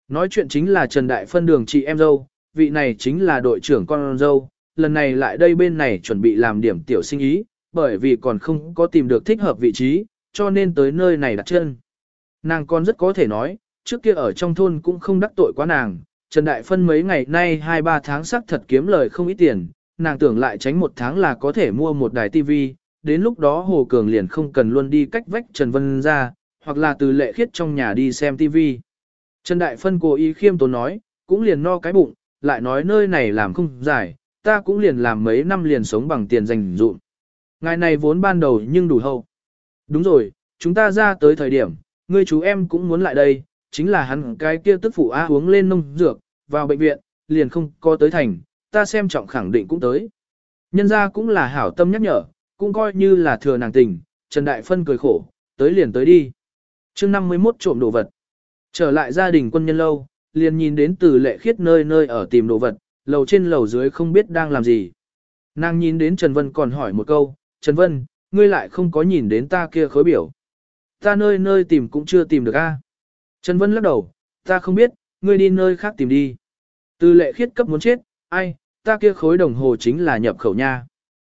Nói chuyện chính là Trần Đại Phân đường chị em dâu, vị này chính là đội trưởng con dâu, lần này lại đây bên này chuẩn bị làm điểm tiểu sinh ý, bởi vì còn không có tìm được thích hợp vị trí, cho nên tới nơi này đặt chân. Nàng con rất có thể nói, trước kia ở trong thôn cũng không đắc tội quá nàng, Trần Đại Phân mấy ngày nay 2-3 tháng sắc thật kiếm lời không ít tiền, nàng tưởng lại tránh một tháng là có thể mua một đài tivi, đến lúc đó Hồ Cường liền không cần luôn đi cách vách Trần Vân ra, hoặc là từ lệ khiết trong nhà đi xem tivi. Trần Đại Phân cố ý khiêm tốn nói, cũng liền no cái bụng, lại nói nơi này làm không giải, ta cũng liền làm mấy năm liền sống bằng tiền dành dụm ngài này vốn ban đầu nhưng đủ hậu. Đúng rồi, chúng ta ra tới thời điểm, ngươi chú em cũng muốn lại đây, chính là hắn cái kia tức phụ A uống lên nông dược, vào bệnh viện, liền không có tới thành, ta xem trọng khẳng định cũng tới. Nhân ra cũng là hảo tâm nhắc nhở, cũng coi như là thừa nàng tình, Trần Đại Phân cười khổ, tới liền tới đi. chương 51 trộm đồ vật. Trở lại gia đình quân nhân lâu, liền nhìn đến từ lệ khiết nơi nơi ở tìm đồ vật, lầu trên lầu dưới không biết đang làm gì. Nàng nhìn đến Trần Vân còn hỏi một câu, Trần Vân, ngươi lại không có nhìn đến ta kia khối biểu. Ta nơi nơi tìm cũng chưa tìm được a. Trần Vân lắc đầu, ta không biết, ngươi đi nơi khác tìm đi. Từ lệ khiết cấp muốn chết, ai, ta kia khối đồng hồ chính là nhập khẩu nha.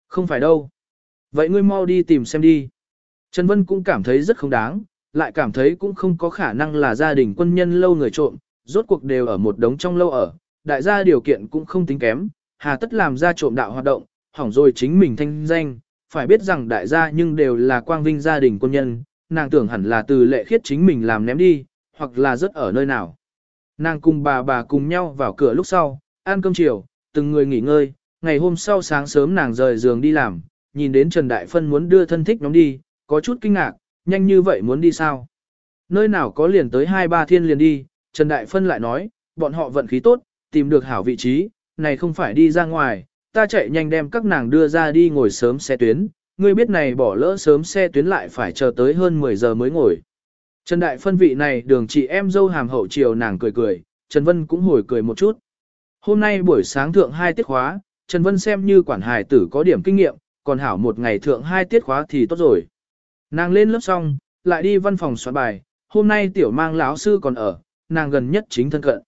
Không phải đâu. Vậy ngươi mau đi tìm xem đi. Trần Vân cũng cảm thấy rất không đáng, lại cảm thấy cũng không có khả năng là gia đình quân nhân lâu người trộm, rốt cuộc đều ở một đống trong lâu ở, đại gia điều kiện cũng không tính kém, hà tất làm ra trộm đạo hoạt động, hỏng rồi chính mình thanh danh, phải biết rằng đại gia nhưng đều là quang vinh gia đình quân nhân, nàng tưởng hẳn là từ lệ khiết chính mình làm ném đi, hoặc là rất ở nơi nào. Nàng cùng bà bà cùng nhau vào cửa lúc sau, ăn cơm chiều, từng người nghỉ ngơi, ngày hôm sau sáng sớm nàng rời giường đi làm, nhìn đến Trần Đại Phân muốn đưa thân thích nhóm đi, có chút kinh ngạc, nhanh như vậy muốn đi sao? Nơi nào có liền tới hai ba thiên liền đi, Trần Đại Phân lại nói, bọn họ vận khí tốt, tìm được hảo vị trí, này không phải đi ra ngoài, ta chạy nhanh đem các nàng đưa ra đi ngồi sớm xe tuyến, ngươi biết này bỏ lỡ sớm xe tuyến lại phải chờ tới hơn 10 giờ mới ngồi. Trần Đại Phân vị này đường chị em dâu hàm hậu chiều nàng cười cười, Trần Vân cũng hồi cười một chút. Hôm nay buổi sáng thượng hai tiết khóa, Trần Vân xem như quản hài tử có điểm kinh nghiệm, còn hảo một ngày thượng hai tiết khóa thì tốt rồi. Nàng lên lớp xong, lại đi văn phòng soạn bài, hôm nay tiểu mang lão sư còn ở, nàng gần nhất chính thân cận.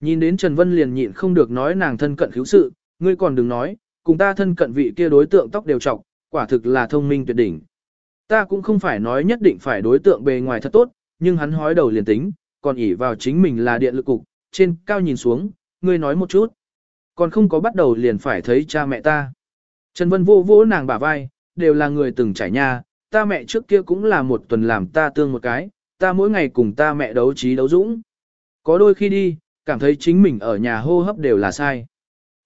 Nhìn đến Trần Vân liền nhịn không được nói nàng thân cận khiếu sự, ngươi còn đừng nói, cùng ta thân cận vị kia đối tượng tóc đều trọc, quả thực là thông minh tuyệt đỉnh. Ta cũng không phải nói nhất định phải đối tượng bề ngoài thật tốt, nhưng hắn hói đầu liền tính, còn ỉ vào chính mình là điện lực cục, trên cao nhìn xuống, ngươi nói một chút. Còn không có bắt đầu liền phải thấy cha mẹ ta. Trần Vân vô vỗ nàng bả vai, đều là người từng trải nhà, ta mẹ trước kia cũng là một tuần làm ta tương một cái, ta mỗi ngày cùng ta mẹ đấu trí đấu dũng. Có đôi khi đi, cảm thấy chính mình ở nhà hô hấp đều là sai.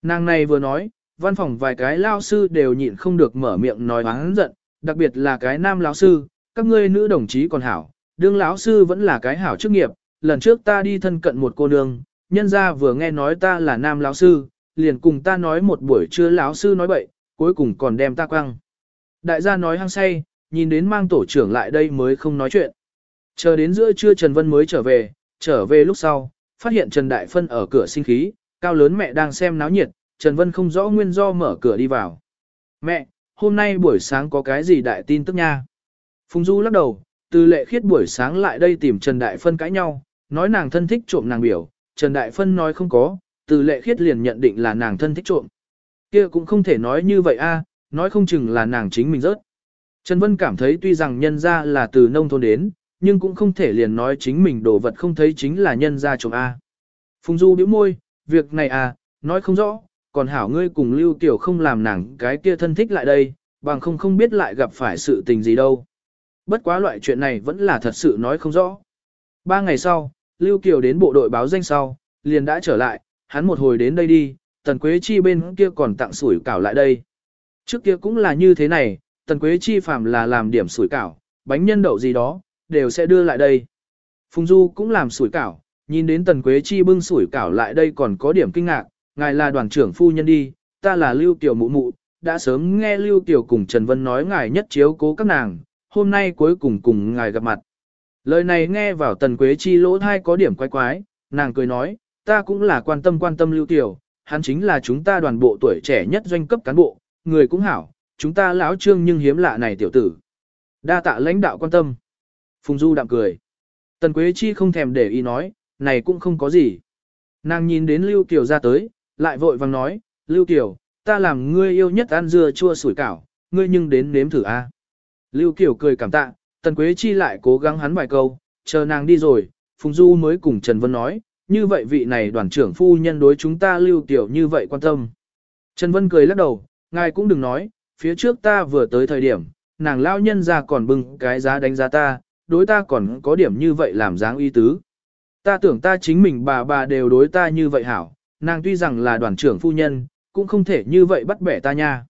Nàng này vừa nói, văn phòng vài cái lao sư đều nhịn không được mở miệng nói oán giận, đặc biệt là cái nam lão sư, các ngươi nữ đồng chí còn hảo, đương lão sư vẫn là cái hảo chức nghiệp, lần trước ta đi thân cận một cô nương, nhân ra vừa nghe nói ta là nam lão sư, liền cùng ta nói một buổi trưa lão sư nói bậy, cuối cùng còn đem ta quăng. Đại gia nói hăng say, nhìn đến mang tổ trưởng lại đây mới không nói chuyện. Chờ đến giữa trưa Trần Vân mới trở về, trở về lúc sau, phát hiện Trần Đại Phân ở cửa sinh khí, cao lớn mẹ đang xem náo nhiệt, Trần Vân không rõ nguyên do mở cửa đi vào. Mẹ, hôm nay buổi sáng có cái gì đại tin tức nha? Phùng Du lắc đầu, từ lệ khiết buổi sáng lại đây tìm Trần Đại Phân cãi nhau, nói nàng thân thích trộm nàng biểu, Trần Đại Phân nói không có, từ lệ khiết liền nhận định là nàng thân thích trộm. kia cũng không thể nói như vậy a, nói không chừng là nàng chính mình rớt. Trần Vân cảm thấy tuy rằng nhân ra là từ nông thôn đến, nhưng cũng không thể liền nói chính mình đồ vật không thấy chính là nhân ra trộm A. Phùng Du bĩu môi, việc này à, nói không rõ, còn hảo ngươi cùng Lưu Tiểu không làm nàng cái kia thân thích lại đây, bằng không không biết lại gặp phải sự tình gì đâu. Bất quá loại chuyện này vẫn là thật sự nói không rõ. Ba ngày sau, Lưu Kiều đến bộ đội báo danh sau, liền đã trở lại, hắn một hồi đến đây đi, Tần Quế Chi bên kia còn tặng sủi cảo lại đây. Trước kia cũng là như thế này, Tần Quế Chi phạm là làm điểm sủi cảo, bánh nhân đậu gì đó, đều sẽ đưa lại đây. Phùng Du cũng làm sủi cảo, nhìn đến Tần Quế Chi bưng sủi cảo lại đây còn có điểm kinh ngạc, ngài là đoàn trưởng phu nhân đi, ta là Lưu Tiểu Mụ Mụ, đã sớm nghe Lưu Tiểu cùng Trần Vân nói ngài nhất chiếu cố các nàng, hôm nay cuối cùng cùng ngài gặp mặt. Lời này nghe vào Tần Quế Chi lỗ thai có điểm quái quái, nàng cười nói, ta cũng là quan tâm quan tâm Lưu Tiểu, hắn chính là chúng ta đoàn bộ tuổi trẻ nhất doanh cấp cán bộ, người cũng hảo, chúng ta lão trương nhưng hiếm lạ này tiểu tử. Đa tạ lãnh đạo quan tâm. Phùng Du đạm cười. Tần Quế Chi không thèm để ý nói, này cũng không có gì. Nàng nhìn đến Lưu Kiều ra tới, lại vội vàng nói, Lưu Kiều, ta làm ngươi yêu nhất ăn dưa chua sủi cảo, ngươi nhưng đến nếm thử a. Lưu Kiều cười cảm tạ, Tần Quế Chi lại cố gắng hắn vài câu, chờ nàng đi rồi, Phùng Du mới cùng Trần Vân nói, như vậy vị này đoàn trưởng phu nhân đối chúng ta Lưu Kiều như vậy quan tâm. Trần Vân cười lắc đầu, ngài cũng đừng nói, phía trước ta vừa tới thời điểm, nàng lao nhân ra còn bưng cái giá đánh giá ta, đối ta còn có điểm như vậy làm dáng y tứ. Ta tưởng ta chính mình bà bà đều đối ta như vậy hảo, nàng tuy rằng là đoàn trưởng phu nhân, cũng không thể như vậy bắt bẻ ta nha.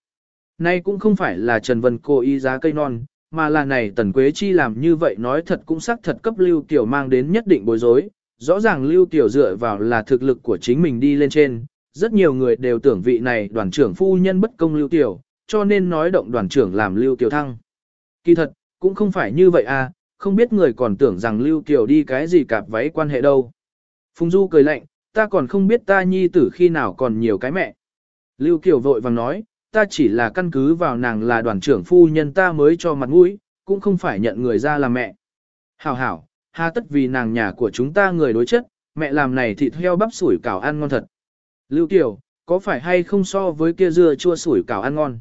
Nay cũng không phải là Trần Vân cố ý giá cây non, mà là này Tần Quế Chi làm như vậy nói thật cũng xác thật cấp Lưu Tiểu mang đến nhất định bối rối. Rõ ràng Lưu Tiểu dựa vào là thực lực của chính mình đi lên trên, rất nhiều người đều tưởng vị này đoàn trưởng phu nhân bất công Lưu Tiểu, cho nên nói động đoàn trưởng làm Lưu Tiểu thăng. Kỳ thật, cũng không phải như vậy à, không biết người còn tưởng rằng Lưu Kiều đi cái gì cạp váy quan hệ đâu. Phùng Du cười lạnh, ta còn không biết ta nhi tử khi nào còn nhiều cái mẹ. Lưu Kiều vội vàng nói, ta chỉ là căn cứ vào nàng là đoàn trưởng phu nhân ta mới cho mặt mũi, cũng không phải nhận người ra làm mẹ. Hảo hảo, hà tất vì nàng nhà của chúng ta người đối chất, mẹ làm này thịt heo bắp sủi cảo ăn ngon thật. Lưu Kiều, có phải hay không so với kia dưa chua sủi cảo ăn ngon?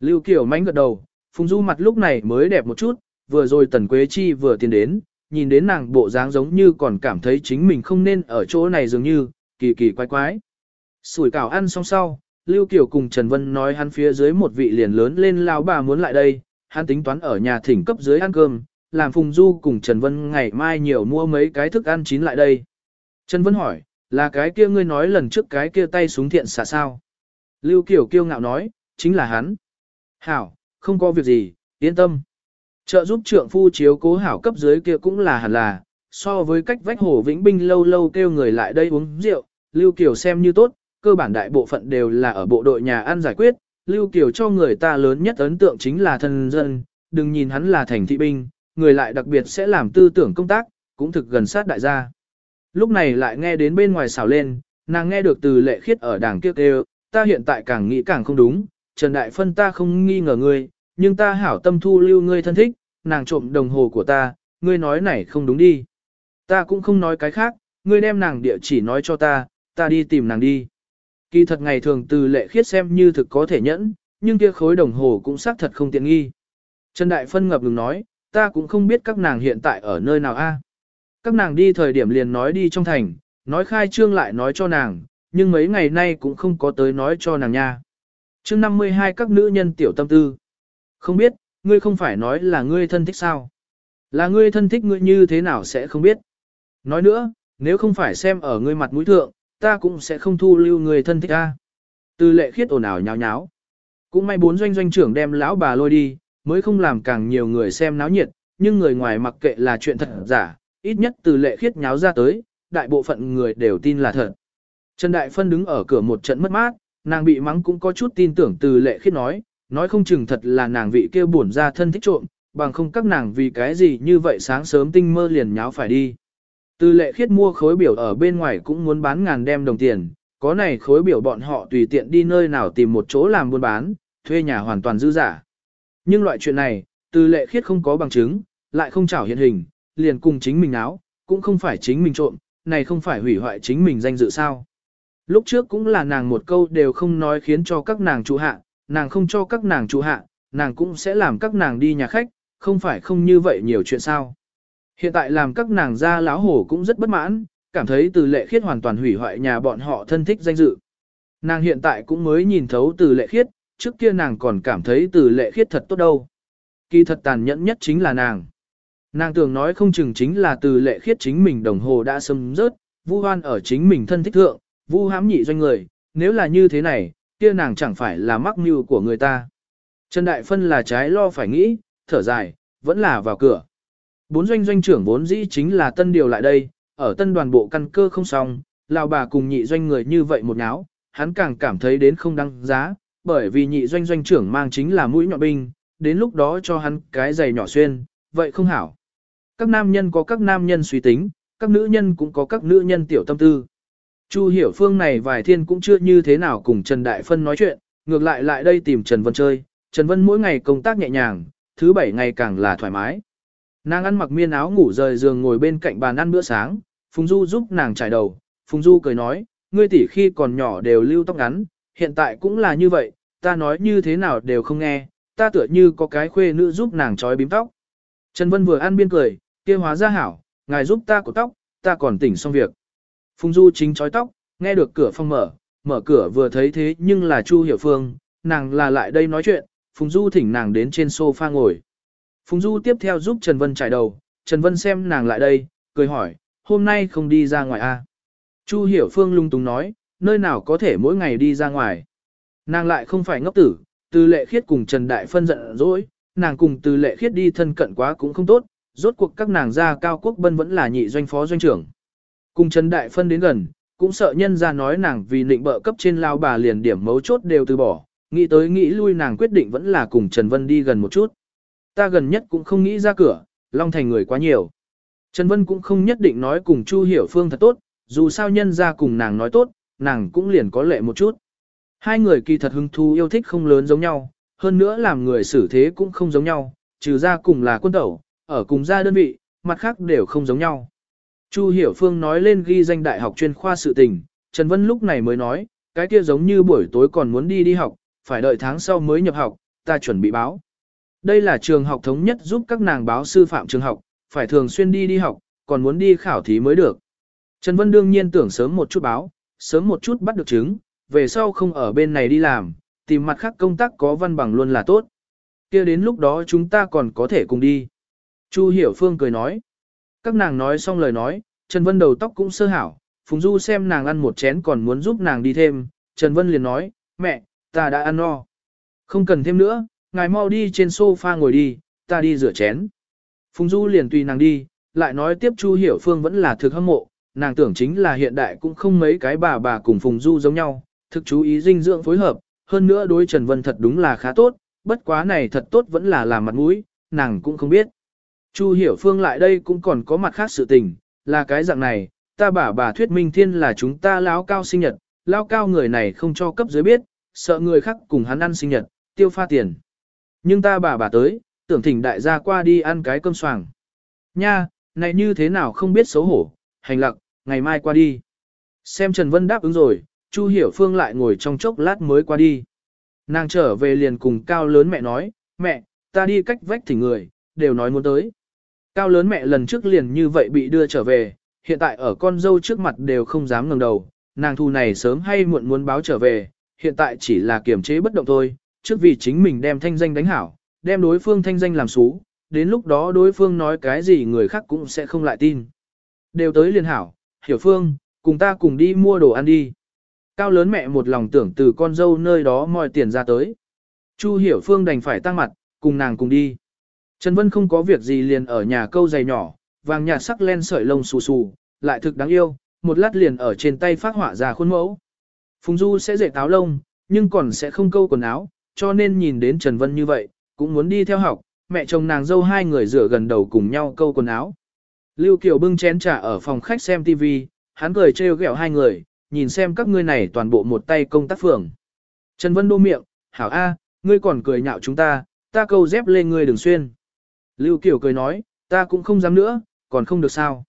Lưu Kiều mánh gật đầu, Phùng Du mặt lúc này mới đẹp một chút, vừa rồi Tần Quế Chi vừa tiến đến, nhìn đến nàng bộ dáng giống như còn cảm thấy chính mình không nên ở chỗ này dường như, kỳ kỳ quái quái. Sủi cảo ăn xong sau, Lưu Kiều cùng Trần Vân nói hắn phía dưới một vị liền lớn lên lao bà muốn lại đây, hắn tính toán ở nhà thỉnh cấp dưới ăn cơm, làm Phùng Du cùng Trần Vân ngày mai nhiều mua mấy cái thức ăn chín lại đây. Trần Vân hỏi, là cái kia ngươi nói lần trước cái kia tay súng thiện xả sao? Lưu Kiều kiêu ngạo nói, chính là hắn. Hảo, không có việc gì, yên tâm. Trợ giúp trượng phu chiếu cố hảo cấp dưới kia cũng là hẳn là, so với cách vách hồ vĩnh binh lâu lâu kêu người lại đây uống rượu, Lưu Kiều xem như tốt, cơ bản đại bộ phận đều là ở bộ đội nhà ăn giải quyết, Lưu Kiều cho người ta lớn nhất ấn tượng chính là thân dân, đừng nhìn hắn là thành thị binh, người lại đặc biệt sẽ làm tư tưởng công tác, cũng thực gần sát đại gia. Lúc này lại nghe đến bên ngoài xào lên, nàng nghe được từ lệ khiết ở đảng kia kêu, ta hiện tại càng nghĩ càng không đúng, Trần Đại Phân ta không nghi ngờ ngươi, nhưng ta hảo tâm thu lưu ngươi thân thích, nàng trộm đồng hồ của ta, ngươi nói này không đúng đi. Ta cũng không nói cái khác, ngươi đem nàng địa chỉ nói cho ta, ta đi tìm nàng đi. Kỳ thật ngày thường từ lệ khiết xem như thực có thể nhẫn, nhưng kia khối đồng hồ cũng xác thật không tiện nghi. Trần Đại Phân ngập ngừng nói, ta cũng không biết các nàng hiện tại ở nơi nào a. Các nàng đi thời điểm liền nói đi trong thành, nói khai trương lại nói cho nàng, nhưng mấy ngày nay cũng không có tới nói cho nàng nha. chương 52 các nữ nhân tiểu tâm tư. Không biết, ngươi không phải nói là ngươi thân thích sao? Là ngươi thân thích ngươi như thế nào sẽ không biết? Nói nữa, nếu không phải xem ở ngươi mặt mũi thượng, ta cũng sẽ không thu lưu người thân thích ta. Từ lệ khiết ồn ào nháo nháo. Cũng may bốn doanh doanh trưởng đem lão bà lôi đi, mới không làm càng nhiều người xem náo nhiệt, nhưng người ngoài mặc kệ là chuyện thật giả, ít nhất từ lệ khiết nháo ra tới, đại bộ phận người đều tin là thật. Trần Đại Phân đứng ở cửa một trận mất mát, nàng bị mắng cũng có chút tin tưởng từ lệ khiết nói, nói không chừng thật là nàng vị kia buồn ra thân thích trộm, bằng không các nàng vì cái gì như vậy sáng sớm tinh mơ liền nháo phải đi. Từ lệ khiết mua khối biểu ở bên ngoài cũng muốn bán ngàn đem đồng tiền, có này khối biểu bọn họ tùy tiện đi nơi nào tìm một chỗ làm buôn bán, thuê nhà hoàn toàn dư giả. Nhưng loại chuyện này, từ lệ khiết không có bằng chứng, lại không trảo hiện hình, liền cùng chính mình áo, cũng không phải chính mình trộm, này không phải hủy hoại chính mình danh dự sao. Lúc trước cũng là nàng một câu đều không nói khiến cho các nàng trụ hạ, nàng không cho các nàng trụ hạ, nàng cũng sẽ làm các nàng đi nhà khách, không phải không như vậy nhiều chuyện sao. Hiện tại làm các nàng ra láo hổ cũng rất bất mãn, cảm thấy từ lệ khiết hoàn toàn hủy hoại nhà bọn họ thân thích danh dự. Nàng hiện tại cũng mới nhìn thấu từ lệ khiết, trước kia nàng còn cảm thấy từ lệ khiết thật tốt đâu. Kỳ thật tàn nhẫn nhất chính là nàng. Nàng tưởng nói không chừng chính là từ lệ khiết chính mình đồng hồ đã sâm rớt, vu hoan ở chính mình thân thích thượng, vu hãm nhị doanh người, nếu là như thế này, kia nàng chẳng phải là mắc mưu của người ta. Trần Đại Phân là trái lo phải nghĩ, thở dài, vẫn là vào cửa. Bốn doanh doanh trưởng vốn dĩ chính là tân điều lại đây, ở tân đoàn bộ căn cơ không xong, lão bà cùng nhị doanh người như vậy một náo, hắn càng cảm thấy đến không đăng giá, bởi vì nhị doanh doanh trưởng mang chính là mũi nhọn binh, đến lúc đó cho hắn cái giày nhỏ xuyên, vậy không hảo. Các nam nhân có các nam nhân suy tính, các nữ nhân cũng có các nữ nhân tiểu tâm tư. Chu hiểu phương này vài thiên cũng chưa như thế nào cùng Trần Đại Phân nói chuyện, ngược lại lại đây tìm Trần Vân chơi, Trần Vân mỗi ngày công tác nhẹ nhàng, thứ bảy ngày càng là thoải mái. Nàng ăn mặc miên áo ngủ rời giường ngồi bên cạnh bàn ăn bữa sáng, Phùng Du giúp nàng trải đầu, Phùng Du cười nói, ngươi tỷ khi còn nhỏ đều lưu tóc ngắn, hiện tại cũng là như vậy, ta nói như thế nào đều không nghe, ta tựa như có cái khuê nữ giúp nàng trói bím tóc. Trần Vân vừa ăn biên cười, kia hóa ra hảo, ngài giúp ta cổ tóc, ta còn tỉnh xong việc. Phùng Du chính chói tóc, nghe được cửa phòng mở, mở cửa vừa thấy thế nhưng là Chu Hiểu Phương, nàng là lại đây nói chuyện, Phùng Du thỉnh nàng đến trên sofa ngồi. Phùng Du tiếp theo giúp Trần Vân trải đầu, Trần Vân xem nàng lại đây, cười hỏi, hôm nay không đi ra ngoài à? Chu Hiểu Phương lung tung nói, nơi nào có thể mỗi ngày đi ra ngoài. Nàng lại không phải ngốc tử, từ lệ khiết cùng Trần Đại Phân giận dỗi, nàng cùng từ lệ khiết đi thân cận quá cũng không tốt, rốt cuộc các nàng gia cao quốc bân vẫn là nhị doanh phó doanh trưởng. Cùng Trần Đại Phân đến gần, cũng sợ nhân ra nói nàng vì định bợ cấp trên lao bà liền điểm mấu chốt đều từ bỏ, nghĩ tới nghĩ lui nàng quyết định vẫn là cùng Trần Vân đi gần một chút. Ta gần nhất cũng không nghĩ ra cửa, Long Thành người quá nhiều. Trần Vân cũng không nhất định nói cùng Chu Hiểu Phương thật tốt, dù sao nhân ra cùng nàng nói tốt, nàng cũng liền có lệ một chút. Hai người kỳ thật hứng thú yêu thích không lớn giống nhau, hơn nữa làm người xử thế cũng không giống nhau, trừ ra cùng là quân tẩu, ở cùng gia đơn vị, mặt khác đều không giống nhau. Chu Hiểu Phương nói lên ghi danh đại học chuyên khoa sự tình, Trần Vân lúc này mới nói, cái kia giống như buổi tối còn muốn đi đi học, phải đợi tháng sau mới nhập học, ta chuẩn bị báo. Đây là trường học thống nhất giúp các nàng báo sư phạm trường học, phải thường xuyên đi đi học, còn muốn đi khảo thí mới được. Trần Vân đương nhiên tưởng sớm một chút báo, sớm một chút bắt được chứng, về sau không ở bên này đi làm, tìm mặt khác công tác có văn bằng luôn là tốt. kia đến lúc đó chúng ta còn có thể cùng đi. Chu Hiểu Phương cười nói. Các nàng nói xong lời nói, Trần Vân đầu tóc cũng sơ hảo, Phùng Du xem nàng ăn một chén còn muốn giúp nàng đi thêm, Trần Vân liền nói, mẹ, ta đã ăn no. Không cần thêm nữa, ngài mau đi trên sofa ngồi đi, ta đi rửa chén. Phùng Du liền tùy nàng đi, lại nói tiếp Chu Hiểu Phương vẫn là thực hâm mộ, nàng tưởng chính là hiện đại cũng không mấy cái bà bà cùng Phùng Du giống nhau, thực chú ý dinh dưỡng phối hợp, hơn nữa đối Trần Vân thật đúng là khá tốt, bất quá này thật tốt vẫn là làm mặt mũi, nàng cũng không biết. Chu Hiểu Phương lại đây cũng còn có mặt khác sự tình, là cái dạng này, ta bà bà thuyết minh thiên là chúng ta lão cao sinh nhật, lão cao người này không cho cấp dưới biết, sợ người khác cùng hắn ăn sinh nhật, tiêu pha tiền. Nhưng ta bà bà tới, tưởng thỉnh đại gia qua đi ăn cái cơm soàng. Nha, này như thế nào không biết xấu hổ, hành lặc, ngày mai qua đi. Xem Trần Vân đáp ứng rồi, Chu Hiểu Phương lại ngồi trong chốc lát mới qua đi. Nàng trở về liền cùng cao lớn mẹ nói, mẹ, ta đi cách vách thỉnh người, đều nói muốn tới. Cao lớn mẹ lần trước liền như vậy bị đưa trở về, hiện tại ở con dâu trước mặt đều không dám ngẩng đầu, nàng thù này sớm hay muộn muốn báo trở về, hiện tại chỉ là kiềm chế bất động thôi, trước vì chính mình đem thanh danh đánh hảo, đem đối phương thanh danh làm xú, đến lúc đó đối phương nói cái gì người khác cũng sẽ không lại tin. Đều tới liền hảo, hiểu phương, cùng ta cùng đi mua đồ ăn đi. Cao lớn mẹ một lòng tưởng từ con dâu nơi đó moi tiền ra tới. Chu hiểu phương đành phải tăng mặt, cùng nàng cùng đi. Trần Vân không có việc gì liền ở nhà câu giày nhỏ, vàng nhạt sắc len sợi lông xù xù, lại thực đáng yêu, một lát liền ở trên tay phát họa ra khuôn mẫu. Phùng Du sẽ dạy táo lông, nhưng còn sẽ không câu quần áo, cho nên nhìn đến Trần Vân như vậy, cũng muốn đi theo học, mẹ chồng nàng dâu hai người rửa gần đầu cùng nhau câu quần áo. Lưu Kiều bưng chén trà ở phòng khách xem TV, hắn cười trêu ghẹo hai người, nhìn xem các ngươi này toàn bộ một tay công tác phường. Trần Vân đô miệng, hảo A, ngươi còn cười nhạo chúng ta, ta câu dép lên ngươi đừng xuyên. Lưu Kiều cười nói, ta cũng không dám nữa, còn không được sao.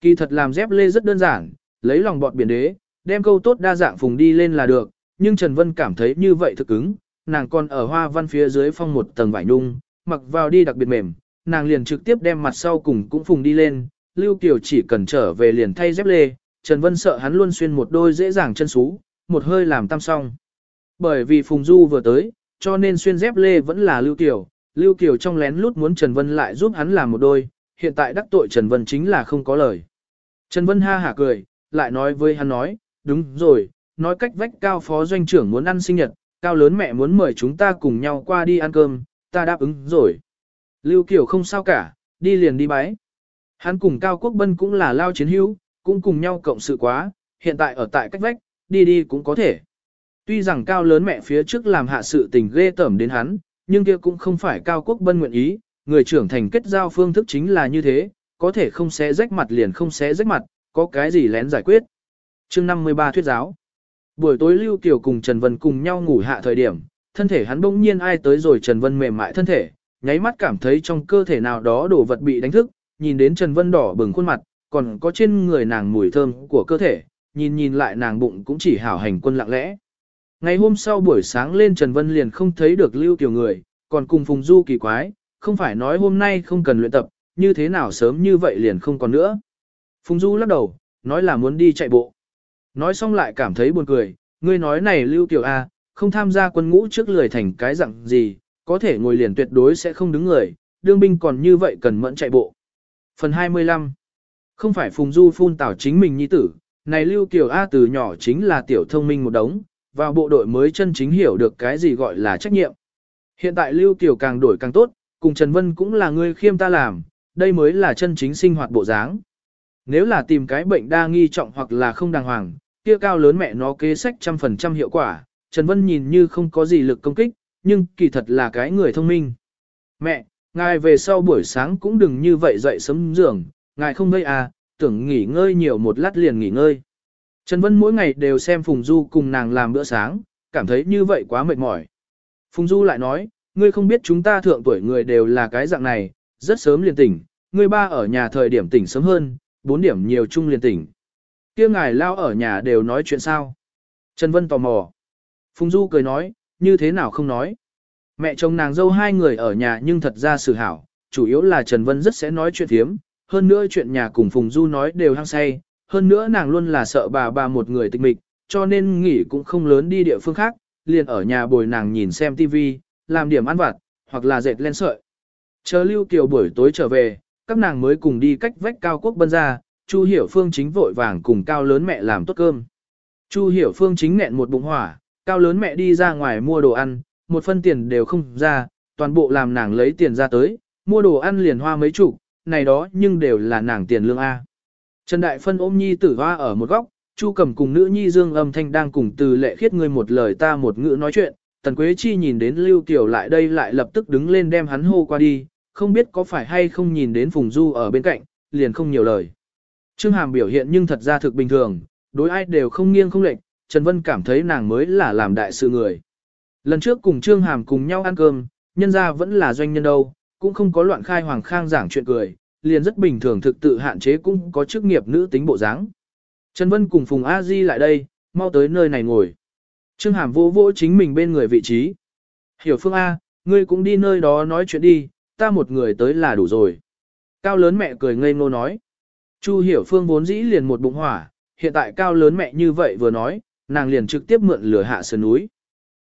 Kỳ thật làm dép lê rất đơn giản, lấy lòng bọt biển đế, đem câu tốt đa dạng phùng đi lên là được, nhưng Trần Vân cảm thấy như vậy thực ứng, nàng còn ở hoa văn phía dưới phong một tầng vải nhung, mặc vào đi đặc biệt mềm, nàng liền trực tiếp đem mặt sau cùng cũng phùng đi lên, Lưu Kiều chỉ cần trở về liền thay dép lê, Trần Vân sợ hắn luôn xuyên một đôi dễ dàng chân xú, một hơi làm tam song. Bởi vì Phùng Du vừa tới, cho nên xuyên dép lê vẫn là Lưu Kiều, Lưu Kiều trong lén lút muốn Trần Vân lại giúp hắn làm một đôi, hiện tại đắc tội Trần Vân chính là không có lời. Trần Vân ha hả cười, lại nói với hắn nói, đúng rồi, nói cách vách cao phó doanh trưởng muốn ăn sinh nhật, cao lớn mẹ muốn mời chúng ta cùng nhau qua đi ăn cơm, ta đáp ứng rồi. Lưu Kiều không sao cả, đi liền đi bái. Hắn cùng Cao Quốc Bân cũng là lao chiến hữu, cũng cùng nhau cộng sự quá, hiện tại ở tại cách vách, đi đi cũng có thể. Tuy rằng Cao lớn mẹ phía trước làm hạ sự tình ghê tởm đến hắn, nhưng kia cũng không phải Cao Quốc Bân nguyện ý, người trưởng thành kết giao phương thức chính là như thế, có thể không xé rách mặt liền không xé rách mặt, có cái gì lén giải quyết. chương 53 thuyết giáo. Buổi tối Lưu Kiều cùng Trần Vân cùng nhau ngủ hạ thời điểm, thân thể hắn bỗng nhiên ai tới rồi Trần Vân mềm mại thân thể, nháy mắt cảm thấy trong cơ thể nào đó đồ vật bị đánh thức, nhìn đến Trần Vân đỏ bừng khuôn mặt, còn có trên người nàng mùi thơm của cơ thể, nhìn nhìn lại nàng bụng cũng chỉ hảo hành quân lặng lẽ. Ngày hôm sau buổi sáng lên Trần Vân liền không thấy được Lưu Kiều người, còn cùng Phùng Du kỳ quái, không phải nói hôm nay không cần luyện tập, như thế nào sớm như vậy liền không còn nữa. Phùng Du lắc đầu, nói là muốn đi chạy bộ. Nói xong lại cảm thấy buồn cười, ngươi nói này Lưu Kiều A, không tham gia quân ngũ trước lười thành cái dạng gì, có thể ngồi liền tuyệt đối sẽ không đứng người, đương binh còn như vậy cần mẫn chạy bộ. Phần 25 Không phải Phùng Du phun tảo chính mình nhi tử, này Lưu Kiều A từ nhỏ chính là tiểu thông minh một đống, vào bộ đội mới chân chính hiểu được cái gì gọi là trách nhiệm. Hiện tại Lưu Kiều càng đổi càng tốt, cùng Trần Vân cũng là người khiêm ta làm, đây mới là chân chính sinh hoạt bộ dáng. Nếu là tìm cái bệnh đa nghi trọng hoặc là không đàng hoàng, kia cao lớn mẹ nó kế sách trăm phần trăm hiệu quả, Trần Vân nhìn như không có gì lực công kích, nhưng kỳ thật là cái người thông minh. Mẹ, ngài về sau buổi sáng cũng đừng như vậy dậy sớm giường, ngài không gây à, tưởng nghỉ ngơi nhiều một lát liền nghỉ ngơi. Trần Vân mỗi ngày đều xem Phùng Du cùng nàng làm bữa sáng, cảm thấy như vậy quá mệt mỏi. Phùng Du lại nói, ngươi không biết chúng ta thượng tuổi người đều là cái dạng này, rất sớm liền tỉnh, ngươi ba ở nhà thời điểm tỉnh sớm hơn, bốn điểm nhiều chung liền tỉnh. kia ngài lao ở nhà đều nói chuyện sao? Trần Vân tò mò. Phùng Du cười nói, như thế nào không nói. Mẹ chồng nàng dâu hai người ở nhà nhưng thật ra sự hảo, chủ yếu là Trần Vân rất sẽ nói chuyện thiếm, hơn nữa chuyện nhà cùng Phùng Du nói đều hăng say, hơn nữa nàng luôn là sợ bà bà một người tịch mịch, cho nên nghỉ cũng không lớn đi địa phương khác, liền ở nhà bồi nàng nhìn xem tivi, làm điểm ăn vặt, hoặc là dệt len sợi. Chờ Lưu Kiều buổi tối trở về, các nàng mới cùng đi cách vách cao quốc bân ra, Chu Hiểu Phương chính vội vàng cùng cao lớn mẹ làm tốt cơm. Chu Hiểu Phương chính nghẹn một bụng hỏa, cao lớn mẹ đi ra ngoài mua đồ ăn, một phân tiền đều không ra, toàn bộ làm nàng lấy tiền ra tới, mua đồ ăn liền hoa mấy chục, này đó nhưng đều là nàng tiền lương A. Trần Đại Phân ôm nhi tử hoa ở một góc, Chu cầm cùng nữ nhi dương âm thanh đang cùng từ lệ khiết người một lời ta một ngữ nói chuyện, Tần Quế Chi nhìn đến Lưu Kiều lại đây lại lập tức đứng lên đem hắn hô qua đi, không biết có phải hay không nhìn đến Phùng Du ở bên cạnh, liền không nhiều lời. Trương Hàm biểu hiện nhưng thật ra thực bình thường, đối ai đều không nghiêng không lệch, Trần Vân cảm thấy nàng mới là làm đại sự người. Lần trước cùng Trương Hàm cùng nhau ăn cơm, nhân ra vẫn là doanh nhân đâu, cũng không có loạn khai hoàng khang giảng chuyện cười, liền rất bình thường thực tự hạn chế cũng có chức nghiệp nữ tính bộ dáng. Trần Vân cùng Phùng A Di lại đây, mau tới nơi này ngồi. Trương Hàm vô vô chính mình bên người vị trí. Hiểu Phương A, ngươi cũng đi nơi đó nói chuyện đi, ta một người tới là đủ rồi. Cao lớn mẹ cười ngây ngô nói. Chu Hiểu Phương vốn dĩ liền một bụng hỏa, hiện tại cao lớn mẹ như vậy vừa nói, nàng liền trực tiếp mượn lửa hạ sơn núi.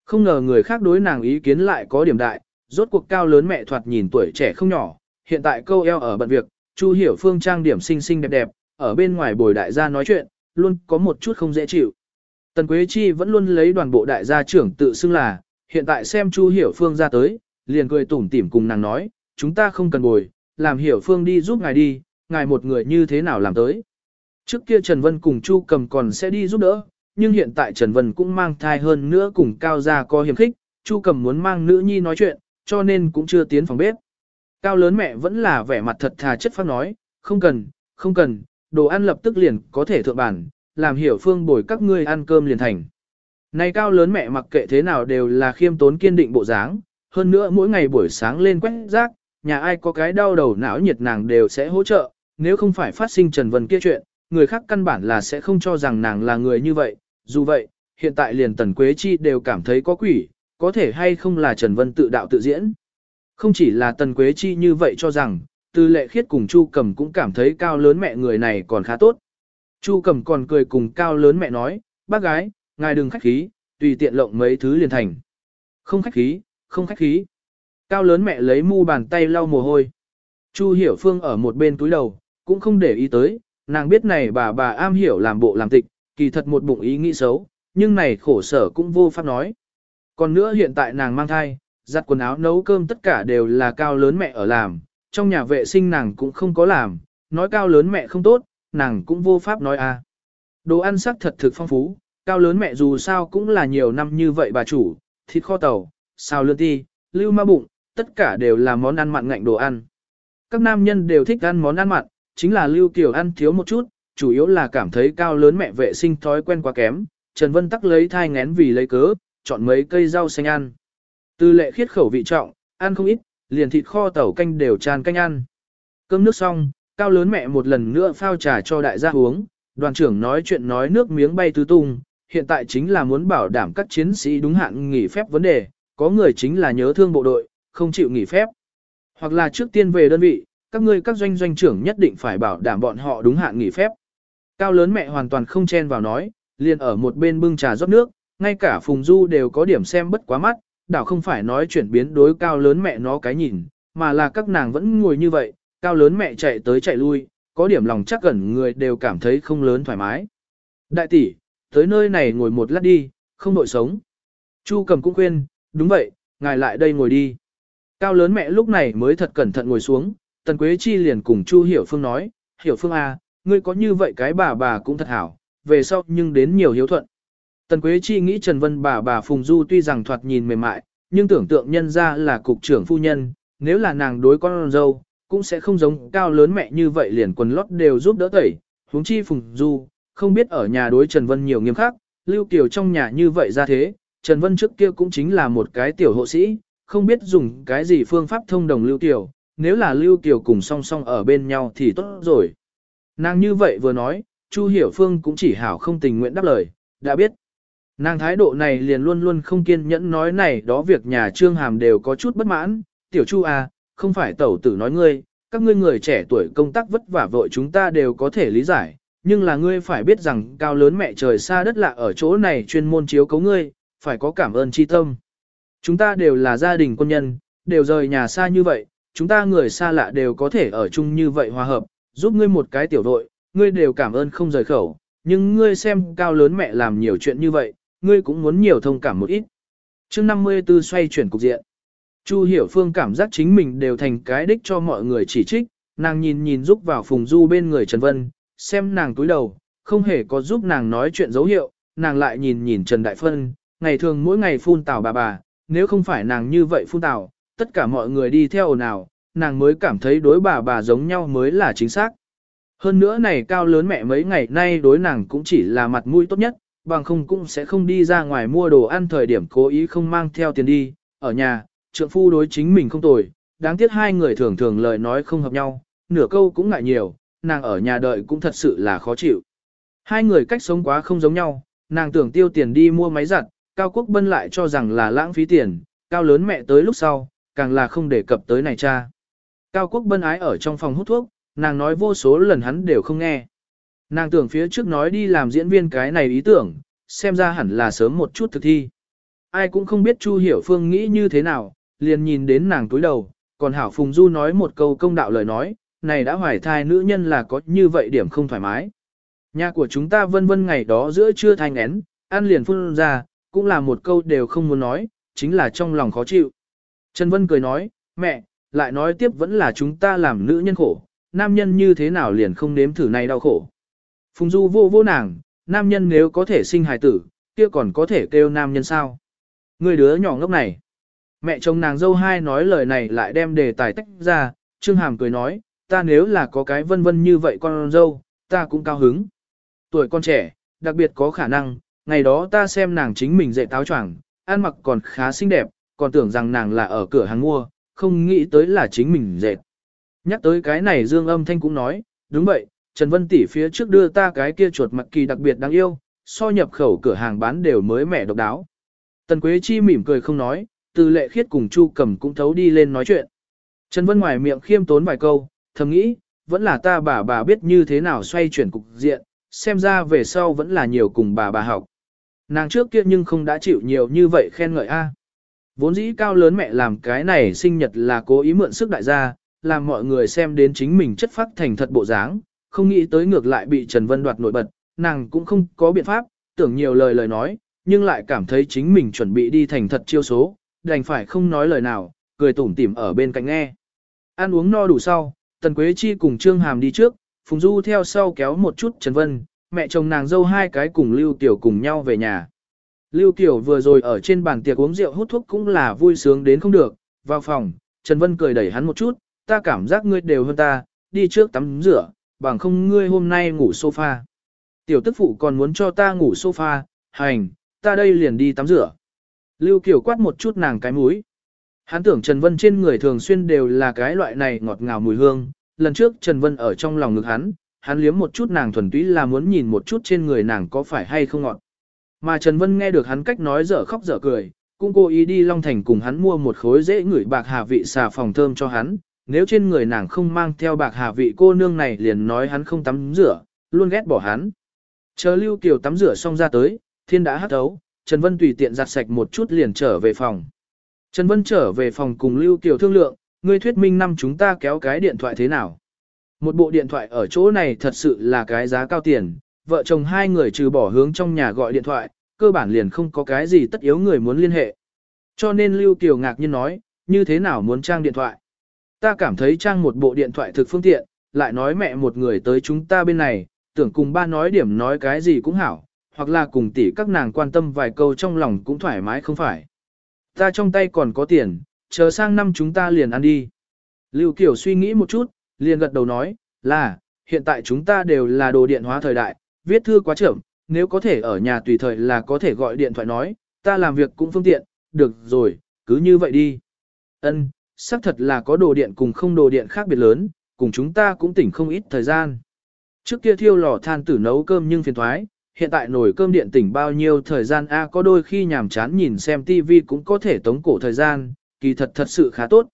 Không ngờ người khác đối nàng ý kiến lại có điểm đại, rốt cuộc cao lớn mẹ thoạt nhìn tuổi trẻ không nhỏ, hiện tại câu eo ở bận việc, Chu Hiểu Phương trang điểm xinh xinh đẹp đẹp, ở bên ngoài bồi đại gia nói chuyện, luôn có một chút không dễ chịu. Tần Quế Chi vẫn luôn lấy đoàn bộ đại gia trưởng tự xưng là, hiện tại xem Chu Hiểu Phương ra tới, liền cười tủm tỉm cùng nàng nói, chúng ta không cần bồi, làm Hiểu Phương đi giúp ngài đi, ngài một người như thế nào làm tới. Trước kia Trần Vân cùng Chu cầm còn sẽ đi giúp đỡ, nhưng hiện tại Trần Vân cũng mang thai hơn nữa cùng Cao Gia có hiểm khích, Chu cầm muốn mang nữ nhi nói chuyện, cho nên cũng chưa tiến phòng bếp. Cao lớn mẹ vẫn là vẻ mặt thật thà chất phát nói, không cần, không cần, đồ ăn lập tức liền có thể thượng bản, làm hiểu phương bồi các ngươi ăn cơm liền thành. Này cao lớn mẹ mặc kệ thế nào đều là khiêm tốn kiên định bộ dáng, hơn nữa mỗi ngày buổi sáng lên quét rác, nhà ai có cái đau đầu não nhiệt nàng đều sẽ hỗ trợ, nếu không phải phát sinh Trần Vân kia chuyện, người khác căn bản là sẽ không cho rằng nàng là người như vậy, dù vậy, hiện tại liền Tần Quế Chi đều cảm thấy có quỷ, có thể hay không là Trần Vân tự đạo tự diễn. Không chỉ là Tần Quế Chi như vậy cho rằng, Tư Lệ Khiết cùng Chu Cầm cũng cảm thấy cao lớn mẹ người này còn khá tốt. Chu Cầm còn cười cùng cao lớn mẹ nói, bác gái, ngài đừng khách khí, tùy tiện lộng mấy thứ liền thành. Không khách khí, không khách khí. Cao lớn mẹ lấy mu bàn tay lau mồ hôi. Chu Hiểu Phương ở một bên túi đầu, cũng không để ý tới, nàng biết này bà bà am hiểu làm bộ làm tịch, kỳ thật một bụng ý nghĩ xấu, nhưng này khổ sở cũng vô pháp nói. Còn nữa hiện tại nàng mang thai, giặt quần áo nấu cơm tất cả đều là cao lớn mẹ ở làm, trong nhà vệ sinh nàng cũng không có làm, nói cao lớn mẹ không tốt, nàng cũng vô pháp nói a. À. Đồ ăn sắc thật thực phong phú, cao lớn mẹ dù sao cũng là nhiều năm như vậy bà chủ, thịt kho tàu, xào lươn ti, lưu ma bụng, tất cả đều là món ăn mặn ngạnh đồ ăn. Các nam nhân đều thích ăn món ăn mặn, chính là lưu kiểu ăn thiếu một chút, chủ yếu là cảm thấy cao lớn mẹ vệ sinh thói quen quá kém, Trần Vân tắc lấy thai ngén vì lấy cớ, chọn mấy cây rau xanh ăn từ lệ khiết khẩu vị trọng, ăn không ít, liền thịt kho tàu canh đều tràn canh ăn. Cơm nước xong, cao lớn mẹ một lần nữa phao trà cho đại gia uống, đoàn trưởng nói chuyện nói nước miếng bay tứ tung, hiện tại chính là muốn bảo đảm các chiến sĩ đúng hạn nghỉ phép vấn đề, có người chính là nhớ thương bộ đội, không chịu nghỉ phép. Hoặc là trước tiên về đơn vị, các ngươi các doanh doanh trưởng nhất định phải bảo đảm bọn họ đúng hạn nghỉ phép. Cao lớn mẹ hoàn toàn không chen vào nói, liền ở một bên bưng trà rót nước, ngay cả Phùng Du đều có điểm xem bất quá mắt, đảo không phải nói chuyển biến đối cao lớn mẹ nó cái nhìn, mà là các nàng vẫn ngồi như vậy, cao lớn mẹ chạy tới chạy lui, có điểm lòng chắc gần người đều cảm thấy không lớn thoải mái. Đại tỷ, tới nơi này ngồi một lát đi, không nội sống. Chu cầm cũng khuyên, đúng vậy, ngài lại đây ngồi đi. Cao lớn mẹ lúc này mới thật cẩn thận ngồi xuống, Tần Quế Chi liền cùng Chu Hiểu Phương nói, Hiểu Phương à, ngươi có như vậy cái bà bà cũng thật hảo, về sau nhưng đến nhiều hiếu thuận. Tần Quế Chi nghĩ Trần Vân bà bà Phùng Du tuy rằng thoạt nhìn mềm mại, nhưng tưởng tượng nhân ra là cục trưởng phu nhân, nếu là nàng đối con dâu, cũng sẽ không giống cao lớn mẹ như vậy liền quần lót đều giúp đỡ tẩy, huống chi Phùng Du, không biết ở nhà đối Trần Vân nhiều nghiêm khắc, Lưu Kiều trong nhà như vậy ra thế, Trần Vân trước kia cũng chính là một cái tiểu hộ sĩ, không biết dùng cái gì phương pháp thông đồng Lưu Kiều, nếu là Lưu Kiều cùng song song ở bên nhau thì tốt rồi. Nàng như vậy vừa nói, Chu Hiểu Phương cũng chỉ hảo không tình nguyện đáp lời, đã biết. Nàng thái độ này liền luôn luôn không kiên nhẫn nói này đó việc nhà Trương Hàm đều có chút bất mãn, tiểu Chu à, không phải tẩu tử nói ngươi, các ngươi người trẻ tuổi công tác vất vả vội chúng ta đều có thể lý giải, nhưng là ngươi phải biết rằng cao lớn mẹ trời xa đất lạ ở chỗ này chuyên môn chiếu cấu ngươi, phải có cảm ơn chi tâm. Chúng ta đều là gia đình quân nhân, đều rời nhà xa như vậy, chúng ta người xa lạ đều có thể ở chung như vậy hòa hợp, giúp ngươi một cái tiểu đội, ngươi đều cảm ơn không rời khẩu, nhưng ngươi xem cao lớn mẹ làm nhiều chuyện như vậy, ngươi cũng muốn nhiều thông cảm một ít. chương 54 xoay chuyển cục diện. Chu Hiểu Phương cảm giác chính mình đều thành cái đích cho mọi người chỉ trích, nàng nhìn nhìn giúp vào phùng du bên người Trần Vân, xem nàng túi đầu, không hề có giúp nàng nói chuyện dấu hiệu, nàng lại nhìn nhìn Trần Đại Phân, ngày thường mỗi ngày phun tào bà bà, nếu không phải nàng như vậy phun tào, tất cả mọi người đi theo ồn ào, nàng mới cảm thấy đối bà bà giống nhau mới là chính xác. Hơn nữa này cao lớn mẹ mấy ngày nay đối nàng cũng chỉ là mặt mũi tốt nhất, bằng không cũng sẽ không đi ra ngoài mua đồ ăn thời điểm cố ý không mang theo tiền đi, ở nhà, trượng phu đối chính mình không tồi, đáng tiếc hai người thường thường lời nói không hợp nhau, nửa câu cũng ngại nhiều, nàng ở nhà đợi cũng thật sự là khó chịu. Hai người cách sống quá không giống nhau, nàng tưởng tiêu tiền đi mua máy giặt, Cao Quốc Bân lại cho rằng là lãng phí tiền, Cao lớn mẹ tới lúc sau, càng là không đề cập tới này cha. Cao Quốc Bân ái ở trong phòng hút thuốc, nàng nói vô số lần hắn đều không nghe. Nàng tưởng phía trước nói đi làm diễn viên cái này ý tưởng, xem ra hẳn là sớm một chút thực thi. Ai cũng không biết Chu Hiểu Phương nghĩ như thế nào, liền nhìn đến nàng túi đầu, còn Hảo Phùng Du nói một câu công đạo lời nói, này đã hoài thai nữ nhân là có như vậy điểm không thoải mái. Nhà của chúng ta vân vân ngày đó giữa trưa thanh én, ăn liền phun ra, cũng là một câu đều không muốn nói, chính là trong lòng khó chịu. Trần Vân cười nói, mẹ, lại nói tiếp vẫn là chúng ta làm nữ nhân khổ, nam nhân như thế nào liền không nếm thử này đau khổ. Phùng Du vô vô nàng, nam nhân nếu có thể sinh hài tử, kia còn có thể kêu nam nhân sao. Người đứa nhỏ ngốc này. Mẹ chồng nàng dâu hai nói lời này lại đem đề tài tách ra, Trương Hàm cười nói, ta nếu là có cái vân vân như vậy con dâu, ta cũng cao hứng. Tuổi con trẻ, đặc biệt có khả năng, ngày đó ta xem nàng chính mình dạy táo choàng, ăn mặc còn khá xinh đẹp, còn tưởng rằng nàng là ở cửa hàng mua, không nghĩ tới là chính mình dệt. Nhắc tới cái này Dương Âm Thanh cũng nói, đúng vậy, Trần Vân Tỷ phía trước đưa ta cái kia chuột mặt kỳ đặc biệt đáng yêu, so nhập khẩu cửa hàng bán đều mới mẻ độc đáo. Tần Quế Chi mỉm cười không nói, từ lệ khiết cùng Chu Cầm cũng thấu đi lên nói chuyện. Trần Vân ngoài miệng khiêm tốn vài câu, thầm nghĩ, vẫn là ta bà bà biết như thế nào xoay chuyển cục diện, xem ra về sau vẫn là nhiều cùng bà bà học. Nàng trước kia nhưng không đã chịu nhiều như vậy khen ngợi a. Vốn dĩ cao lớn mẹ làm cái này sinh nhật là cố ý mượn sức đại gia, làm mọi người xem đến chính mình chất phát thành thật bộ dáng, không nghĩ tới ngược lại bị Trần Vân đoạt nổi bật, nàng cũng không có biện pháp, tưởng nhiều lời lời nói, nhưng lại cảm thấy chính mình chuẩn bị đi thành thật chiêu số, đành phải không nói lời nào, cười tủm tỉm ở bên cạnh nghe. Ăn uống no đủ sau, Tần Quế Chi cùng Trương Hàm đi trước, Phùng Du theo sau kéo một chút Trần Vân, mẹ chồng nàng dâu hai cái cùng Lưu Tiểu cùng nhau về nhà. Lưu Tiểu vừa rồi ở trên bàn tiệc uống rượu hút thuốc cũng là vui sướng đến không được, vào phòng, Trần Vân cười đẩy hắn một chút, ta cảm giác ngươi đều hơn ta, đi trước tắm rửa, bằng không ngươi hôm nay ngủ sofa. Tiểu tức phụ còn muốn cho ta ngủ sofa, hành, ta đây liền đi tắm rửa. Lưu Kiều quát một chút nàng cái mũi. Hắn tưởng Trần Vân trên người thường xuyên đều là cái loại này ngọt ngào mùi hương, lần trước Trần Vân ở trong lòng ngực hắn, hắn liếm một chút nàng thuần túy là muốn nhìn một chút trên người nàng có phải hay không ngọt. Mà Trần Vân nghe được hắn cách nói dở khóc dở cười, cũng cố ý đi Long Thành cùng hắn mua một khối dễ ngửi bạc hà vị xà phòng thơm cho hắn, nếu trên người nàng không mang theo bạc hà vị cô nương này liền nói hắn không tắm rửa, luôn ghét bỏ hắn. Chờ Lưu Kiều tắm rửa xong ra tới, thiên đã hắt thấu, Trần Vân tùy tiện giặt sạch một chút liền trở về phòng. Trần Vân trở về phòng cùng Lưu Kiều thương lượng, ngươi thuyết minh năm chúng ta kéo cái điện thoại thế nào. Một bộ điện thoại ở chỗ này thật sự là cái giá cao tiền, vợ chồng hai người trừ bỏ hướng trong nhà gọi điện thoại, cơ bản liền không có cái gì tất yếu người muốn liên hệ. Cho nên Lưu Kiều ngạc nhiên nói, như thế nào muốn trang điện thoại. Ta cảm thấy trang một bộ điện thoại thực phương tiện, lại nói mẹ một người tới chúng ta bên này, tưởng cùng ba nói điểm nói cái gì cũng hảo, hoặc là cùng tỷ các nàng quan tâm vài câu trong lòng cũng thoải mái không phải. Ta trong tay còn có tiền, chờ sang năm chúng ta liền ăn đi. Lưu Kiều suy nghĩ một chút, liền gật đầu nói, là, hiện tại chúng ta đều là đồ điện hóa thời đại, viết thư quá chậm, nếu có thể ở nhà tùy thời là có thể gọi điện thoại nói, ta làm việc cũng phương tiện, được rồi, cứ như vậy đi. Ân, xác thật là có đồ điện cùng không đồ điện khác biệt lớn, cùng chúng ta cũng tỉnh không ít thời gian. Trước kia thiêu lò than tử nấu cơm nhưng phiền thoái, hiện tại nồi cơm điện tỉnh bao nhiêu thời gian a có đôi khi nhàm chán nhìn xem tivi cũng có thể tống cổ thời gian, kỳ thật thật sự khá tốt.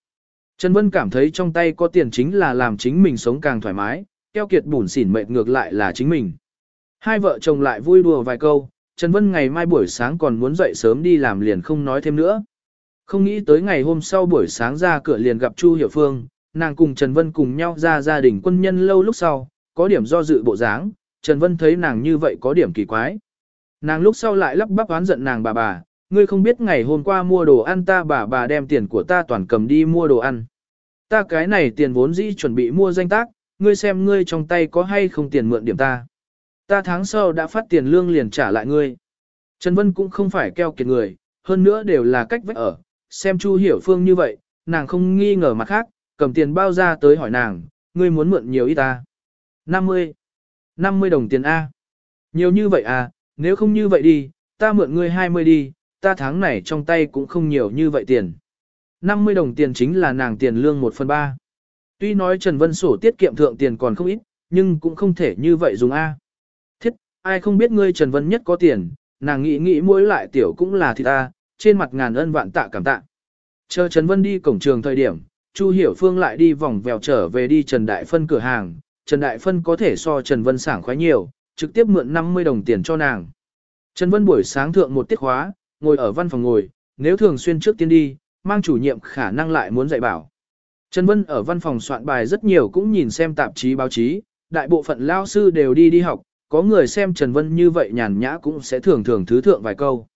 Trần Vân cảm thấy trong tay có tiền chính là làm chính mình sống càng thoải mái, keo kiệt bùn xỉn mệt ngược lại là chính mình. Hai vợ chồng lại vui đùa vài câu, Trần Vân ngày mai buổi sáng còn muốn dậy sớm đi làm liền không nói thêm nữa. Không nghĩ tới ngày hôm sau buổi sáng ra cửa liền gặp Chu Hiểu Phương, nàng cùng Trần Vân cùng nhau ra gia đình quân nhân lâu lúc sau, có điểm do dự bộ dáng, Trần Vân thấy nàng như vậy có điểm kỳ quái. Nàng lúc sau lại lắp bắp oán giận nàng bà bà, ngươi không biết ngày hôm qua mua đồ ăn ta bà bà đem tiền của ta toàn cầm đi mua đồ ăn. Ta cái này tiền vốn dĩ chuẩn bị mua danh tác, ngươi xem ngươi trong tay có hay không tiền mượn điểm ta. Ta tháng sau đã phát tiền lương liền trả lại ngươi. Trần Vân cũng không phải keo kiệt người, hơn nữa đều là cách vách ở, xem Chu Hiểu Phương như vậy, nàng không nghi ngờ mặt khác, cầm tiền bao ra tới hỏi nàng, ngươi muốn mượn nhiều ít ta. 50. 50 đồng tiền A. Nhiều như vậy à, nếu không như vậy đi, ta mượn ngươi 20 đi, ta tháng này trong tay cũng không nhiều như vậy tiền. 50 đồng tiền chính là nàng tiền lương 1 phần 3. Tuy nói Trần Vân sổ tiết kiệm thượng tiền còn không ít, nhưng cũng không thể như vậy dùng A. Thiết, ai không biết ngươi Trần Vân nhất có tiền, nàng nghĩ nghĩ mỗi lại tiểu cũng là thịt A, trên mặt ngàn ân vạn tạ cảm tạ. Chờ Trần Vân đi cổng trường thời điểm, Chu Hiểu Phương lại đi vòng vèo trở về đi Trần Đại Phân cửa hàng, Trần Đại Phân có thể so Trần Vân sảng khoái nhiều, trực tiếp mượn 50 đồng tiền cho nàng. Trần Vân buổi sáng thượng một tiết khóa, ngồi ở văn phòng ngồi, nếu thường xuyên trước tiên đi, mang chủ nhiệm khả năng lại muốn dạy bảo. Trần Vân ở văn phòng soạn bài rất nhiều cũng nhìn xem tạp chí báo chí, đại bộ phận lao sư đều đi đi học, có người xem Trần Vân như vậy nhàn nhã cũng sẽ thường thường thứ thượng vài câu.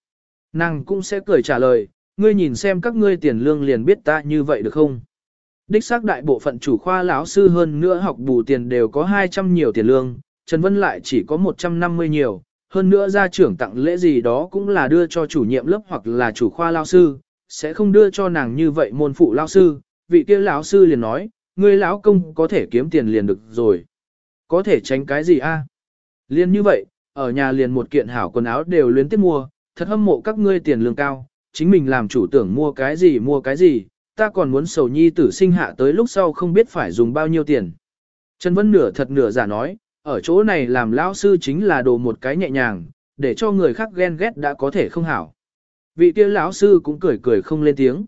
Nàng cũng sẽ cười trả lời, ngươi nhìn xem các ngươi tiền lương liền biết ta như vậy được không? Đích xác đại bộ phận chủ khoa lão sư hơn nữa học bù tiền đều có 200 nhiều tiền lương, Trần Vân lại chỉ có 150 nhiều, hơn nữa gia trưởng tặng lễ gì đó cũng là đưa cho chủ nhiệm lớp hoặc là chủ khoa lão sư, sẽ không đưa cho nàng như vậy môn phụ lão sư, vị kia lão sư liền nói, ngươi lão công có thể kiếm tiền liền được rồi. Có thể tránh cái gì a? Liên như vậy, ở nhà liền một kiện hảo quần áo đều luyến tiếp mua, thật hâm mộ các ngươi tiền lương cao, chính mình làm chủ tưởng mua cái gì mua cái gì, ta còn muốn sầu nhi tử sinh hạ tới lúc sau không biết phải dùng bao nhiêu tiền. Trần Vân nửa thật nửa giả nói, ở chỗ này làm lão sư chính là đồ một cái nhẹ nhàng, để cho người khác ghen ghét đã có thể không hảo. Vị kia lão sư cũng cười cười không lên tiếng.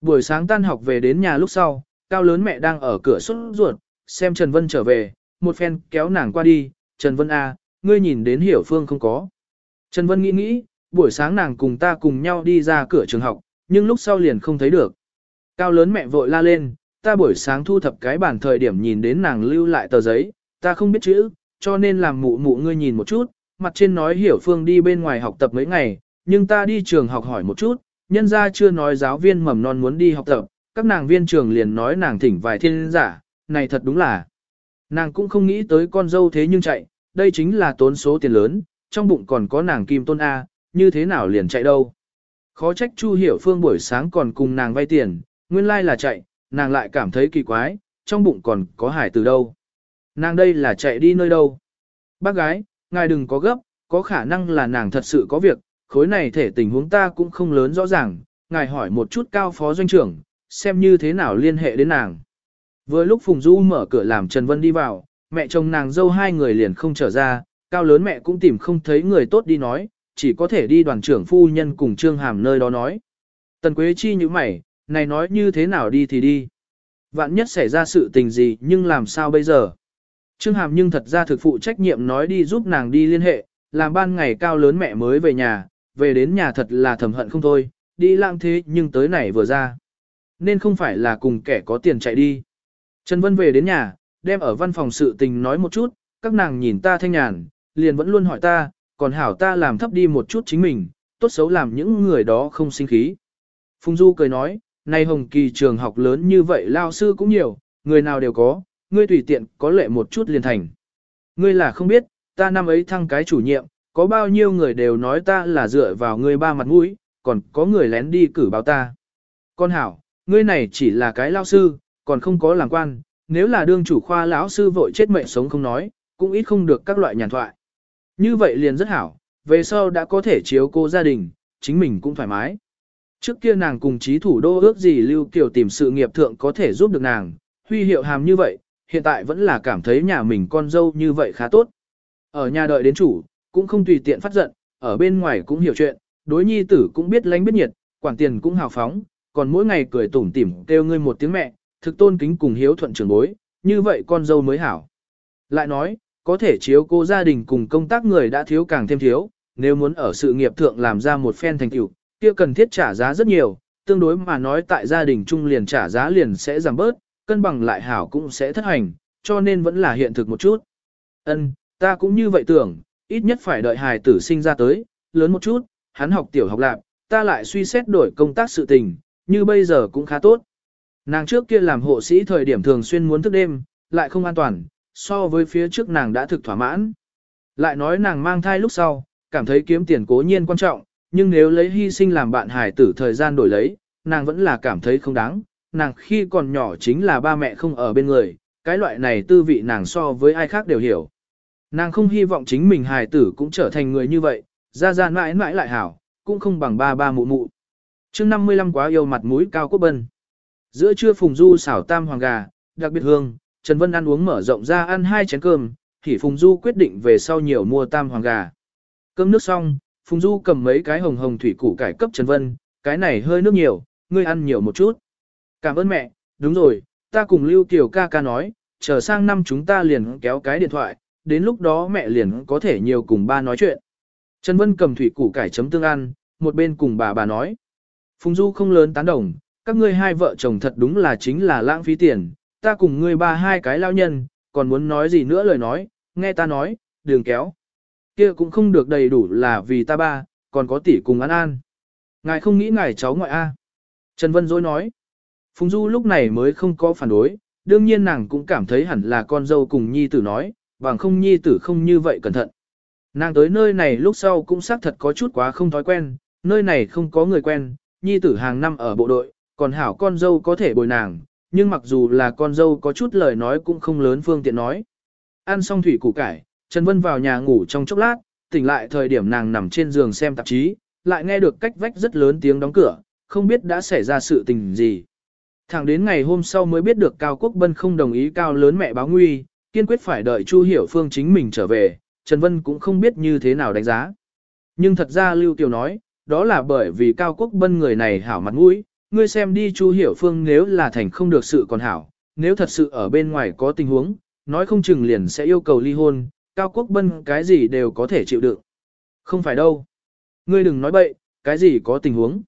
Buổi sáng tan học về đến nhà lúc sau, cao lớn mẹ đang ở cửa xuất ruột, xem Trần Vân trở về, một phen kéo nàng qua đi, Trần Vân A, ngươi nhìn đến hiểu phương không có. Trần Vân nghĩ nghĩ, buổi sáng nàng cùng ta cùng nhau đi ra cửa trường học, nhưng lúc sau liền không thấy được. Cao lớn mẹ vội la lên, ta buổi sáng thu thập cái bản thời điểm nhìn đến nàng lưu lại tờ giấy, ta không biết chữ, cho nên làm mụ mụ ngươi nhìn một chút, mặt trên nói hiểu phương đi bên ngoài học tập mấy ngày, nhưng ta đi trường học hỏi một chút, nhân ra chưa nói giáo viên mầm non muốn đi học tập, các nàng viên trường liền nói nàng thỉnh vài thiên giả, này thật đúng là. Nàng cũng không nghĩ tới con dâu thế nhưng chạy, đây chính là tốn số tiền lớn, trong bụng còn có nàng kim tôn A, như thế nào liền chạy đâu. Khó trách Chu Hiểu Phương buổi sáng còn cùng nàng vay tiền, nguyên lai là chạy, nàng lại cảm thấy kỳ quái, trong bụng còn có hải từ đâu. Nàng đây là chạy đi nơi đâu. Bác gái, ngài đừng có gấp, có khả năng là nàng thật sự có việc, khối này thể tình huống ta cũng không lớn rõ ràng, ngài hỏi một chút cao phó doanh trưởng, xem như thế nào liên hệ đến nàng. Vừa lúc Phùng Du mở cửa làm Trần Vân đi vào, mẹ chồng nàng dâu hai người liền không trở ra, cao lớn mẹ cũng tìm không thấy người tốt đi nói, chỉ có thể đi đoàn trưởng phu nhân cùng Trương Hàm nơi đó nói. Tần Quế Chi như mày, này nói như thế nào đi thì đi. Vạn nhất xảy ra sự tình gì nhưng làm sao bây giờ. Trương Hàm nhưng thật ra thực phụ trách nhiệm nói đi giúp nàng đi liên hệ, làm ban ngày cao lớn mẹ mới về nhà, về đến nhà thật là thầm hận không thôi, đi lang thế nhưng tới này vừa ra. Nên không phải là cùng kẻ có tiền chạy đi. Trần Vân về đến nhà, đem ở văn phòng sự tình nói một chút, các nàng nhìn ta thanh nhàn, liền vẫn luôn hỏi ta, còn hảo ta làm thấp đi một chút chính mình, tốt xấu làm những người đó không sinh khí. Phùng Du cười nói, nay hồng kỳ trường học lớn như vậy lao sư cũng nhiều, người nào đều có, ngươi tùy tiện có lệ một chút liền thành. Ngươi là không biết, ta năm ấy thăng cái chủ nhiệm, có bao nhiêu người đều nói ta là dựa vào ngươi ba mặt mũi, còn có người lén đi cử báo ta. Con hảo, ngươi này chỉ là cái lao sư, còn không có làm quan, nếu là đương chủ khoa lão sư vội chết mệnh sống không nói, cũng ít không được các loại nhàn thoại. Như vậy liền rất hảo, về sau đã có thể chiếu cô gia đình, chính mình cũng thoải mái. Trước kia nàng cùng trí thủ đô ước gì Lưu Kiều tìm sự nghiệp thượng có thể giúp được nàng, huy hiệu hàm như vậy, hiện tại vẫn là cảm thấy nhà mình con dâu như vậy khá tốt. Ở nhà đợi đến chủ, cũng không tùy tiện phát giận, ở bên ngoài cũng hiểu chuyện, đối nhi tử cũng biết lánh biết nhiệt, quản tiền cũng hào phóng, còn mỗi ngày cười tủm tỉm kêu ngươi một tiếng mẹ, thực tôn kính cùng hiếu thuận trưởng bối, như vậy con dâu mới hảo. Lại nói, có thể chiếu cô gia đình cùng công tác người đã thiếu càng thêm thiếu, nếu muốn ở sự nghiệp thượng làm ra một phen thành tựu, kia cần thiết trả giá rất nhiều, tương đối mà nói tại gia đình chung liền trả giá liền sẽ giảm bớt, cân bằng lại hảo cũng sẽ thất hành, cho nên vẫn là hiện thực một chút. Ân, ta cũng như vậy tưởng, ít nhất phải đợi hài tử sinh ra tới, lớn một chút, hắn học tiểu học lạc, ta lại suy xét đổi công tác sự tình, như bây giờ cũng khá tốt. Nàng trước kia làm hộ sĩ thời điểm thường xuyên muốn thức đêm, lại không an toàn, so với phía trước nàng đã thực thỏa mãn. Lại nói nàng mang thai lúc sau, cảm thấy kiếm tiền cố nhiên quan trọng, nhưng nếu lấy hy sinh làm bạn Hải tử thời gian đổi lấy, nàng vẫn là cảm thấy không đáng. Nàng khi còn nhỏ chính là ba mẹ không ở bên người, cái loại này tư vị nàng so với ai khác đều hiểu. Nàng không hy vọng chính mình hài tử cũng trở thành người như vậy, ra ra mãi mãi lại hảo, cũng không bằng ba ba mụ mụ. chương 55 quá yêu mặt mũi cao quốc bân. Giữa trưa phùng du xảo tam hoàng gà, đặc biệt hương, Trần Vân ăn uống mở rộng ra ăn hai chén cơm, thì phùng du quyết định về sau nhiều mua tam hoàng gà. Cơm nước xong, phùng du cầm mấy cái hồng hồng thủy củ cải cấp Trần Vân, cái này hơi nước nhiều, ngươi ăn nhiều một chút. Cảm ơn mẹ, đúng rồi, ta cùng Lưu Kiều ca ca nói, chờ sang năm chúng ta liền kéo cái điện thoại, đến lúc đó mẹ liền có thể nhiều cùng ba nói chuyện. Trần Vân cầm thủy củ cải chấm tương ăn, một bên cùng bà bà nói. Phùng Du không lớn tán đồng, các ngươi hai vợ chồng thật đúng là chính là lãng phí tiền, ta cùng ngươi ba hai cái lao nhân, còn muốn nói gì nữa lời nói, nghe ta nói, đường kéo. kia cũng không được đầy đủ là vì ta ba, còn có tỷ cùng ăn an. Ngài không nghĩ ngài cháu ngoại A. Trần Vân dối nói. Phùng Du lúc này mới không có phản đối, đương nhiên nàng cũng cảm thấy hẳn là con dâu cùng nhi tử nói, bằng không nhi tử không như vậy cẩn thận. Nàng tới nơi này lúc sau cũng xác thật có chút quá không thói quen, nơi này không có người quen, nhi tử hàng năm ở bộ đội, còn hảo con dâu có thể bồi nàng, nhưng mặc dù là con dâu có chút lời nói cũng không lớn phương tiện nói. Ăn xong thủy củ cải, Trần Vân vào nhà ngủ trong chốc lát, tỉnh lại thời điểm nàng nằm trên giường xem tạp chí, lại nghe được cách vách rất lớn tiếng đóng cửa, không biết đã xảy ra sự tình gì. Thẳng đến ngày hôm sau mới biết được Cao Quốc Bân không đồng ý cao lớn mẹ báo nguy, kiên quyết phải đợi Chu Hiểu Phương chính mình trở về, Trần Vân cũng không biết như thế nào đánh giá. Nhưng thật ra Lưu Kiều nói, đó là bởi vì Cao Quốc Bân người này hảo mặt mũi, ngươi xem đi Chu Hiểu Phương nếu là thành không được sự còn hảo, nếu thật sự ở bên ngoài có tình huống, nói không chừng liền sẽ yêu cầu ly hôn, Cao Quốc Bân cái gì đều có thể chịu đựng. Không phải đâu. Ngươi đừng nói bậy, cái gì có tình huống.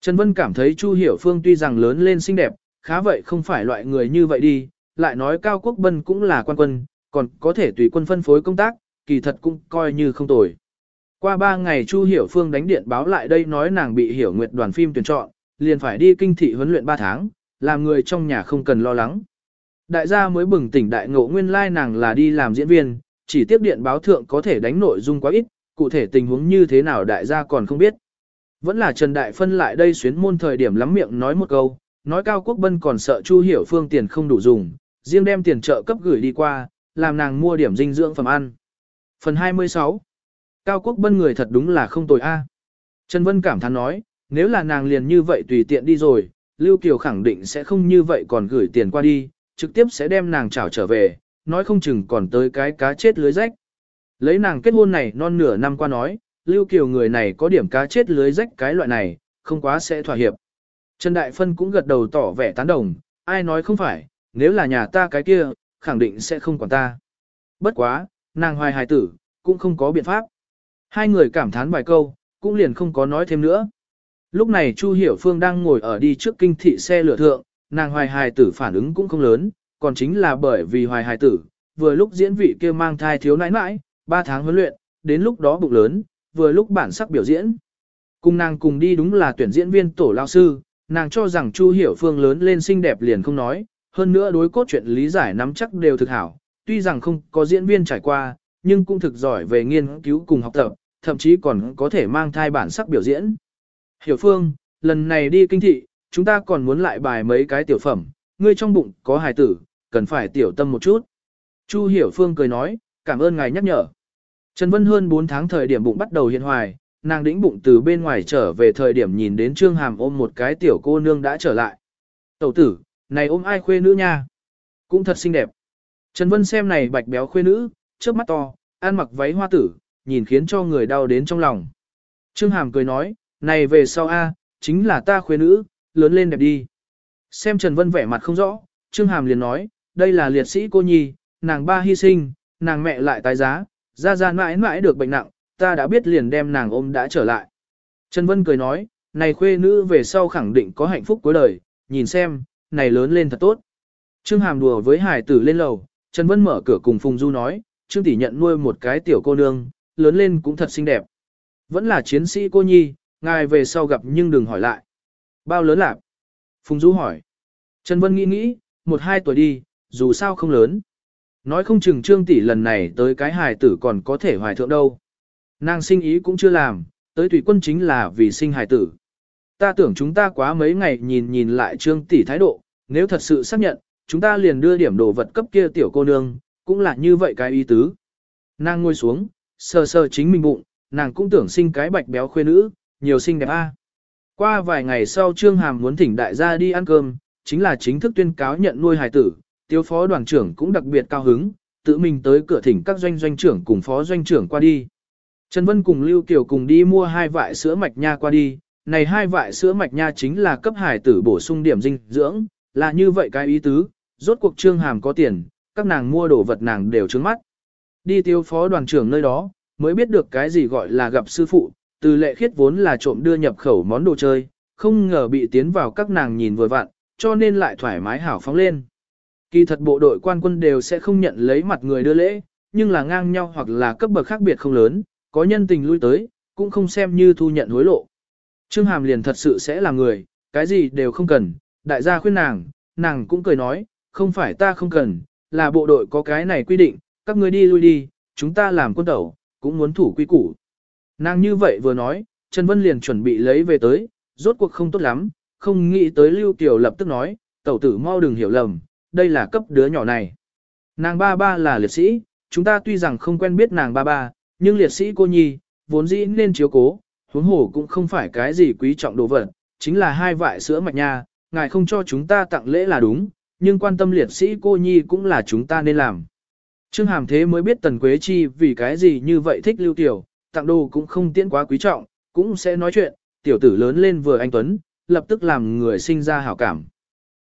Trần Vân cảm thấy Chu Hiểu Phương tuy rằng lớn lên xinh đẹp, khá vậy không phải loại người như vậy đi, lại nói Cao Quốc Bân cũng là quan quân, còn có thể tùy quân phân phối công tác, kỳ thật cũng coi như không tồi. Qua ba ngày Chu Hiểu Phương đánh điện báo lại đây nói nàng bị Hiểu Nguyệt đoàn phim tuyển chọn, liền phải đi kinh thị huấn luyện 3 tháng, làm người trong nhà không cần lo lắng. Đại gia mới bừng tỉnh đại ngộ nguyên lai like nàng là đi làm diễn viên, chỉ tiếp điện báo thượng có thể đánh nội dung quá ít, cụ thể tình huống như thế nào đại gia còn không biết. Vẫn là Trần Đại Phân lại đây xuyến môn thời điểm lắm miệng nói một câu, nói Cao Quốc Bân còn sợ Chu Hiểu Phương tiền không đủ dùng, riêng đem tiền trợ cấp gửi đi qua, làm nàng mua điểm dinh dưỡng phẩm ăn. Phần 26 Cao Quốc Bân người thật đúng là không tồi a. Trần Vân cảm thán nói, nếu là nàng liền như vậy tùy tiện đi rồi, Lưu Kiều khẳng định sẽ không như vậy còn gửi tiền qua đi, trực tiếp sẽ đem nàng trảo trở về, nói không chừng còn tới cái cá chết lưới rách. Lấy nàng kết hôn này non nửa năm qua nói, Lưu Kiều người này có điểm cá chết lưới rách cái loại này, không quá sẽ thỏa hiệp. Trần Đại Phân cũng gật đầu tỏ vẻ tán đồng, ai nói không phải, nếu là nhà ta cái kia, khẳng định sẽ không quản ta. Bất quá, nàng hoài hài tử, cũng không có biện pháp. Hai người cảm thán vài câu, cũng liền không có nói thêm nữa. Lúc này Chu Hiểu Phương đang ngồi ở đi trước kinh thị xe lửa thượng, nàng hoài hài tử phản ứng cũng không lớn, còn chính là bởi vì hoài hài tử, vừa lúc diễn vị kia mang thai thiếu nãi nãi, 3 tháng huấn luyện, đến lúc đó bụng lớn, vừa lúc bản sắc biểu diễn. Cùng nàng cùng đi đúng là tuyển diễn viên tổ lao sư, nàng cho rằng Chu Hiểu Phương lớn lên xinh đẹp liền không nói, hơn nữa đối cốt chuyện lý giải nắm chắc đều thực hảo, tuy rằng không có diễn viên trải qua, nhưng cũng thực giỏi về nghiên cứu cùng học tập, thậm chí còn có thể mang thai bản sắc biểu diễn. Hiểu Phương, lần này đi kinh thị, chúng ta còn muốn lại bài mấy cái tiểu phẩm, ngươi trong bụng có hài tử, cần phải tiểu tâm một chút. Chu Hiểu Phương cười nói, cảm ơn ngài nhắc nhở. Trần Vân hơn 4 tháng thời điểm bụng bắt đầu hiện hoài, nàng đĩnh bụng từ bên ngoài trở về thời điểm nhìn đến Trương Hàm ôm một cái tiểu cô nương đã trở lại. Tẩu tử, này ôm ai khuê nữ nha? Cũng thật xinh đẹp. Trần Vân xem này bạch béo khuê nữ, trước mắt to, ăn mặc váy hoa tử, nhìn khiến cho người đau đến trong lòng. Trương Hàm cười nói, này về sau a, chính là ta khuê nữ, lớn lên đẹp đi. Xem Trần Vân vẻ mặt không rõ, Trương Hàm liền nói, đây là liệt sĩ cô nhi, nàng ba hy sinh, nàng mẹ lại tái giá, ra ra mãi mãi được bệnh nặng, ta đã biết liền đem nàng ôm đã trở lại. Trần Vân cười nói, này khuê nữ về sau khẳng định có hạnh phúc cuối đời, nhìn xem, này lớn lên thật tốt. Trương Hàm đùa với hải tử lên lầu, Trần Vân mở cửa cùng Phùng Du nói, Trương Tỷ nhận nuôi một cái tiểu cô nương, lớn lên cũng thật xinh đẹp. Vẫn là chiến sĩ cô nhi, ngài về sau gặp nhưng đừng hỏi lại. Bao lớn lạc? Phùng Du hỏi. Trần Vân nghĩ nghĩ, một hai tuổi đi, dù sao không lớn. Nói không chừng Trương Tỷ lần này tới cái hài tử còn có thể hoài thượng đâu. Nàng sinh ý cũng chưa làm, tới tùy quân chính là vì sinh hài tử. Ta tưởng chúng ta quá mấy ngày nhìn nhìn lại Trương Tỷ thái độ, nếu thật sự xác nhận, chúng ta liền đưa điểm đồ vật cấp kia tiểu cô nương, cũng là như vậy cái ý tứ. Nàng ngồi xuống, sờ sờ chính mình bụng, nàng cũng tưởng sinh cái bạch béo khuê nữ, nhiều xinh đẹp a. Qua vài ngày sau Trương Hàm muốn thỉnh đại gia đi ăn cơm, chính là chính thức tuyên cáo nhận nuôi hài tử, tiêu phó đoàn trưởng cũng đặc biệt cao hứng, tự mình tới cửa thỉnh các doanh doanh trưởng cùng phó doanh trưởng qua đi. Trần Vân cùng Lưu Kiều cùng đi mua hai vại sữa mạch nha qua đi, này hai vại sữa mạch nha chính là cấp hải tử bổ sung điểm dinh dưỡng, là như vậy cái ý tứ, rốt cuộc trương hàm có tiền, các nàng mua đồ vật nàng đều trứng mắt. Đi tiêu phó đoàn trưởng nơi đó, mới biết được cái gì gọi là gặp sư phụ, từ lệ khiết vốn là trộm đưa nhập khẩu món đồ chơi, không ngờ bị tiến vào các nàng nhìn vừa vặn, cho nên lại thoải mái hảo phóng lên. Kỳ thật bộ đội quan quân đều sẽ không nhận lấy mặt người đưa lễ, nhưng là ngang nhau hoặc là cấp bậc khác biệt không lớn, có nhân tình lui tới, cũng không xem như thu nhận hối lộ. Trương Hàm liền thật sự sẽ là người, cái gì đều không cần, đại gia khuyên nàng, nàng cũng cười nói, không phải ta không cần, là bộ đội có cái này quy định, các ngươi đi lui đi, chúng ta làm quân tẩu, cũng muốn thủ quy củ. Nàng như vậy vừa nói, Trần Vân liền chuẩn bị lấy về tới, rốt cuộc không tốt lắm, không nghĩ tới Lưu Kiều lập tức nói, tẩu tử mau đừng hiểu lầm, đây là cấp đứa nhỏ này. Nàng ba ba là liệt sĩ, chúng ta tuy rằng không quen biết nàng ba ba, nhưng liệt sĩ cô nhi, vốn dĩ nên chiếu cố, huống hồ cũng không phải cái gì quý trọng đồ vật, chính là hai vại sữa mạch nha, ngài không cho chúng ta tặng lễ là đúng, nhưng quan tâm liệt sĩ cô nhi cũng là chúng ta nên làm. Trương Hàm thế mới biết Tần Quế Chi vì cái gì như vậy thích lưu tiểu, tặng đồ cũng không tiễn quá quý trọng, cũng sẽ nói chuyện, tiểu tử lớn lên vừa anh Tuấn, lập tức làm người sinh ra hảo cảm.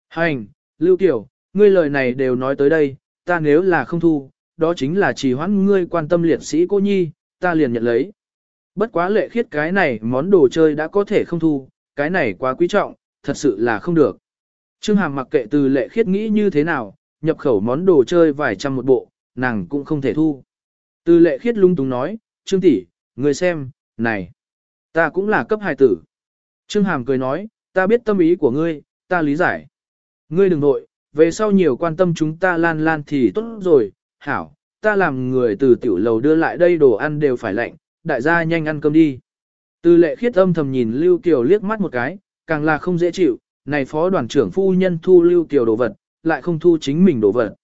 Hành, lưu tiểu, ngươi lời này đều nói tới đây, ta nếu là không thu, đó chính là chỉ hoãn ngươi quan tâm liệt sĩ cô nhi, ta liền nhận lấy. Bất quá lệ khiết cái này món đồ chơi đã có thể không thu, cái này quá quý trọng, thật sự là không được. Trương Hàm mặc kệ từ lệ khiết nghĩ như thế nào, nhập khẩu món đồ chơi vài trăm một bộ, nàng cũng không thể thu. Từ lệ khiết lung tung nói, Trương tỷ, người xem, này, ta cũng là cấp hài tử. Trương Hàm cười nói, ta biết tâm ý của ngươi, ta lý giải. Ngươi đừng nội, về sau nhiều quan tâm chúng ta lan lan thì tốt rồi, hảo, ta làm người từ tiểu lầu đưa lại đây đồ ăn đều phải lạnh, đại gia nhanh ăn cơm đi. Từ lệ khiết âm thầm nhìn Lưu Kiều liếc mắt một cái, càng là không dễ chịu, này phó đoàn trưởng phu nhân thu Lưu Kiều đồ vật, lại không thu chính mình đồ vật.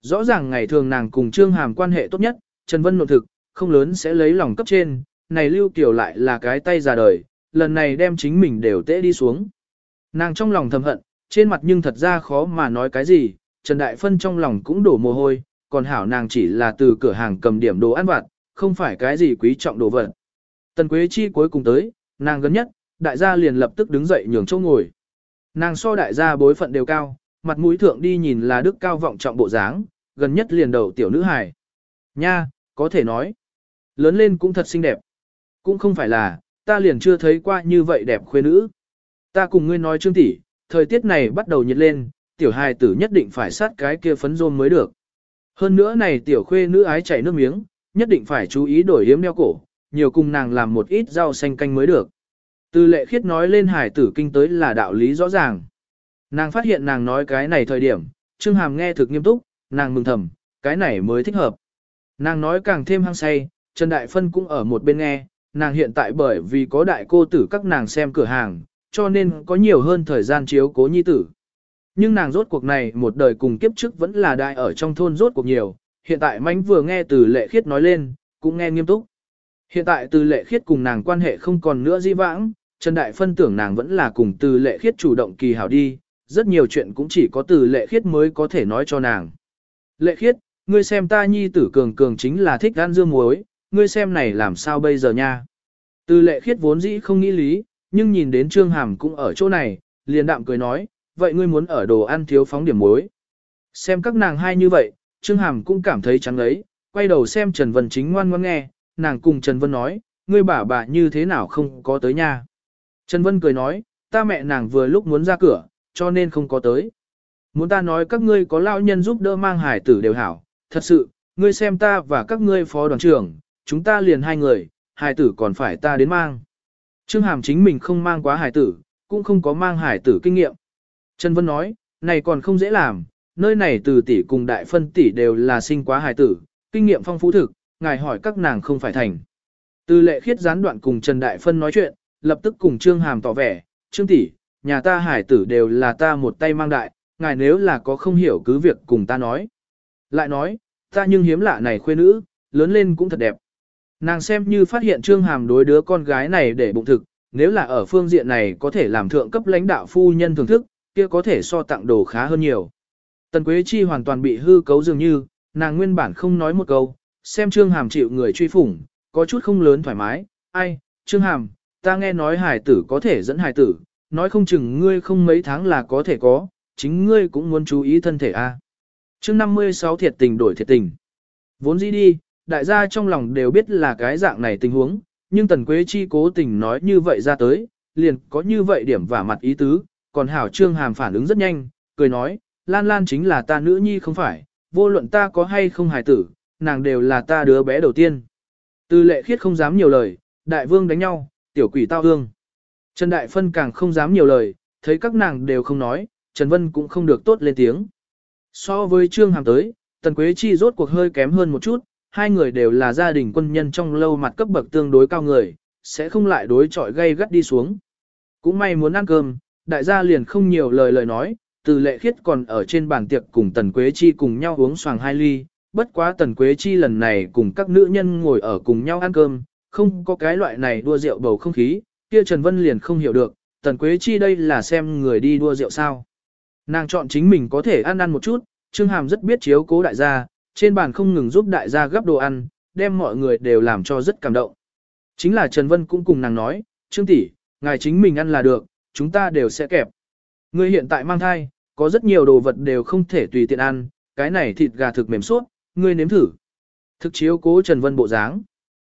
Rõ ràng ngày thường nàng cùng Trương Hàm quan hệ tốt nhất, Trần Vân nội thực, không lớn sẽ lấy lòng cấp trên, này Lưu Kiều lại là cái tay già đời, lần này đem chính mình đều tễ đi xuống. Nàng trong lòng thầm hận, trên mặt nhưng thật ra khó mà nói cái gì, Trần Đại Phân trong lòng cũng đổ mồ hôi, còn hảo nàng chỉ là từ cửa hàng cầm điểm đồ ăn vặt, không phải cái gì quý trọng đồ vật. Tần Quế Chi cuối cùng tới, nàng gần nhất, đại gia liền lập tức đứng dậy nhường chỗ ngồi. Nàng so đại gia bối phận đều cao, mặt mũi thượng đi nhìn là đức cao vọng trọng bộ dáng, gần nhất liền đầu tiểu nữ hài. Nha, có thể nói. Lớn lên cũng thật xinh đẹp. Cũng không phải là, ta liền chưa thấy qua như vậy đẹp khuê nữ. Ta cùng ngươi nói trương tỷ, thời tiết này bắt đầu nhiệt lên, tiểu hài tử nhất định phải sát cái kia phấn rôm mới được. Hơn nữa này tiểu khuê nữ ái chảy nước miếng, nhất định phải chú ý đổi yếm đeo cổ, nhiều cùng nàng làm một ít rau xanh canh mới được. Từ lệ khiết nói lên hải tử kinh tới là đạo lý rõ ràng. Nàng phát hiện nàng nói cái này thời điểm, Trương Hàm nghe thực nghiêm túc, nàng mừng thầm, cái này mới thích hợp. Nàng nói càng thêm hăng say, Trần Đại Phân cũng ở một bên nghe, nàng hiện tại bởi vì có đại cô tử các nàng xem cửa hàng, cho nên có nhiều hơn thời gian chiếu cố nhi tử. Nhưng nàng rốt cuộc này một đời cùng kiếp trước vẫn là đại ở trong thôn rốt cuộc nhiều, hiện tại mánh vừa nghe từ lệ khiết nói lên, cũng nghe nghiêm túc. Hiện tại từ lệ khiết cùng nàng quan hệ không còn nữa di vãng, Trần Đại phân tưởng nàng vẫn là cùng từ lệ khiết chủ động kỳ hảo đi, rất nhiều chuyện cũng chỉ có từ lệ khiết mới có thể nói cho nàng. Lệ khiết, ngươi xem ta nhi tử cường cường chính là thích gan dương muối, ngươi xem này làm sao bây giờ nha. Từ lệ khiết vốn dĩ không nghĩ lý, nhưng nhìn đến Trương Hàm cũng ở chỗ này, liền đạm cười nói, vậy ngươi muốn ở đồ ăn thiếu phóng điểm muối. Xem các nàng hai như vậy, Trương Hàm cũng cảm thấy chán ấy, quay đầu xem Trần Vân chính ngoan ngoãn nghe, nàng cùng Trần Vân nói, ngươi bà bà như thế nào không có tới nha. Trần Vân cười nói, ta mẹ nàng vừa lúc muốn ra cửa, cho nên không có tới. Muốn ta nói các ngươi có lão nhân giúp đỡ mang hải tử đều hảo, thật sự, ngươi xem ta và các ngươi phó đoàn trưởng, chúng ta liền hai người, hải tử còn phải ta đến mang. Trương Hàm chính mình không mang quá hải tử, cũng không có mang hải tử kinh nghiệm. Trần Vân nói, này còn không dễ làm, nơi này từ tỷ cùng đại phân tỷ đều là sinh quá hải tử, kinh nghiệm phong phú thực, ngài hỏi các nàng không phải thành. Từ lệ khiết gián đoạn cùng Trần Đại Phân nói chuyện, lập tức cùng Trương Hàm tỏ vẻ, Trương tỷ, nhà ta hải tử đều là ta một tay mang đại, ngài nếu là có không hiểu cứ việc cùng ta nói. Lại nói, ta nhưng hiếm lạ này khuê nữ, lớn lên cũng thật đẹp. Nàng xem như phát hiện Trương Hàm đối đứa con gái này để bụng thực, nếu là ở phương diện này có thể làm thượng cấp lãnh đạo phu nhân thưởng thức, kia có thể so tặng đồ khá hơn nhiều. Tần Quế Chi hoàn toàn bị hư cấu dường như, nàng nguyên bản không nói một câu, xem Trương Hàm chịu người truy phủng, có chút không lớn thoải mái, ai, Trương Hàm, ta nghe nói hài tử có thể dẫn hài tử, nói không chừng ngươi không mấy tháng là có thể có, chính ngươi cũng muốn chú ý thân thể a. À. Chương 56 thiệt tình đổi thiệt tình. Vốn dĩ đi, đại gia trong lòng đều biết là cái dạng này tình huống, nhưng Tần Quế Chi cố tình nói như vậy ra tới, liền có như vậy điểm vả mặt ý tứ, còn Hảo Trương Hàm phản ứng rất nhanh, cười nói, Lan Lan chính là ta nữ nhi không phải, vô luận ta có hay không hài tử, nàng đều là ta đứa bé đầu tiên. Từ lệ khiết không dám nhiều lời, đại vương đánh nhau, tiểu quỷ tao hương. Trần Đại Phân càng không dám nhiều lời, thấy các nàng đều không nói, Trần Vân cũng không được tốt lên tiếng. So với Trương Hàm tới, Tần Quế Chi rốt cuộc hơi kém hơn một chút, hai người đều là gia đình quân nhân trong lâu mặt cấp bậc tương đối cao người, sẽ không lại đối chọi gây gắt đi xuống. Cũng may muốn ăn cơm, đại gia liền không nhiều lời lời nói, từ lệ khiết còn ở trên bàn tiệc cùng Tần Quế Chi cùng nhau uống xoàng hai ly, bất quá Tần Quế Chi lần này cùng các nữ nhân ngồi ở cùng nhau ăn cơm, không có cái loại này đua rượu bầu không khí, kia Trần Vân liền không hiểu được, Tần Quế Chi đây là xem người đi đua rượu sao. Nàng chọn chính mình có thể ăn ăn một chút, Trương Hàm rất biết chiếu cố đại gia, trên bàn không ngừng giúp đại gia gấp đồ ăn, đem mọi người đều làm cho rất cảm động. Chính là Trần Vân cũng cùng nàng nói, Trương tỷ, ngài chính mình ăn là được, chúng ta đều sẽ kẹp. Ngươi hiện tại mang thai, có rất nhiều đồ vật đều không thể tùy tiện ăn, cái này thịt gà thực mềm suốt, ngươi nếm thử. Thực chiếu cố Trần Vân bộ dáng.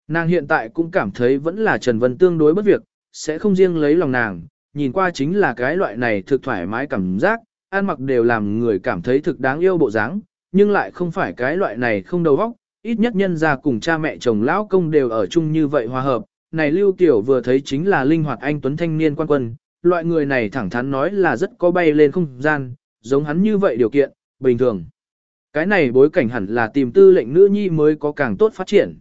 Nàng hiện tại cũng cảm thấy vẫn là Trần Vân tương đối bất việc, sẽ không riêng lấy lòng nàng, nhìn qua chính là cái loại này thực thoải mái cảm giác, ăn mặc đều làm người cảm thấy thực đáng yêu bộ dáng, nhưng lại không phải cái loại này không đầu óc, ít nhất nhân gia cùng cha mẹ chồng lão công đều ở chung như vậy hòa hợp. Này Lưu Tiểu vừa thấy chính là linh hoạt anh tuấn thanh niên quan quân, loại người này thẳng thắn nói là rất có bay lên không gian, giống hắn như vậy điều kiện, bình thường. Cái này bối cảnh hẳn là tìm tư lệnh nữ nhi mới có càng tốt phát triển.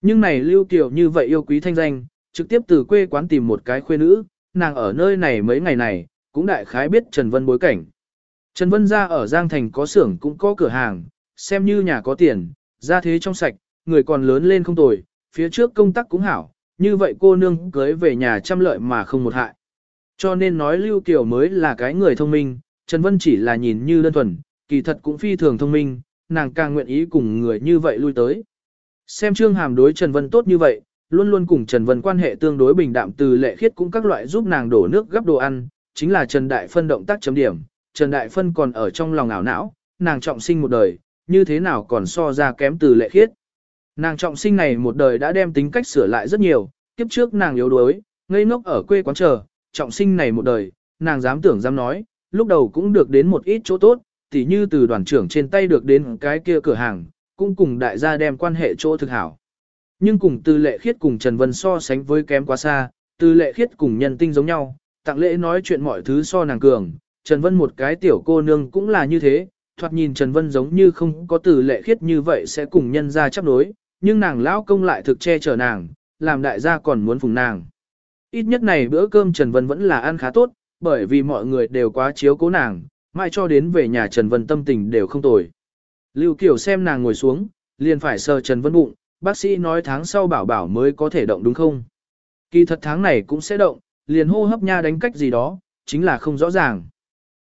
Nhưng này Lưu Tiểu như vậy yêu quý thanh danh, trực tiếp từ quê quán tìm một cái khuê nữ, nàng ở nơi này mấy ngày này, cũng đại khái biết Trần Vân bối cảnh. Trần Vân ra ở Giang Thành có xưởng cũng có cửa hàng, xem như nhà có tiền, ra thế trong sạch, người còn lớn lên không tồi, phía trước công tác cũng hảo, như vậy cô nương cưới về nhà trăm lợi mà không một hại. Cho nên nói Lưu Kiều mới là cái người thông minh, Trần Vân chỉ là nhìn như đơn thuần, kỳ thật cũng phi thường thông minh, nàng càng nguyện ý cùng người như vậy lui tới. Xem Trương Hàm đối Trần Vân tốt như vậy, luôn luôn cùng Trần Vân quan hệ tương đối bình đạm từ lệ khiết cũng các loại giúp nàng đổ nước gấp đồ ăn, chính là Trần Đại Phân động tác chấm điểm, Trần Đại Phân còn ở trong lòng ảo não, nàng trọng sinh một đời, như thế nào còn so ra kém từ lệ khiết. Nàng trọng sinh này một đời đã đem tính cách sửa lại rất nhiều, kiếp trước nàng yếu đuối, ngây ngốc ở quê quán chờ, trọng sinh này một đời, nàng dám tưởng dám nói, lúc đầu cũng được đến một ít chỗ tốt, tỉ như từ đoàn trưởng trên tay được đến cái kia cửa hàng, cũng cùng đại gia đem quan hệ chỗ thực hảo. Nhưng cùng từ lệ khiết cùng Trần Vân so sánh với kém quá xa, từ lệ khiết cùng nhân tinh giống nhau, tặng lễ nói chuyện mọi thứ so nàng cường, Trần Vân một cái tiểu cô nương cũng là như thế, thoạt nhìn Trần Vân giống như không có từ lệ khiết như vậy sẽ cùng nhân ra chấp đối, nhưng nàng lão công lại thực che chở nàng, làm đại gia còn muốn phùng nàng. Ít nhất này bữa cơm Trần Vân vẫn là ăn khá tốt, bởi vì mọi người đều quá chiếu cố nàng, mãi cho đến về nhà Trần Vân tâm tình đều không tồi. Lưu Kiều xem nàng ngồi xuống, liền phải sờ Trần Vân bụng, bác sĩ nói tháng sau bảo bảo mới có thể động đúng không? Kỳ thật tháng này cũng sẽ động, liền hô hấp nha đánh cách gì đó, chính là không rõ ràng.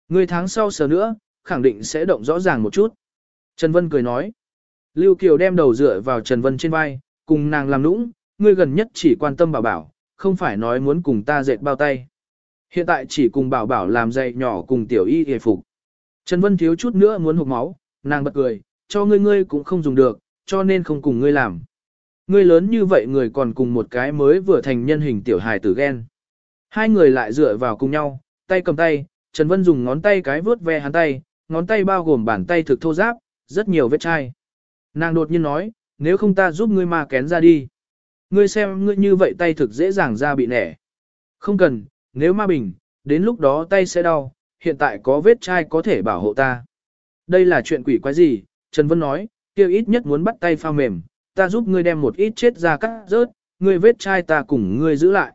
Người tháng sau sờ nữa, khẳng định sẽ động rõ ràng một chút. Trần Vân cười nói. Lưu Kiều đem đầu dựa vào Trần Vân trên vai, cùng nàng làm nũng, ngươi gần nhất chỉ quan tâm bảo bảo, không phải nói muốn cùng ta dệt bao tay. Hiện tại chỉ cùng bảo bảo làm dạy nhỏ cùng tiểu y hề phục. Trần Vân thiếu chút nữa muốn hụt máu, nàng bật cười, cho ngươi ngươi cũng không dùng được, cho nên không cùng ngươi làm. Ngươi lớn như vậy người còn cùng một cái mới vừa thành nhân hình tiểu hài tử ghen. Hai người lại dựa vào cùng nhau, tay cầm tay, Trần Vân dùng ngón tay cái vướt ve hắn tay, ngón tay bao gồm bàn tay thực thô giáp, rất nhiều vết chai. Nàng đột nhiên nói, nếu không ta giúp ngươi mà kén ra đi. Ngươi xem ngươi như vậy tay thực dễ dàng ra bị nẻ. Không cần, nếu ma bình, đến lúc đó tay sẽ đau, hiện tại có vết chai có thể bảo hộ ta. Đây là chuyện quỷ quái gì, Trần Vân nói, kêu ít nhất muốn bắt tay pha mềm, ta giúp ngươi đem một ít chết ra cắt rớt, ngươi vết chai ta cùng ngươi giữ lại.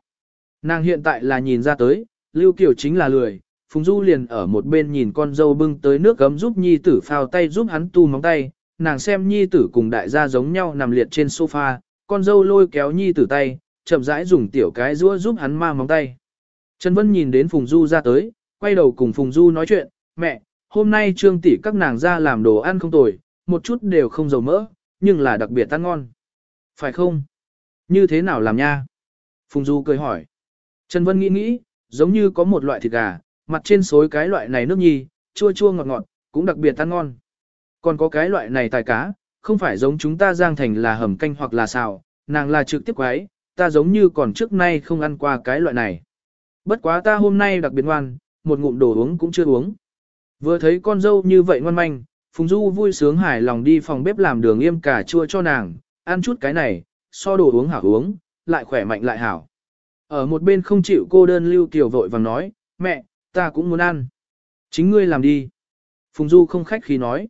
Nàng hiện tại là nhìn ra tới, Lưu Kiều chính là lười, Phùng Du liền ở một bên nhìn con dâu bưng tới nước gấm giúp nhi tử phao tay giúp hắn tu móng tay, nàng xem nhi tử cùng đại gia giống nhau nằm liệt trên sofa, con dâu lôi kéo nhi tử tay, chậm rãi dùng tiểu cái rũa giúp hắn ma móng tay. Trần Vân nhìn đến Phùng Du ra tới, quay đầu cùng Phùng Du nói chuyện, mẹ, hôm nay trương tỷ các nàng ra làm đồ ăn không tồi, một chút đều không dầu mỡ, nhưng là đặc biệt ăn ngon. Phải không? Như thế nào làm nha? Phùng Du cười hỏi. Trần Vân nghĩ nghĩ, giống như có một loại thịt gà, mặt trên xối cái loại này nước nhi, chua chua ngọt ngọt, cũng đặc biệt ăn ngon. Còn có cái loại này tài cá, không phải giống chúng ta giang thành là hầm canh hoặc là xào, nàng là trực tiếp quái, ta giống như còn trước nay không ăn qua cái loại này. Bất quá ta hôm nay đặc biệt ngoan, một ngụm đồ uống cũng chưa uống. Vừa thấy con dâu như vậy ngoan manh, Phùng Du vui sướng hài lòng đi phòng bếp làm đường yêm cà chua cho nàng, ăn chút cái này, so đồ uống hảo uống, lại khỏe mạnh lại hảo. Ở một bên không chịu cô đơn Lưu Kiều vội vàng nói, mẹ, ta cũng muốn ăn. Chính ngươi làm đi. Phùng Du không khách khí nói.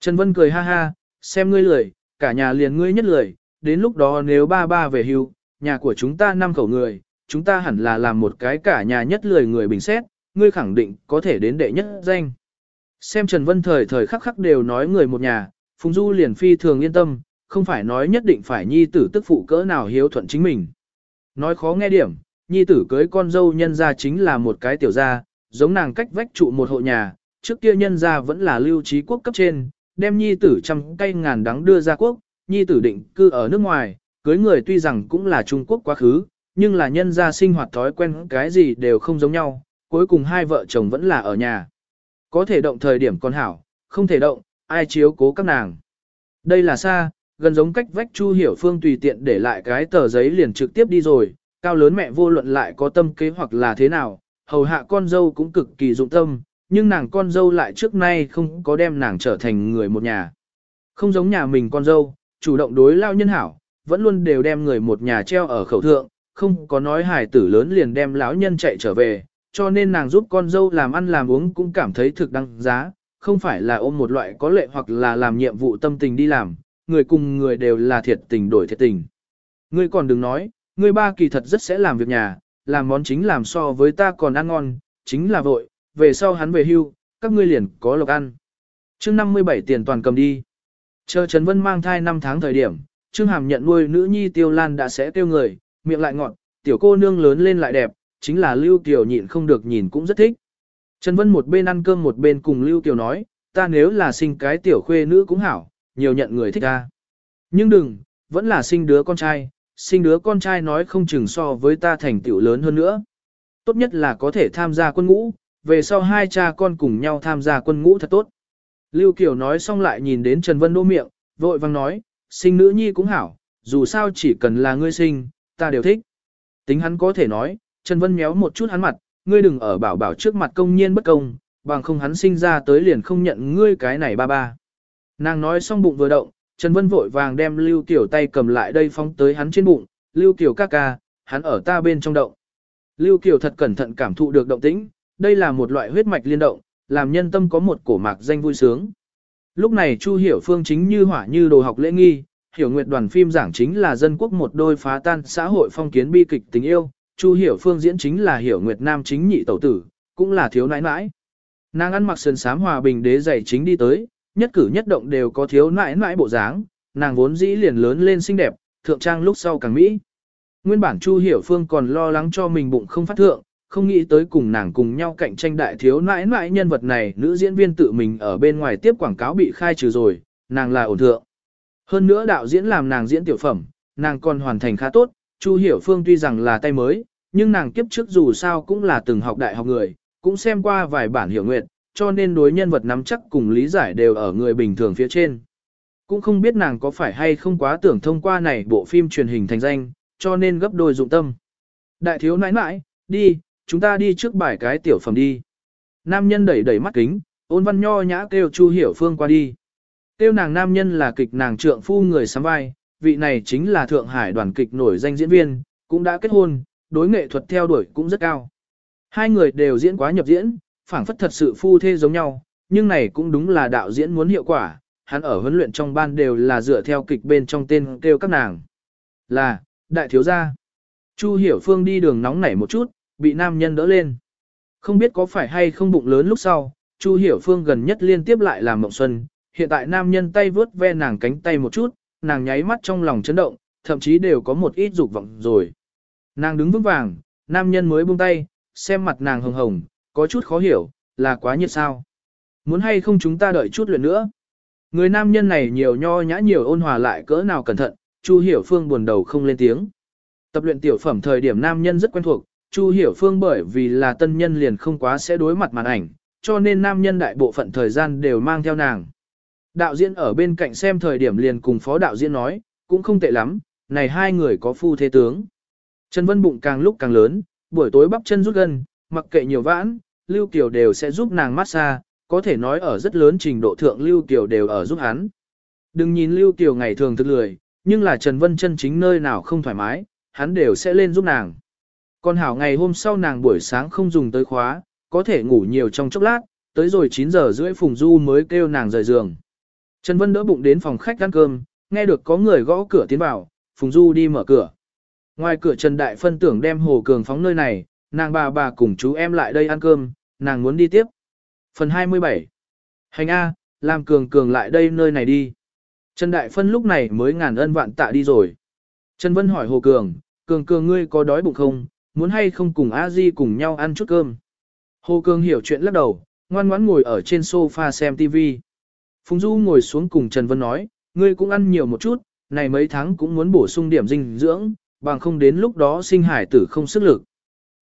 Trần Vân cười ha ha, xem ngươi lười, cả nhà liền ngươi nhất lười, đến lúc đó nếu ba ba về hưu, nhà của chúng ta năm khẩu người, chúng ta hẳn là làm một cái cả nhà nhất lười người bình xét, ngươi khẳng định có thể đến đệ nhất danh. Xem Trần Vân thời thời khắc khắc đều nói người một nhà, Phùng Du liền phi thường yên tâm, không phải nói nhất định phải nhi tử tức phụ cỡ nào hiếu thuận chính mình. Nói khó nghe điểm, nhi tử cưới con dâu nhân ra chính là một cái tiểu gia, giống nàng cách vách trụ một hộ nhà, trước kia nhân gia vẫn là lưu trí quốc cấp trên, đem nhi tử trăm cây ngàn đắng đưa ra quốc, nhi tử định cư ở nước ngoài, cưới người tuy rằng cũng là Trung Quốc quá khứ, nhưng là nhân gia sinh hoạt thói quen cái gì đều không giống nhau, cuối cùng hai vợ chồng vẫn là ở nhà. Có thể động thời điểm con hảo, không thể động, ai chiếu cố các nàng. Đây là xa, gần giống cách vách Chu Hiểu Phương tùy tiện để lại cái tờ giấy liền trực tiếp đi rồi, cao lớn mẹ vô luận lại có tâm kế hoặc là thế nào, hầu hạ con dâu cũng cực kỳ dụng tâm, nhưng nàng con dâu lại trước nay không có đem nàng trở thành người một nhà. Không giống nhà mình con dâu, chủ động đối lao nhân hảo, vẫn luôn đều đem người một nhà treo ở khẩu thượng, không có nói hài tử lớn liền đem lão nhân chạy trở về, cho nên nàng giúp con dâu làm ăn làm uống cũng cảm thấy thực đăng giá, không phải là ôm một loại có lệ hoặc là làm nhiệm vụ tâm tình đi làm, người cùng người đều là thiệt tình đổi thiệt tình. Ngươi còn đừng nói, ngươi ba kỳ thật rất sẽ làm việc nhà, làm món chính làm so với ta còn ăn ngon, chính là vội, về sau hắn về hưu, các ngươi liền có lộc ăn. chương 57 tiền toàn cầm đi. Chờ Trần Vân mang thai 5 tháng thời điểm, Trương Hàm nhận nuôi nữ nhi Tiêu Lan đã sẽ tiêu người, miệng lại ngọt, tiểu cô nương lớn lên lại đẹp, chính là Lưu Kiều nhịn không được nhìn cũng rất thích. Trần Vân một bên ăn cơm một bên cùng Lưu Kiều nói, ta nếu là sinh cái tiểu khuê nữ cũng hảo, nhiều nhận người thích ta. Nhưng đừng, vẫn là sinh đứa con trai, sinh đứa con trai nói không chừng so với ta thành tựu lớn hơn nữa. Tốt nhất là có thể tham gia quân ngũ, về sau hai cha con cùng nhau tham gia quân ngũ thật tốt. Lưu Kiều nói xong lại nhìn đến Trần Vân đô miệng, vội vang nói, sinh nữ nhi cũng hảo, dù sao chỉ cần là ngươi sinh, ta đều thích. Tính hắn có thể nói, Trần Vân méo một chút hắn mặt, ngươi đừng ở bảo bảo trước mặt công nhiên bất công, bằng không hắn sinh ra tới liền không nhận ngươi cái này ba ba. Nàng nói xong bụng vừa động, Trần Vân vội vàng đem Lưu Kiều tay cầm lại đây phóng tới hắn trên bụng, Lưu Kiều ca ca, hắn ở ta bên trong động. Lưu Kiều thật cẩn thận cảm thụ được động tĩnh, đây là một loại huyết mạch liên động, làm nhân tâm có một cổ mạc danh vui sướng. Lúc này Chu Hiểu Phương chính như hỏa như đồ học lễ nghi, Hiểu Nguyệt đoàn phim giảng chính là dân quốc một đôi phá tan xã hội phong kiến bi kịch tình yêu, Chu Hiểu Phương diễn chính là Hiểu Nguyệt nam chính nhị tẩu tử, cũng là thiếu nãi nãi. Nàng ăn mặc sườn sám hòa bình đế giày chính đi tới, nhất cử nhất động đều có thiếu nãi nãi bộ dáng, nàng vốn dĩ liền lớn lên xinh đẹp, thượng trang lúc sau càng mỹ. Nguyên bản Chu Hiểu Phương còn lo lắng cho mình bụng không phát thượng, không nghĩ tới cùng nàng cùng nhau cạnh tranh đại thiếu nãi nãi nhân vật này nữ diễn viên tự mình ở bên ngoài tiếp quảng cáo bị khai trừ rồi, nàng là ổn thượng. Hơn nữa đạo diễn làm nàng diễn tiểu phẩm, nàng còn hoàn thành khá tốt, Chu Hiểu Phương tuy rằng là tay mới, nhưng nàng kiếp trước dù sao cũng là từng học đại học người, cũng xem qua vài bản hiểu nguyện, cho nên đối nhân vật nắm chắc cùng lý giải đều ở người bình thường phía trên. Cũng không biết nàng có phải hay không quá tưởng thông qua này bộ phim truyền hình thành danh, cho nên gấp đôi dụng tâm. Đại thiếu nãi nãi, đi, chúng ta đi trước bài cái tiểu phẩm đi. Nam nhân đẩy đẩy mắt kính, ôn văn nho nhã kêu Chu Hiểu Phương qua đi. tiêu nàng nam nhân là kịch nàng trượng phu người sắm vai, vị này chính là Thượng Hải đoàn kịch nổi danh diễn viên, cũng đã kết hôn, đối nghệ thuật theo đuổi cũng rất cao. Hai người đều diễn quá nhập diễn, phảng phất thật sự phu thê giống nhau, nhưng này cũng đúng là đạo diễn muốn hiệu quả, hắn ở huấn luyện trong ban đều là dựa theo kịch bên trong tên kêu các nàng. Là, đại thiếu gia. Chu Hiểu Phương đi đường nóng nảy một chút, bị nam nhân đỡ lên. Không biết có phải hay không bụng lớn lúc sau, Chu Hiểu Phương gần nhất liên tiếp lại làm mộng xuân, hiện tại nam nhân tay vướt ve nàng cánh tay một chút, nàng nháy mắt trong lòng chấn động, thậm chí đều có một ít dục vọng rồi. Nàng đứng vững vàng, nam nhân mới buông tay, xem mặt nàng hồng hồng, có chút khó hiểu, là quá nhiệt sao. Muốn hay không chúng ta đợi chút luyện nữa. Người nam nhân này nhiều nho nhã nhiều ôn hòa lại cỡ nào cẩn thận, Chu Hiểu Phương buồn đầu không lên tiếng. Tập luyện tiểu phẩm thời điểm nam nhân rất quen thuộc, Chu Hiểu Phương bởi vì là tân nhân liền không quá sẽ đối mặt màn ảnh, cho nên nam nhân đại bộ phận thời gian đều mang theo nàng. Đạo diễn ở bên cạnh xem thời điểm liền cùng phó đạo diễn nói, cũng không tệ lắm, này hai người có phu thế tướng. Trần Vân bụng càng lúc càng lớn, buổi tối bắp chân rút gần mặc kệ nhiều vãn, Lưu Kiều đều sẽ giúp nàng massage, có thể nói ở rất lớn trình độ thượng Lưu Kiều đều ở giúp hắn. Đừng nhìn Lưu Kiều ngày thường thực lười, nhưng là Trần Vân chân chính nơi nào không thoải mái, hắn đều sẽ lên giúp nàng. Còn hảo ngày hôm sau nàng buổi sáng không dùng tới khóa, có thể ngủ nhiều trong chốc lát, tới rồi 9 giờ rưỡi Phùng Du mới kêu nàng rời giường. Trần Vân đỡ bụng đến phòng khách ăn cơm, nghe được có người gõ cửa tiến vào, Phùng Du đi mở cửa. Ngoài cửa Trần Đại phân tưởng đem Hồ Cường phóng nơi này, nàng bà bà cùng chú em lại đây ăn cơm, nàng muốn đi tiếp. Phần 27 Hành A, làm Cường Cường lại đây nơi này đi. Trần Đại Phân lúc này mới ngàn ân vạn tạ đi rồi. Trần Vân hỏi Hồ Cường, Cường Cường ngươi có đói bụng không, muốn hay không cùng A Di cùng nhau ăn chút cơm. Hồ Cường hiểu chuyện lắc đầu, ngoan ngoãn ngồi ở trên sofa xem TV. Phùng Du ngồi xuống cùng Trần Vân nói, ngươi cũng ăn nhiều một chút, này mấy tháng cũng muốn bổ sung điểm dinh dưỡng, bằng không đến lúc đó sinh hải tử không sức lực.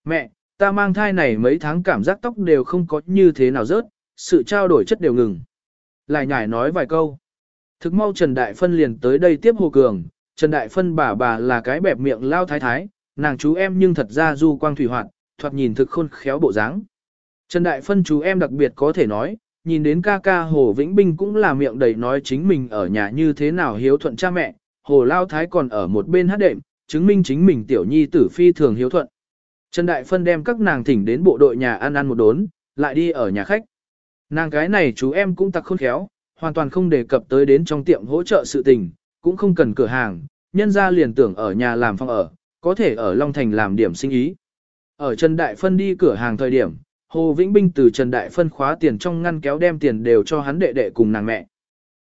Mẹ, ta mang thai này mấy tháng cảm giác tóc đều không có như thế nào rớt, sự trao đổi chất đều ngừng. Lại nhải nói vài câu. Thực mau Trần Đại Phân liền tới đây tiếp Hồ Cường, Trần Đại Phân bà bà là cái bẹp miệng lao thái thái, nàng chú em nhưng thật ra du quang thủy hoạt, thoạt nhìn thực khôn khéo bộ dáng. Trần Đại Phân chú em đặc biệt có thể nói, nhìn đến ca ca Hồ Vĩnh Binh cũng là miệng đầy nói chính mình ở nhà như thế nào hiếu thuận cha mẹ, Hồ Lao Thái còn ở một bên hát đệm, chứng minh chính mình tiểu nhi tử phi thường hiếu thuận. Trần Đại Phân đem các nàng thỉnh đến bộ đội nhà ăn ăn một đốn, lại đi ở nhà khách. Nàng cái này chú em cũng tặc khôn khéo, hoàn toàn không đề cập tới đến trong tiệm hỗ trợ sự tình, cũng không cần cửa hàng, nhân ra liền tưởng ở nhà làm phòng ở, có thể ở Long Thành làm điểm sinh ý. Ở Trần Đại Phân đi cửa hàng thời điểm, Hồ Vĩnh Binh từ Trần Đại Phân khóa tiền trong ngăn kéo đem tiền đều cho hắn đệ đệ cùng nàng mẹ.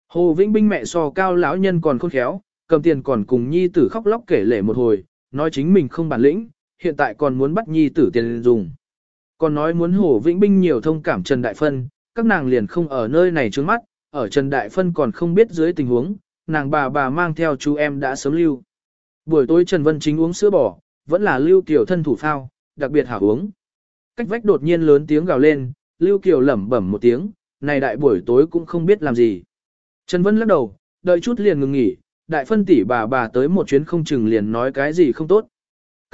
Hồ Vĩnh Binh mẹ so cao lão nhân còn khôn khéo, cầm tiền còn cùng nhi tử khóc lóc kể lể một hồi, nói chính mình không bản lĩnh, hiện tại còn muốn bắt nhi tử tiền dùng. Còn nói muốn hổ Vĩnh Binh nhiều thông cảm Trần Đại Phân, các nàng liền không ở nơi này trước mắt, ở Trần Đại Phân còn không biết dưới tình huống, nàng bà bà mang theo chú em đã sớm lưu. Buổi tối Trần Vân Chính uống sữa bò, vẫn là lưu kiểu thân thủ phao, đặc biệt hảo uống. Cách vách đột nhiên lớn tiếng gào lên, lưu kiểu lẩm bẩm một tiếng, này đại buổi tối cũng không biết làm gì. Trần Vân lắc đầu, đợi chút liền ngừng nghỉ, đại phân tỷ bà bà tới một chuyến không chừng liền nói cái gì không tốt.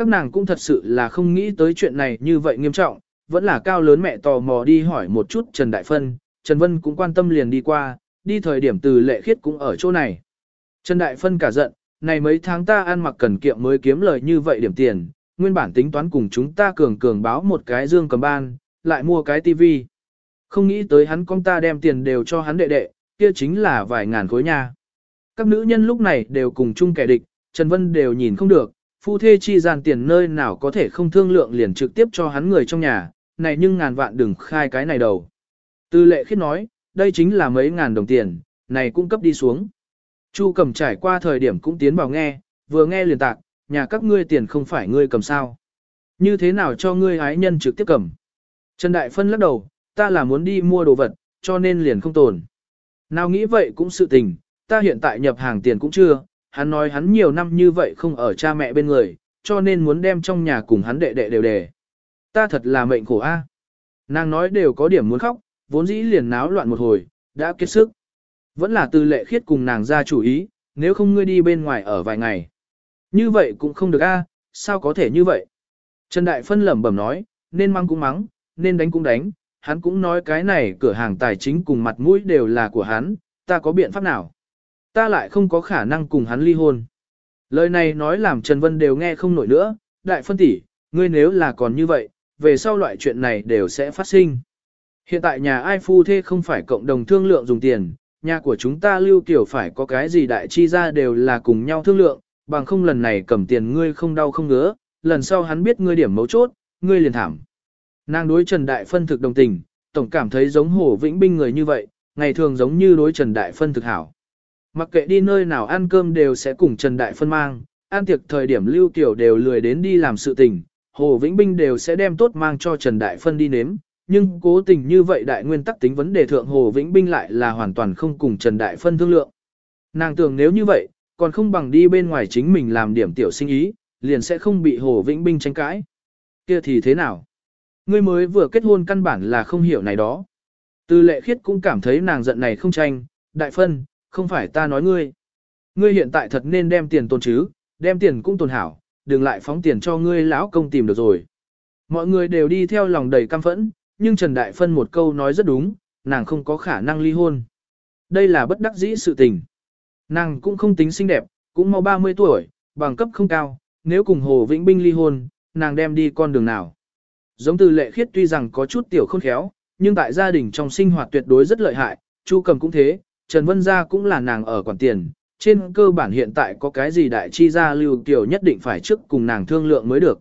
Các nàng cũng thật sự là không nghĩ tới chuyện này như vậy nghiêm trọng, vẫn là cao lớn mẹ tò mò đi hỏi một chút Trần Đại Phân, Trần Vân cũng quan tâm liền đi qua, đi thời điểm từ lệ khiết cũng ở chỗ này. Trần Đại Phân cả giận, này mấy tháng ta ăn mặc cần kiệm mới kiếm lời như vậy điểm tiền, nguyên bản tính toán cùng chúng ta cường cường báo một cái dương cầm ban, lại mua cái tivi. Không nghĩ tới hắn con ta đem tiền đều cho hắn đệ đệ, kia chính là vài ngàn khối nha. Các nữ nhân lúc này đều cùng chung kẻ địch, Trần Vân đều nhìn không được, phu thê chi gian tiền nơi nào có thể không thương lượng liền trực tiếp cho hắn người trong nhà, này nhưng ngàn vạn đừng khai cái này đầu. Tư lệ khiết nói, đây chính là mấy ngàn đồng tiền, này cũng cấp đi xuống. Chu cầm trải qua thời điểm cũng tiến vào nghe, vừa nghe liền tạc, nhà các ngươi tiền không phải ngươi cầm sao. Như thế nào cho ngươi ái nhân trực tiếp cầm. Trần Đại Phân lắc đầu, ta là muốn đi mua đồ vật, cho nên liền không tồn. Nào nghĩ vậy cũng sự tình, ta hiện tại nhập hàng tiền cũng chưa, hắn nói hắn nhiều năm như vậy không ở cha mẹ bên người, cho nên muốn đem trong nhà cùng hắn đệ đệ đều đề. Ta thật là mệnh khổ a. À. Nàng nói đều có điểm muốn khóc, vốn dĩ liền náo loạn một hồi, đã kết sức. Vẫn là tư lệ khiết cùng nàng ra chủ ý, nếu không ngươi đi bên ngoài ở vài ngày. Như vậy cũng không được a, à, sao có thể như vậy? Trần Đại Phân lẩm bẩm nói, nên mắng cũng mắng, nên đánh cũng đánh, hắn cũng nói cái này cửa hàng tài chính cùng mặt mũi đều là của hắn, ta có biện pháp nào? Ta lại không có khả năng cùng hắn ly hôn. Lời này nói làm Trần Vân đều nghe không nổi nữa, đại phân tỷ, ngươi nếu là còn như vậy, về sau loại chuyện này đều sẽ phát sinh. Hiện tại nhà ai phu thê không phải cộng đồng thương lượng dùng tiền, nhà của chúng ta lưu tiểu phải có cái gì đại chi ra đều là cùng nhau thương lượng, bằng không lần này cầm tiền ngươi không đau không ngứa, lần sau hắn biết ngươi điểm mấu chốt, ngươi liền thảm. Nàng đối Trần Đại Phân thực đồng tình, tổng cảm thấy giống Hồ Vĩnh Binh người như vậy, ngày thường giống như đối Trần Đại Phân thực hảo. Mặc kệ đi nơi nào ăn cơm đều sẽ cùng Trần Đại Phân mang, ăn tiệc thời điểm lưu tiểu đều lười đến đi làm sự tình, Hồ Vĩnh Binh đều sẽ đem tốt mang cho Trần Đại Phân đi nếm, nhưng cố tình như vậy đại nguyên tắc tính vấn đề thượng Hồ Vĩnh Binh lại là hoàn toàn không cùng Trần Đại Phân thương lượng. Nàng tưởng nếu như vậy, còn không bằng đi bên ngoài chính mình làm điểm tiểu sinh ý, liền sẽ không bị Hồ Vĩnh Binh tranh cãi. Kia thì thế nào? Ngươi mới vừa kết hôn căn bản là không hiểu này đó. Từ lệ khiết cũng cảm thấy nàng giận này không tranh, đại phân, không phải ta nói ngươi. Ngươi hiện tại thật nên đem tiền tồn chứ, đem tiền cũng tồn hảo, đừng lại phóng tiền cho ngươi lão công tìm được rồi. Mọi người đều đi theo lòng đầy căm phẫn, nhưng Trần Đại Phân một câu nói rất đúng, nàng không có khả năng ly hôn. Đây là bất đắc dĩ sự tình. Nàng cũng không tính xinh đẹp, cũng mau 30 tuổi, bằng cấp không cao, nếu cùng Hồ Vĩnh Binh ly hôn, nàng đem đi con đường nào. Giống từ lệ khiết tuy rằng có chút tiểu khôn khéo, nhưng tại gia đình trong sinh hoạt tuyệt đối rất lợi hại, Chu cầm cũng thế, Trần Vân Gia cũng là nàng ở quản tiền, trên cơ bản hiện tại có cái gì đại chi gia lưu tiểu nhất định phải trước cùng nàng thương lượng mới được.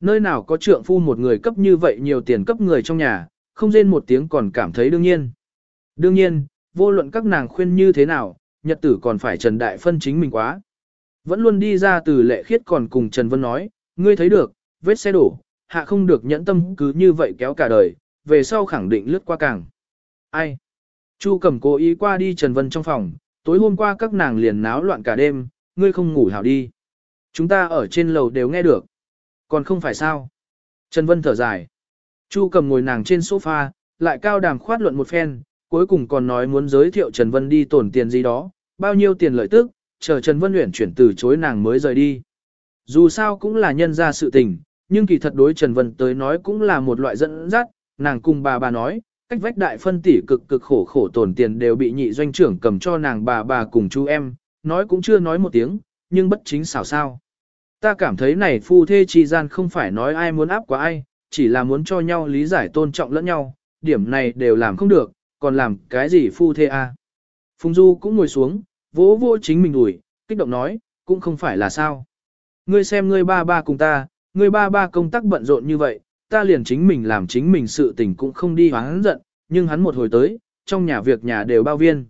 Nơi nào có trượng phu một người cấp như vậy nhiều tiền cấp người trong nhà, không rên một tiếng còn cảm thấy đương nhiên. Đương nhiên, vô luận các nàng khuyên như thế nào, nhật tử còn phải Trần Đại phân chính mình quá. Vẫn luôn đi ra từ lệ khiết còn cùng Trần Vân nói, ngươi thấy được, vết xe đổ, hạ không được nhẫn tâm cứ như vậy kéo cả đời, về sau khẳng định lướt qua càng. Ai? Chu Cẩm cố ý qua đi Trần Vân trong phòng, tối hôm qua các nàng liền náo loạn cả đêm, ngươi không ngủ hảo đi. Chúng ta ở trên lầu đều nghe được. Còn không phải sao? Trần Vân thở dài. Chu Cẩm ngồi nàng trên sofa, lại cao đàm khoát luận một phen, cuối cùng còn nói muốn giới thiệu Trần Vân đi tổn tiền gì đó, bao nhiêu tiền lợi tức, chờ Trần Vân Uyển chuyển từ chối nàng mới rời đi. Dù sao cũng là nhân ra sự tình, nhưng kỳ thật đối Trần Vân tới nói cũng là một loại dẫn dắt, nàng cùng bà bà nói, cách vách đại phân tỷ cực cực khổ khổ tổn tiền đều bị nhị doanh trưởng cầm cho nàng bà bà cùng chú em, nói cũng chưa nói một tiếng, nhưng bất chính xảo sao. Ta cảm thấy này phu thê chi gian không phải nói ai muốn áp quá ai, chỉ là muốn cho nhau lý giải tôn trọng lẫn nhau, điểm này đều làm không được, còn làm cái gì phu thê a? À? Phùng Du cũng ngồi xuống, vỗ vỗ chính mình đùi kích động nói, cũng không phải là sao. Ngươi xem ngươi ba ba cùng ta, ngươi ba ba công tác bận rộn như vậy, ta liền chính mình làm chính mình sự tình cũng không đi hoáng giận, nhưng hắn một hồi tới, trong nhà việc nhà đều bao viên.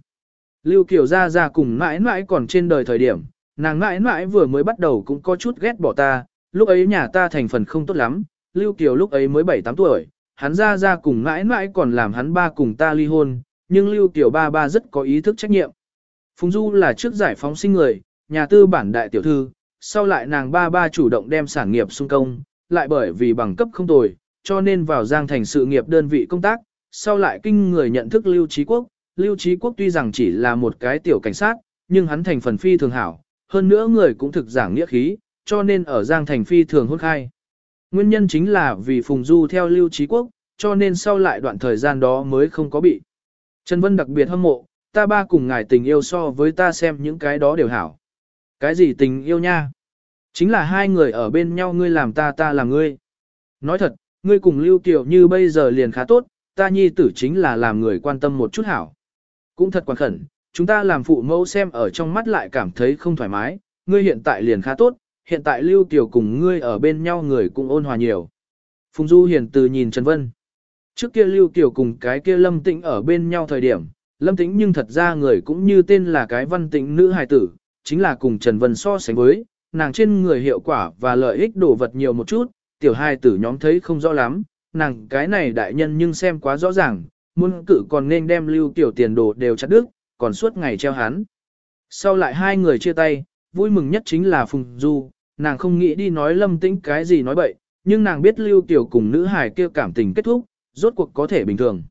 Lưu Kiều ra ra cùng mãi mãi còn trên đời thời điểm, nàng mãi mãi vừa mới bắt đầu cũng có chút ghét bỏ ta, lúc ấy nhà ta thành phần không tốt lắm, Lưu Kiều lúc ấy mới 7-8 tuổi, hắn ra ra cùng mãi mãi còn làm hắn ba cùng ta ly hôn, nhưng Lưu Kiều ba ba rất có ý thức trách nhiệm. Phùng Du là trước giải phóng sinh người, nhà tư bản đại tiểu thư, sau lại nàng ba ba chủ động đem sản nghiệp xung công, lại bởi vì bằng cấp không tồi, cho nên vào Giang thành sự nghiệp đơn vị công tác, sau lại kinh người nhận thức Lưu Trí Quốc. Lưu Trí Quốc tuy rằng chỉ là một cái tiểu cảnh sát, nhưng hắn thành phần phi thường hảo, hơn nữa người cũng thực giảng nghĩa khí, cho nên ở Giang thành phi thường hốt khai. Nguyên nhân chính là vì Phùng Du theo Lưu Trí Quốc, cho nên sau lại đoạn thời gian đó mới không có bị. Trần Vân đặc biệt hâm mộ, ta ba cùng ngài tình yêu so với ta xem những cái đó đều hảo. Cái gì tình yêu nha? Chính là hai người ở bên nhau ngươi làm ta ta làm ngươi. Nói thật, ngươi cùng Lưu Kiều như bây giờ liền khá tốt, ta nhi tử chính là làm người quan tâm một chút hảo. Cũng thật quan khẩn, chúng ta làm phụ mẫu xem ở trong mắt lại cảm thấy không thoải mái, ngươi hiện tại liền khá tốt, hiện tại Lưu Kiều cùng ngươi ở bên nhau người cũng ôn hòa nhiều. Phùng Du hiền từ nhìn Trần Vân. Trước kia Lưu Kiều cùng cái kia Lâm Tĩnh ở bên nhau thời điểm, Lâm Tĩnh nhưng thật ra người cũng như tên là cái văn tĩnh nữ hài tử, chính là cùng Trần Vân so sánh với, nàng trên người hiệu quả và lợi ích đổ vật nhiều một chút, tiểu hai tử nhóm thấy không rõ lắm, nàng cái này đại nhân nhưng xem quá rõ ràng, muốn cử còn nên đem Lưu tiểu tiền đồ đều chặt đứt, còn suốt ngày treo hắn. Sau lại hai người chia tay, vui mừng nhất chính là Phùng Du, nàng không nghĩ đi nói Lâm Tĩnh cái gì nói bậy, nhưng nàng biết Lưu tiểu cùng nữ hài kia cảm tình kết thúc, rốt cuộc có thể bình thường.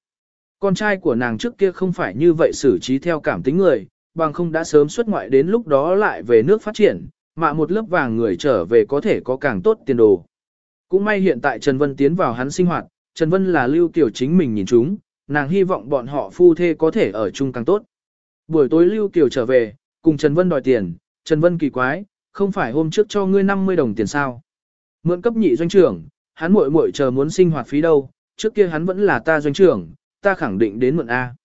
Con trai của nàng trước kia không phải như vậy xử trí theo cảm tính người, bằng không đã sớm xuất ngoại đến lúc đó lại về nước phát triển, mạ một lớp vàng người trở về có thể có càng tốt tiền đồ. Cũng may hiện tại Trần Vân tiến vào hắn sinh hoạt, Trần Vân là Lưu Kiều chính mình nhìn chúng, nàng hy vọng bọn họ phu thê có thể ở chung càng tốt. Buổi tối Lưu Kiều trở về, cùng Trần Vân đòi tiền, Trần Vân kỳ quái, không phải hôm trước cho ngươi 50 đồng tiền sao? Mượn cấp nhị doanh trưởng, hắn muội muội chờ muốn sinh hoạt phí đâu, trước kia hắn vẫn là ta doanh trưởng, ta khẳng định đến mượn A.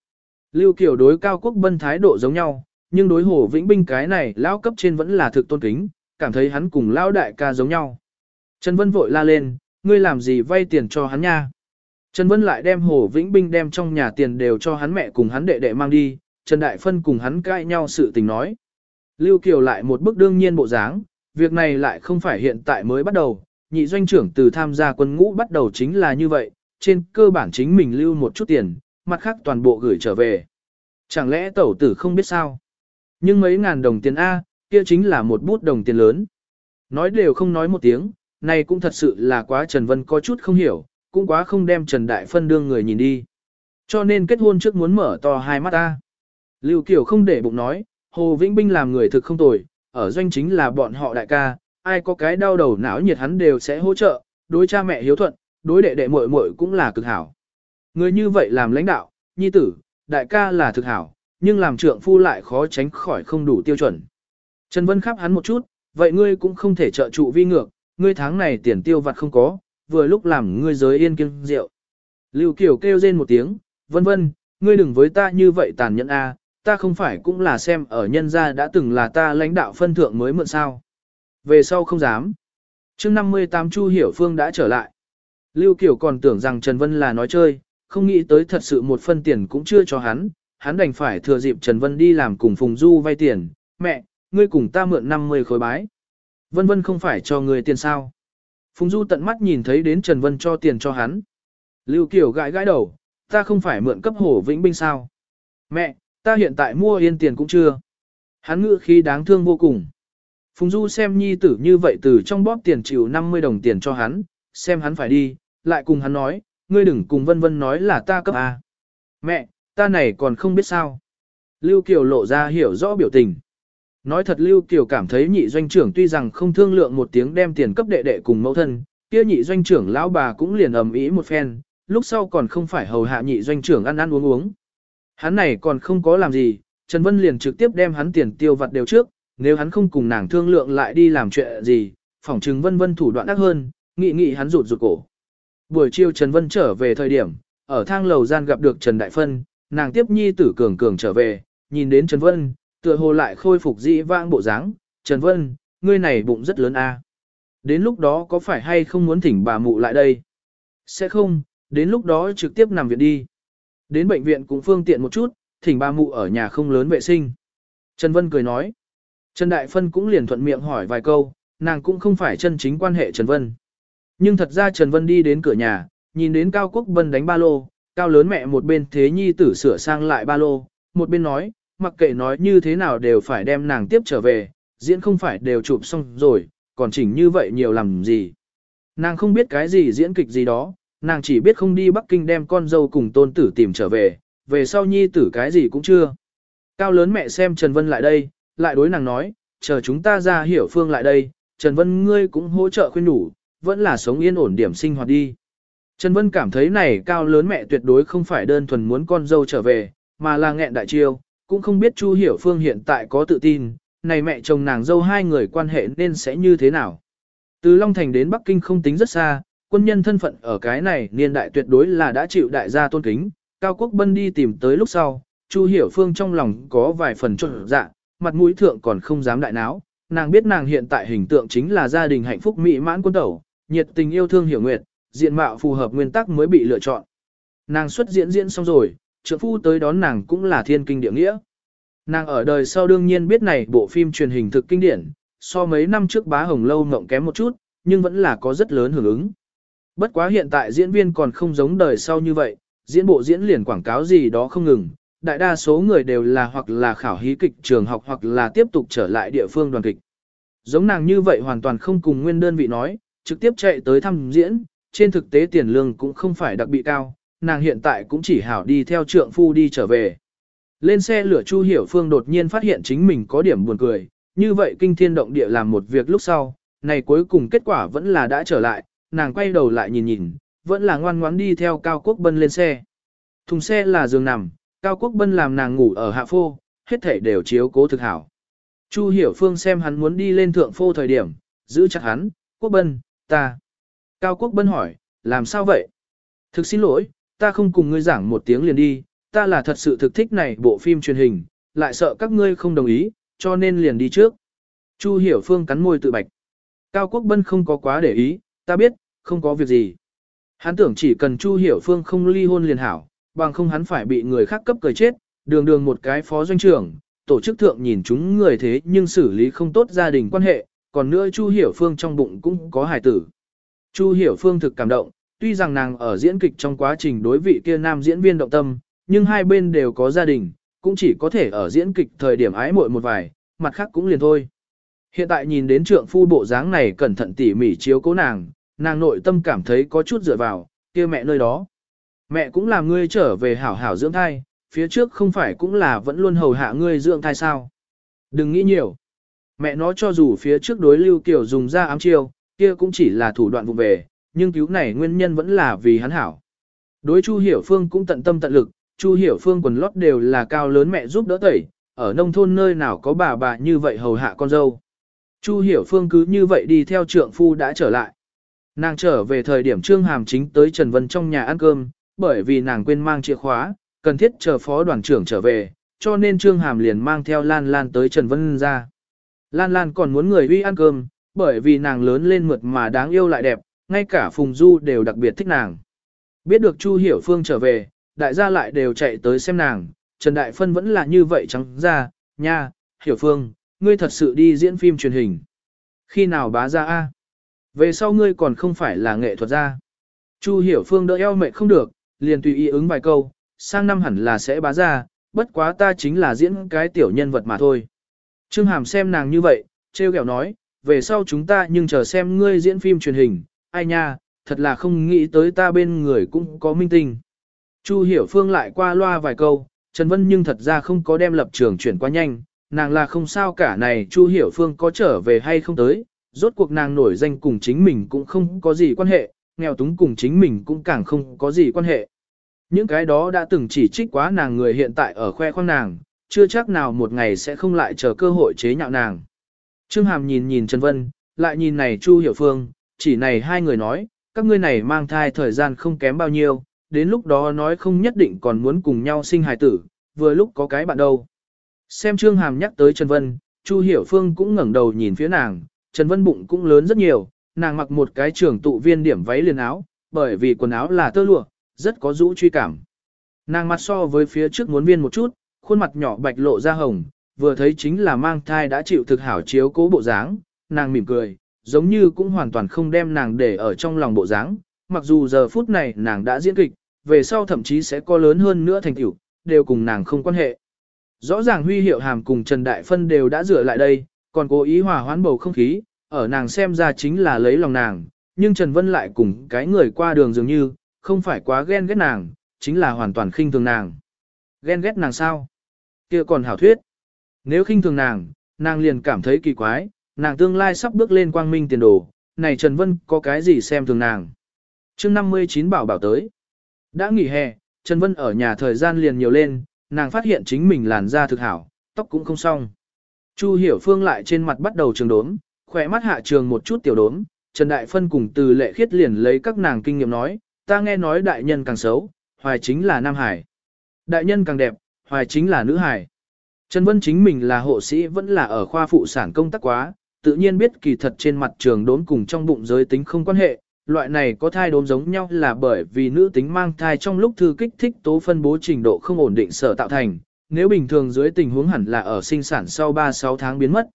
Lưu Kiều đối cao quốc bân thái độ giống nhau, nhưng đối Hồ Vĩnh Binh cái này lão cấp trên vẫn là thực tôn kính, cảm thấy hắn cùng lão đại ca giống nhau. Trần Vân vội la lên, ngươi làm gì vay tiền cho hắn nha? Trần Vân lại đem Hồ Vĩnh Binh đem trong nhà tiền đều cho hắn mẹ cùng hắn đệ đệ mang đi, Trần Đại Phân cùng hắn cãi nhau sự tình nói. Lưu Kiều lại một bức đương nhiên bộ dáng, việc này lại không phải hiện tại mới bắt đầu, nhị doanh trưởng từ tham gia quân ngũ bắt đầu chính là như vậy, trên cơ bản chính mình lưu một chút tiền, mặt khác toàn bộ gửi trở về. Chẳng lẽ tẩu tử không biết sao? Nhưng mấy ngàn đồng tiền A, kia chính là một bút đồng tiền lớn. Nói đều không nói một tiếng, này cũng thật sự là quá Trần Vân có chút không hiểu, cũng quá không đem Trần Đại Phân đương người nhìn đi. Cho nên kết hôn trước muốn mở to hai mắt A. Lưu Kiều không để bụng nói, Hồ Vĩnh Binh làm người thực không tồi, ở doanh chính là bọn họ đại ca, ai có cái đau đầu não nhiệt hắn đều sẽ hỗ trợ, đối cha mẹ hiếu thuận, đối đệ đệ muội muội cũng là cực hảo. Người như vậy làm lãnh đạo, nhi tử, đại ca là thực hảo, nhưng làm trượng phu lại khó tránh khỏi không đủ tiêu chuẩn. Trần Vân khắp hắn một chút, vậy ngươi cũng không thể trợ trụ vi ngược, ngươi tháng này tiền tiêu vặt không có, vừa lúc làm ngươi giới yên kiêng rượu. Lưu Kiều kêu rên một tiếng, vân vân, ngươi đừng với ta như vậy tàn nhẫn a, ta không phải cũng là xem ở nhân gia đã từng là ta lãnh đạo phân thượng mới mượn sao. Về sau không dám. chương 58 Chu Hiểu Phương đã trở lại. Lưu Kiều còn tưởng rằng Trần Vân là nói chơi, không nghĩ tới thật sự một phân tiền cũng chưa cho hắn, hắn đành phải thừa dịp Trần Vân đi làm cùng Phùng Du vay tiền, mẹ, ngươi cùng ta mượn 50 khối bái. Vân Vân không phải cho ngươi tiền sao. Phùng Du tận mắt nhìn thấy đến Trần Vân cho tiền cho hắn. Lưu Kiều gãi gãi đầu, ta không phải mượn cấp hổ vĩnh binh sao. Mẹ, ta hiện tại mua yên tiền cũng chưa. Hắn ngựa khí đáng thương vô cùng. Phùng Du xem nhi tử như vậy từ trong bóp tiền chịu 50 đồng tiền cho hắn, xem hắn phải đi, lại cùng hắn nói, ngươi đừng cùng vân vân nói là ta cấp A. Mẹ, ta này còn không biết sao. Lưu Kiều lộ ra hiểu rõ biểu tình. Nói thật Lưu Kiều cảm thấy nhị doanh trưởng tuy rằng không thương lượng một tiếng đem tiền cấp đệ đệ cùng mẫu thân, kia nhị doanh trưởng lão bà cũng liền ầm ĩ một phen, lúc sau còn không phải hầu hạ nhị doanh trưởng ăn ăn uống uống. Hắn này còn không có làm gì, Trần Vân liền trực tiếp đem hắn tiền tiêu vặt đều trước, nếu hắn không cùng nàng thương lượng lại đi làm chuyện gì, phỏng chừng vân vân thủ đoạn đắc hơn, nghị nghị hắn rụt rụt cổ. Buổi chiều Trần Vân trở về thời điểm, ở thang lầu gian gặp được Trần Đại Phân, nàng tiếp nhi tử cường cường trở về, nhìn đến Trần Vân, tựa hồ lại khôi phục dị vãng bộ dáng. Trần Vân, ngươi này bụng rất lớn a. Đến lúc đó có phải hay không muốn thỉnh bà mụ lại đây? Sẽ không, đến lúc đó trực tiếp nằm viện đi. Đến bệnh viện cũng phương tiện một chút, thỉnh bà mụ ở nhà không lớn vệ sinh. Trần Vân cười nói. Trần Đại Phân cũng liền thuận miệng hỏi vài câu, nàng cũng không phải chân chính quan hệ Trần Vân. Nhưng thật ra Trần Vân đi đến cửa nhà, nhìn đến Cao Quốc Bân đánh ba lô, Cao lớn mẹ một bên thế nhi tử sửa sang lại ba lô, một bên nói, mặc kệ nói như thế nào đều phải đem nàng tiếp trở về, diễn không phải đều chụp xong rồi, còn chỉnh như vậy nhiều làm gì. Nàng không biết cái gì diễn kịch gì đó, nàng chỉ biết không đi Bắc Kinh đem con dâu cùng tôn tử tìm trở về, về sau nhi tử cái gì cũng chưa. Cao lớn mẹ xem Trần Vân lại đây, lại đối nàng nói, chờ chúng ta ra hiểu phương lại đây, Trần Vân ngươi cũng hỗ trợ khuyên đủ, vẫn là sống yên ổn điểm sinh hoạt đi. Trần Vân cảm thấy này cao lớn mẹ tuyệt đối không phải đơn thuần muốn con dâu trở về, mà là nghẹn đại chiêu, cũng không biết Chu Hiểu Phương hiện tại có tự tin, này mẹ chồng nàng dâu hai người quan hệ nên sẽ như thế nào. Từ Long Thành đến Bắc Kinh không tính rất xa, quân nhân thân phận ở cái này niên đại tuyệt đối là đã chịu đại gia tôn kính, Cao Quốc Bân đi tìm tới lúc sau, Chu Hiểu Phương trong lòng có vài phần trộn dạ, mặt mũi thượng còn không dám đại náo, nàng biết nàng hiện tại hình tượng chính là gia đình hạnh phúc mỹ mãn quân tẩu, nhiệt tình yêu thương hiểu nguyệt, diện mạo phù hợp nguyên tắc mới bị lựa chọn. Nàng xuất diễn diễn xong rồi, trượng phu tới đón nàng cũng là thiên kinh địa nghĩa. Nàng ở đời sau đương nhiên biết này bộ phim truyền hình thực kinh điển, so mấy năm trước bá hồng lâu ngộng kém một chút, nhưng vẫn là có rất lớn hưởng ứng. Bất quá hiện tại diễn viên còn không giống đời sau như vậy, diễn bộ diễn liền quảng cáo gì đó không ngừng, đại đa số người đều là hoặc là khảo hí kịch trường học hoặc là tiếp tục trở lại địa phương đoàn kịch. Giống nàng như vậy hoàn toàn không cùng nguyên đơn vị nói, trực tiếp chạy tới thăm diễn, trên thực tế tiền lương cũng không phải đặc biệt cao, nàng hiện tại cũng chỉ hảo đi theo trượng phu đi trở về. Lên xe lửa Chu Hiểu Phương đột nhiên phát hiện chính mình có điểm buồn cười, như vậy kinh thiên động địa làm một việc lúc sau, này cuối cùng kết quả vẫn là đã trở lại, nàng quay đầu lại nhìn nhìn, vẫn là ngoan ngoãn đi theo Cao Quốc Bân lên xe. Thùng xe là giường nằm, Cao Quốc Bân làm nàng ngủ ở hạ phô, hết thảy đều chiếu cố thực hảo. Chu Hiểu Phương xem hắn muốn đi lên thượng phô thời điểm, giữ chặt hắn, Quốc Bân, ta. Cao Quốc Bân hỏi, làm sao vậy? Thực xin lỗi, ta không cùng ngươi giảng một tiếng liền đi, ta là thật sự thực thích này bộ phim truyền hình, lại sợ các ngươi không đồng ý, cho nên liền đi trước. Chu Hiểu Phương cắn môi tự bạch. Cao Quốc Bân không có quá để ý, ta biết, không có việc gì. Hắn tưởng chỉ cần Chu Hiểu Phương không ly hôn liền hảo, bằng không hắn phải bị người khác cấp cười chết, đường đường một cái phó doanh trưởng, tổ chức thượng nhìn chúng người thế nhưng xử lý không tốt gia đình quan hệ, còn nữa Chu Hiểu Phương trong bụng cũng có hài tử. Chu Hiểu Phương thực cảm động, tuy rằng nàng ở diễn kịch trong quá trình đối vị kia nam diễn viên động tâm, nhưng hai bên đều có gia đình, cũng chỉ có thể ở diễn kịch thời điểm ái muội một vài, mặt khác cũng liền thôi. Hiện tại nhìn đến trượng phu bộ dáng này cẩn thận tỉ mỉ chiếu cố nàng, nàng nội tâm cảm thấy có chút dựa vào, kia mẹ nơi đó. Mẹ cũng làm ngươi trở về hảo hảo dưỡng thai, phía trước không phải cũng là vẫn luôn hầu hạ ngươi dưỡng thai sao. Đừng nghĩ nhiều. Mẹ nó cho dù phía trước đối lưu kiểu dùng ra ám chiêu, kia cũng chỉ là thủ đoạn vụ về, nhưng cứu này nguyên nhân vẫn là vì hắn hảo. Đối Chu Hiểu Phương cũng tận tâm tận lực, Chu Hiểu Phương quần lót đều là cao lớn mẹ giúp đỡ tẩy, ở nông thôn nơi nào có bà bà như vậy hầu hạ con dâu. Chu Hiểu Phương cứ như vậy đi theo trượng phu đã trở lại. Nàng trở về thời điểm Trương Hàm chính tới Trần Vân trong nhà ăn cơm, bởi vì nàng quên mang chìa khóa, cần thiết chờ phó đoàn trưởng trở về, cho nên Trương Hàm liền mang theo Lan Lan tới Trần Vân ra. Lan Lan còn muốn người uy ăn cơm, bởi vì nàng lớn lên mượt mà đáng yêu lại đẹp, ngay cả Phùng Du đều đặc biệt thích nàng. Biết được Chu Hiểu Phương trở về, đại gia lại đều chạy tới xem nàng, Trần Đại Phân vẫn là như vậy trắng ra, nha, Hiểu Phương, ngươi thật sự đi diễn phim truyền hình. Khi nào bá ra a? Về sau ngươi còn không phải là nghệ thuật gia. Chu Hiểu Phương đỡ eo mệt không được, liền tùy ý ứng vài câu, sang năm hẳn là sẽ bá ra, bất quá ta chính là diễn cái tiểu nhân vật mà thôi. Trương Hàm xem nàng như vậy, trêu ghẹo nói, về sau chúng ta nhưng chờ xem ngươi diễn phim truyền hình, ai nha, thật là không nghĩ tới ta bên người cũng có minh tinh. Chu Hiểu Phương lại qua loa vài câu, Trần Vân nhưng thật ra không có đem lập trường chuyển quá nhanh, nàng là không sao cả này Chu Hiểu Phương có trở về hay không tới, rốt cuộc nàng nổi danh cùng chính mình cũng không có gì quan hệ, nghèo túng cùng chính mình cũng càng không có gì quan hệ. Những cái đó đã từng chỉ trích quá nàng người hiện tại ở khoe khoang nàng, chưa chắc nào một ngày sẽ không lại chờ cơ hội chế nhạo nàng. Trương Hàm nhìn nhìn Trần Vân, lại nhìn này Chu Hiểu Phương, chỉ này hai người nói, các ngươi này mang thai thời gian không kém bao nhiêu, đến lúc đó nói không nhất định còn muốn cùng nhau sinh hài tử, vừa lúc có cái bạn đâu. Xem Trương Hàm nhắc tới Trần Vân, Chu Hiểu Phương cũng ngẩng đầu nhìn phía nàng, Trần Vân bụng cũng lớn rất nhiều, nàng mặc một cái trưởng tụ viên điểm váy liền áo, bởi vì quần áo là tơ lụa, rất có rũ truy cảm. Nàng mặt so với phía trước muốn viên một chút, khuôn mặt nhỏ bạch lộ ra hồng, vừa thấy chính là mang thai đã chịu thực hảo chiếu cố bộ dáng, nàng mỉm cười, giống như cũng hoàn toàn không đem nàng để ở trong lòng bộ dáng, mặc dù giờ phút này nàng đã diễn kịch, về sau thậm chí sẽ có lớn hơn nữa thành tựu, đều cùng nàng không quan hệ. Rõ ràng huy hiệu hàm cùng Trần Đại Phân đều đã rửa lại đây, còn cố ý hòa hoãn bầu không khí, ở nàng xem ra chính là lấy lòng nàng, nhưng Trần Vân lại cùng cái người qua đường dường như, không phải quá ghen ghét nàng, chính là hoàn toàn khinh thường nàng. Ghen ghét nàng sao? kia còn hảo thuyết. Nếu khinh thường nàng, nàng liền cảm thấy kỳ quái, nàng tương lai sắp bước lên quang minh tiền đồ, này Trần Vân có cái gì xem thường nàng. chương 59 bảo bảo tới. Đã nghỉ hè, Trần Vân ở nhà thời gian liền nhiều lên, nàng phát hiện chính mình làn da thực hảo, tóc cũng không xong. Chu Hiểu Phương lại trên mặt bắt đầu trường đốm, khỏe mắt hạ trường một chút tiểu đốm, Trần Đại Phân cùng từ lệ khiết liền lấy các nàng kinh nghiệm nói, ta nghe nói đại nhân càng xấu, hoài chính là Nam Hải. Đại nhân càng đẹp, hoài chính là nữ hải. Trần Vân chính mình là hộ sĩ vẫn là ở khoa phụ sản công tác quá, tự nhiên biết kỳ thật trên mặt trường đốm cùng trong bụng giới tính không quan hệ, loại này có thai đốm giống nhau là bởi vì nữ tính mang thai trong lúc thư kích thích tố phân bố trình độ không ổn định sở tạo thành, nếu bình thường dưới tình huống hẳn là ở sinh sản sau 3-6 tháng biến mất.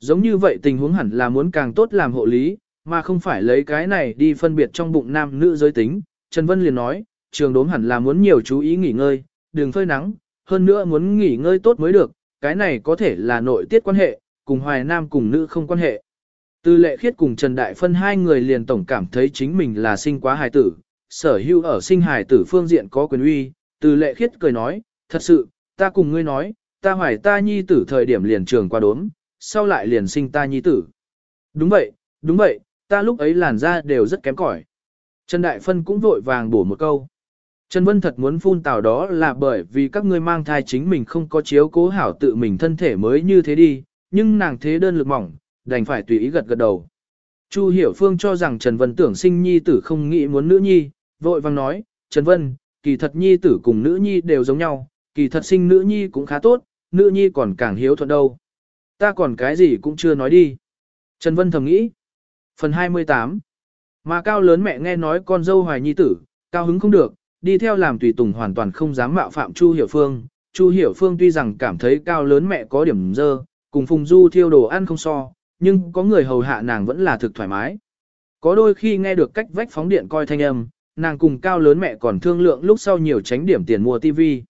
Giống như vậy tình huống hẳn là muốn càng tốt làm hộ lý, mà không phải lấy cái này đi phân biệt trong bụng nam nữ giới tính. Trần Vân liền nói, trường đốm hẳn là muốn nhiều chú ý nghỉ ngơi, đừng phơi nắng, hơn nữa muốn nghỉ ngơi tốt mới được, cái này có thể là nội tiết quan hệ, cùng hoài nam cùng nữ không quan hệ. Từ lệ khiết cùng Trần Đại Phân hai người liền tổng cảm thấy chính mình là sinh quá hài tử, sở hữu ở sinh hài tử phương diện có quyền uy, từ lệ khiết cười nói, thật sự, ta cùng ngươi nói, ta hoài ta nhi tử thời điểm liền trường qua đốm, sau lại liền sinh ta nhi tử. Đúng vậy, đúng vậy, ta lúc ấy làn da đều rất kém cỏi. Trần Đại Phân cũng vội vàng bổ một câu. Trần Vân thật muốn phun tào đó là bởi vì các ngươi mang thai chính mình không có chiếu cố hảo tự mình thân thể mới như thế đi, nhưng nàng thế đơn lực mỏng, đành phải tùy ý gật gật đầu. Chu Hiểu Phương cho rằng Trần Vân tưởng sinh nhi tử không nghĩ muốn nữ nhi, vội vang nói, Trần Vân, kỳ thật nhi tử cùng nữ nhi đều giống nhau, kỳ thật sinh nữ nhi cũng khá tốt, nữ nhi còn càng hiếu thuận đâu. Ta còn cái gì cũng chưa nói đi. Trần Vân thầm nghĩ. Phần 28 Mà cao lớn mẹ nghe nói con dâu hoài nhi tử, cao hứng không được, đi theo làm tùy tùng hoàn toàn không dám mạo phạm Chu Hiểu Phương. Chu Hiểu Phương tuy rằng cảm thấy cao lớn mẹ có điểm dơ, cùng Phùng Du thiêu đồ ăn không so, nhưng có người hầu hạ nàng vẫn là thực thoải mái. Có đôi khi nghe được cách vách phóng điện coi thanh âm, nàng cùng cao lớn mẹ còn thương lượng lúc sau nhiều tránh điểm tiền mua tivi.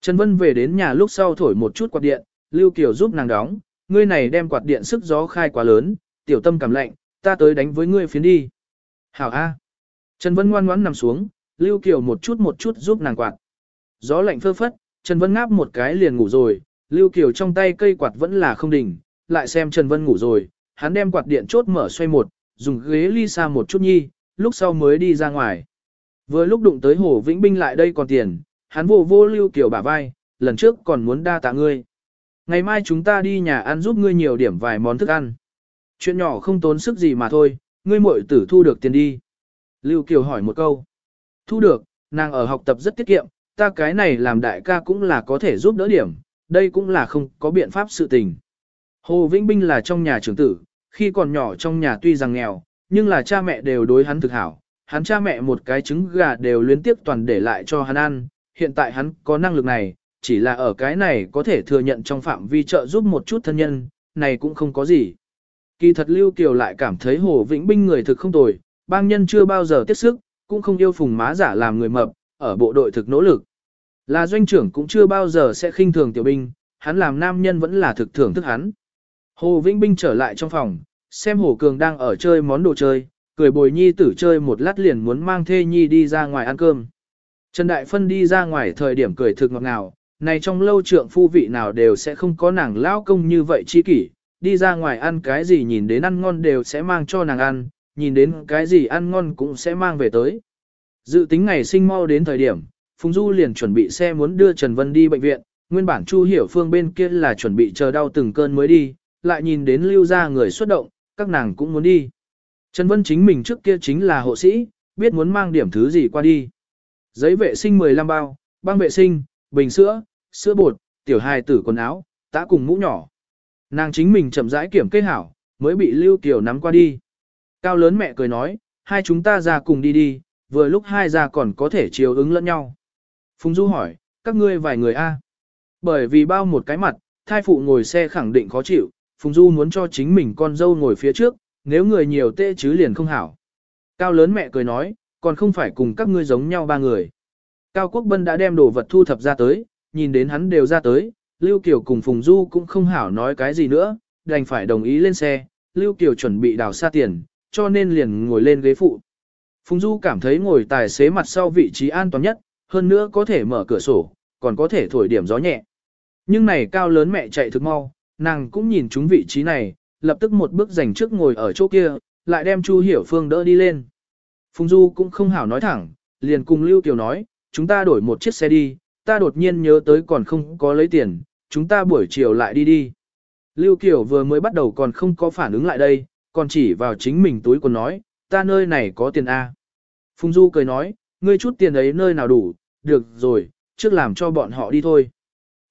Trần Vân về đến nhà lúc sau thổi một chút quạt điện, Lưu Kiều giúp nàng đóng, ngươi này đem quạt điện sức gió khai quá lớn, tiểu tâm cảm lạnh, ta tới đánh với ngươi phiến đi. Hảo A. Trần Vân ngoan ngoãn nằm xuống, Lưu Kiều một chút một chút giúp nàng quạt. Gió lạnh phơ phất, Trần Vân ngáp một cái liền ngủ rồi, Lưu Kiều trong tay cây quạt vẫn là không đỉnh, lại xem Trần Vân ngủ rồi, hắn đem quạt điện chốt mở xoay một, dùng ghế ly xa một chút nhi, lúc sau mới đi ra ngoài. Vừa lúc đụng tới Hồ Vĩnh Binh lại đây còn tiền, hắn vô vô Lưu Kiều bả vai, lần trước còn muốn đa tạ ngươi. Ngày mai chúng ta đi nhà ăn giúp ngươi nhiều điểm vài món thức ăn. Chuyện nhỏ không tốn sức gì mà thôi, ngươi muội tử thu được tiền đi. Lưu Kiều hỏi một câu. Thu được, nàng ở học tập rất tiết kiệm, ta cái này làm đại ca cũng là có thể giúp đỡ điểm, đây cũng là không có biện pháp sự tình. Hồ Vĩnh Binh là trong nhà trưởng tử, khi còn nhỏ trong nhà tuy rằng nghèo, nhưng là cha mẹ đều đối hắn thực hảo, hắn cha mẹ một cái trứng gà đều liên tiếp toàn để lại cho hắn ăn, hiện tại hắn có năng lực này, chỉ là ở cái này có thể thừa nhận trong phạm vi trợ giúp một chút thân nhân, này cũng không có gì. Kỳ thật Lưu Kiều lại cảm thấy Hồ Vĩnh Binh người thực không tồi, bang nhân chưa bao giờ tiếp sức, cũng không yêu phùng má giả làm người mập, ở bộ đội thực nỗ lực. Là doanh trưởng cũng chưa bao giờ sẽ khinh thường tiểu binh, hắn làm nam nhân vẫn là thực thưởng thức hắn. Hồ Vĩnh Binh trở lại trong phòng, xem Hồ Cường đang ở chơi món đồ chơi, cười bồi nhi tử chơi một lát liền muốn mang thê nhi đi ra ngoài ăn cơm. Trần Đại Phân đi ra ngoài thời điểm cười thực ngọt ngào, này trong lâu trượng phu vị nào đều sẽ không có nàng lao công như vậy chi kỷ, đi ra ngoài ăn cái gì nhìn đến ăn ngon đều sẽ mang cho nàng ăn, nhìn đến cái gì ăn ngon cũng sẽ mang về tới. Dự tính ngày sinh mau đến thời điểm, Phùng Du liền chuẩn bị xe muốn đưa Trần Vân đi bệnh viện, nguyên bản Chu Hiểu Phương bên kia là chuẩn bị chờ đau từng cơn mới đi, lại nhìn đến lưu ra người xuất động, các nàng cũng muốn đi. Trần Vân chính mình trước kia chính là hộ sĩ, biết muốn mang điểm thứ gì qua đi. Giấy vệ sinh 15 bao, băng vệ sinh, bình sữa, sữa bột, tiểu hài tử quần áo, tã cùng mũ nhỏ. Nàng chính mình chậm rãi kiểm kê hảo, mới bị Lưu Kiều nắm qua đi. Cao lớn mẹ cười nói, hai chúng ta ra cùng đi đi, vừa lúc hai ra còn có thể chiều ứng lẫn nhau. Phùng Du hỏi, các ngươi vài người a? Bởi vì bao một cái mặt, thai phụ ngồi xe khẳng định khó chịu, Phùng Du muốn cho chính mình con dâu ngồi phía trước, nếu người nhiều tê chứ liền không hảo. Cao lớn mẹ cười nói, còn không phải cùng các ngươi giống nhau ba người. Cao Quốc Bân đã đem đồ vật thu thập ra tới, nhìn đến hắn đều ra tới, Lưu Kiều cùng Phùng Du cũng không hảo nói cái gì nữa, đành phải đồng ý lên xe, Lưu Kiều chuẩn bị đào xa tiền, cho nên liền ngồi lên ghế phụ. Phùng Du cảm thấy ngồi tài xế mặt sau vị trí an toàn nhất, hơn nữa có thể mở cửa sổ, còn có thể thổi điểm gió nhẹ. Nhưng này cao lớn mẹ chạy thực mau, nàng cũng nhìn chúng vị trí này, lập tức một bước giành trước ngồi ở chỗ kia, lại đem Chu Hiểu Phương đỡ đi lên. Phùng Du cũng không hảo nói thẳng, liền cùng Lưu Kiều nói, chúng ta đổi một chiếc xe đi, ta đột nhiên nhớ tới còn không có lấy tiền, chúng ta buổi chiều lại đi đi. Lưu Kiều vừa mới bắt đầu còn không có phản ứng lại đây, còn chỉ vào chính mình túi quần nói, ta nơi này có tiền A. Phùng Du cười nói, ngươi chút tiền ấy nơi nào đủ, được rồi, trước làm cho bọn họ đi thôi.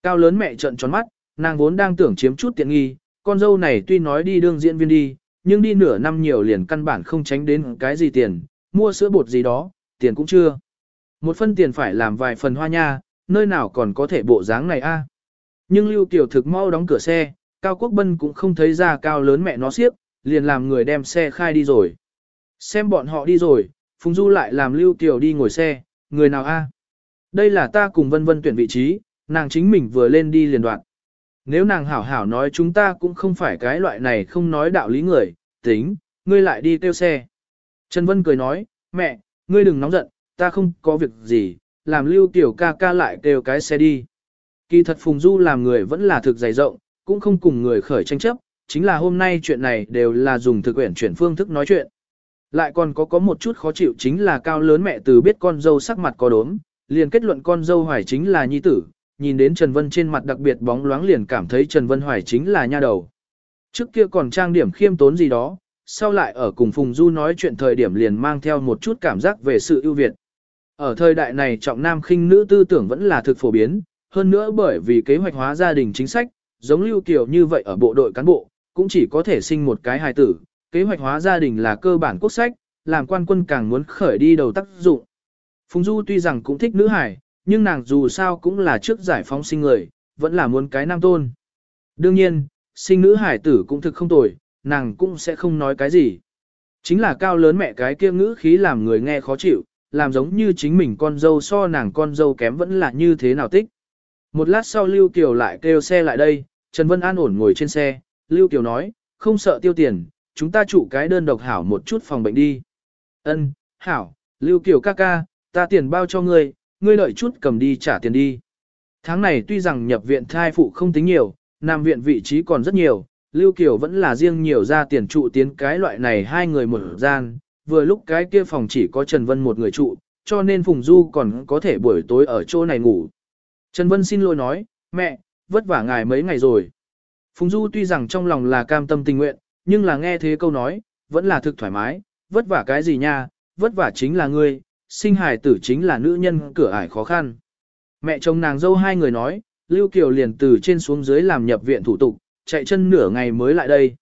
Cao lớn mẹ trợn tròn mắt, nàng vốn đang tưởng chiếm chút tiện nghi, con dâu này tuy nói đi đương diễn viên đi, nhưng đi nửa năm nhiều liền căn bản không tránh đến cái gì tiền, mua sữa bột gì đó, tiền cũng chưa. Một phân tiền phải làm vài phần hoa nha, nơi nào còn có thể bộ dáng này a? Nhưng Lưu Kiều thực mau đóng cửa xe, Cao Quốc Bân cũng không thấy ra cao lớn mẹ nó siếp, liền làm người đem xe khai đi rồi. Xem bọn họ đi rồi, Phùng Du lại làm Lưu Kiều đi ngồi xe, người nào a? Đây là ta cùng Vân Vân tuyển vị trí, nàng chính mình vừa lên đi liền đoạn. Nếu nàng hảo hảo nói chúng ta cũng không phải cái loại này không nói đạo lý người, tính, ngươi lại đi kêu xe. Trần Vân cười nói, mẹ, ngươi đừng nóng giận, ta không có việc gì, làm lưu tiểu ca ca lại kêu cái xe đi. Kỳ thật Phùng Du làm người vẫn là thực dày rộng, cũng không cùng người khởi tranh chấp, chính là hôm nay chuyện này đều là dùng thực quyển chuyển phương thức nói chuyện. Lại còn có có một chút khó chịu chính là cao lớn mẹ từ biết con dâu sắc mặt có đốm, liền kết luận con dâu hoài chính là nhi tử, nhìn đến Trần Vân trên mặt đặc biệt bóng loáng liền cảm thấy Trần Vân hoài chính là nha đầu. Trước kia còn trang điểm khiêm tốn gì đó, sau lại ở cùng Phùng Du nói chuyện thời điểm liền mang theo một chút cảm giác về sự ưu việt. Ở thời đại này trọng nam khinh nữ tư tưởng vẫn là thực phổ biến, hơn nữa bởi vì kế hoạch hóa gia đình chính sách, giống Lưu Kiều như vậy ở bộ đội cán bộ, cũng chỉ có thể sinh một cái hài tử, kế hoạch hóa gia đình là cơ bản quốc sách, làm quan quân càng muốn khởi đi đầu tác dụng. Phùng Du tuy rằng cũng thích nữ hải, nhưng nàng dù sao cũng là trước giải phóng sinh người, vẫn là muốn cái nam tôn. Đương nhiên, sinh nữ hải tử cũng thực không tồi, nàng cũng sẽ không nói cái gì. Chính là cao lớn mẹ cái kia ngữ khí làm người nghe khó chịu, làm giống như chính mình con dâu so nàng con dâu kém vẫn là như thế nào tích. Một lát sau Lưu Kiều lại kêu xe lại đây, Trần Vân An ổn ngồi trên xe, Lưu Kiều nói, không sợ tiêu tiền, chúng ta trụ cái đơn độc hảo một chút phòng bệnh đi. Ân, hảo, Lưu Kiều ca ca, ta tiền bao cho ngươi, ngươi lợi chút cầm đi trả tiền đi. Tháng này tuy rằng nhập viện thai phụ không tính nhiều, nam viện vị trí còn rất nhiều, Lưu Kiều vẫn là riêng nhiều ra tiền trụ tiến cái loại này hai người một gian, vừa lúc cái kia phòng chỉ có Trần Vân một người trụ, cho nên Phùng Du còn có thể buổi tối ở chỗ này ngủ. Trần Vân xin lỗi nói, mẹ, vất vả ngài mấy ngày rồi. Phùng Du tuy rằng trong lòng là cam tâm tình nguyện, nhưng là nghe thế câu nói, vẫn là thực thoải mái, vất vả cái gì nha, vất vả chính là ngươi, sinh hài tử chính là nữ nhân cửa ải khó khăn. Mẹ chồng nàng dâu hai người nói, Lưu Kiều liền từ trên xuống dưới làm nhập viện thủ tục, chạy chân nửa ngày mới lại đây.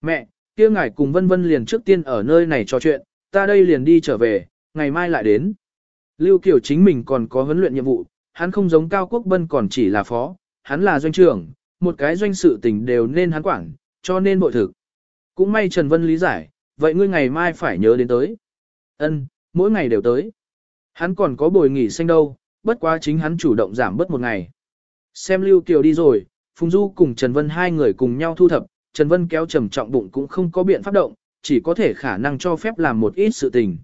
Mẹ, kia ngài cùng Vân Vân liền trước tiên ở nơi này trò chuyện, ta đây liền đi trở về, ngày mai lại đến. Lưu Kiều chính mình còn có huấn luyện nhiệm vụ, hắn không giống Cao Quốc Bân còn chỉ là phó, hắn là doanh trưởng, một cái doanh sự tình đều nên hắn quản, cho nên bội thực. Cũng may Trần Vân lý giải, vậy ngươi ngày mai phải nhớ đến tới. Ân, mỗi ngày đều tới. Hắn còn có bồi nghỉ xanh đâu, bất quá chính hắn chủ động giảm bớt một ngày. Xem Lưu Kiều đi rồi, Phùng Du cùng Trần Vân hai người cùng nhau thu thập, Trần Vân kéo trầm trọng bụng cũng không có biện pháp động, chỉ có thể khả năng cho phép làm một ít sự tình.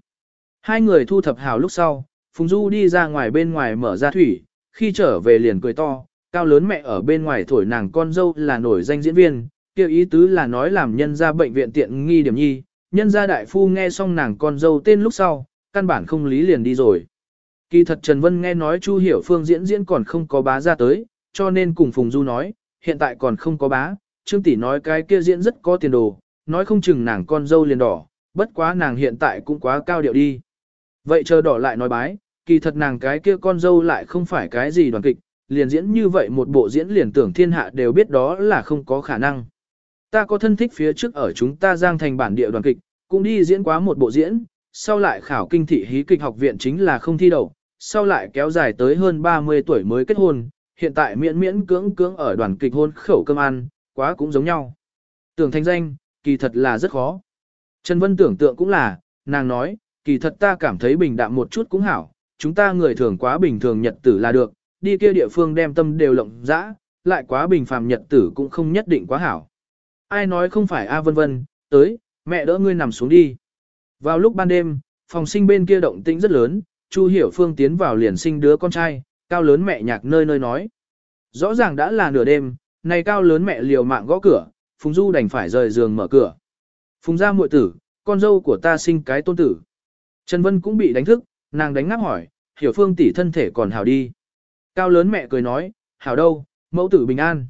Hai người thu thập hào lúc sau, Phùng Du đi ra ngoài bên ngoài mở ra thủy, khi trở về liền cười to, cao lớn mẹ ở bên ngoài thổi nàng con dâu là nổi danh diễn viên, kêu ý tứ là nói làm nhân ra bệnh viện tiện nghi điểm nhi, nhân gia đại phu nghe xong nàng con dâu tên lúc sau, căn bản không lý liền đi rồi. Kỳ thật Trần Vân nghe nói Chu Hiểu Phương diễn diễn còn không có bá ra tới, cho nên cùng Phùng Du nói, hiện tại còn không có bá, Trương Tỷ nói cái kia diễn rất có tiền đồ, nói không chừng nàng con dâu liền đỏ, bất quá nàng hiện tại cũng quá cao điệu đi. Vậy chờ đỏ lại nói bái, kỳ thật nàng cái kia con dâu lại không phải cái gì đoàn kịch, liền diễn như vậy một bộ diễn liền tưởng thiên hạ đều biết đó là không có khả năng. Ta có thân thích phía trước ở chúng ta giang thành bản địa đoàn kịch, cũng đi diễn quá một bộ diễn, sau lại khảo kinh thị hí kịch học viện chính là không thi đậu, sau lại kéo dài tới hơn 30 tuổi mới kết hôn, hiện tại miễn miễn cưỡng cưỡng ở đoàn kịch hôn khẩu cơm ăn, quá cũng giống nhau. Tưởng thanh danh, kỳ thật là rất khó. Trần Vân tưởng tượng cũng là, nàng nói, kỳ thật ta cảm thấy bình đạm một chút cũng hảo, chúng ta người thường quá bình thường nhật tử là được, đi kia địa phương đem tâm đều lộng dã, lại quá bình phàm nhật tử cũng không nhất định quá hảo. Ai nói không phải A vân vân, tới, mẹ đỡ ngươi nằm xuống đi. Vào lúc ban đêm, phòng sinh bên kia động tĩnh rất lớn, Chu Hiểu Phương tiến vào liền sinh đứa con trai, cao lớn mẹ nhạc nơi nơi nói. Rõ ràng đã là nửa đêm, này cao lớn mẹ liều mạng gõ cửa, Phùng Du đành phải rời giường mở cửa. Phùng Gia muội tử, con dâu của ta sinh cái tôn tử. Trần Vân cũng bị đánh thức, nàng đánh ngáp hỏi, Hiểu Phương tỷ thân thể còn hảo đi. Cao lớn mẹ cười nói, hảo đâu, mẫu tử bình an.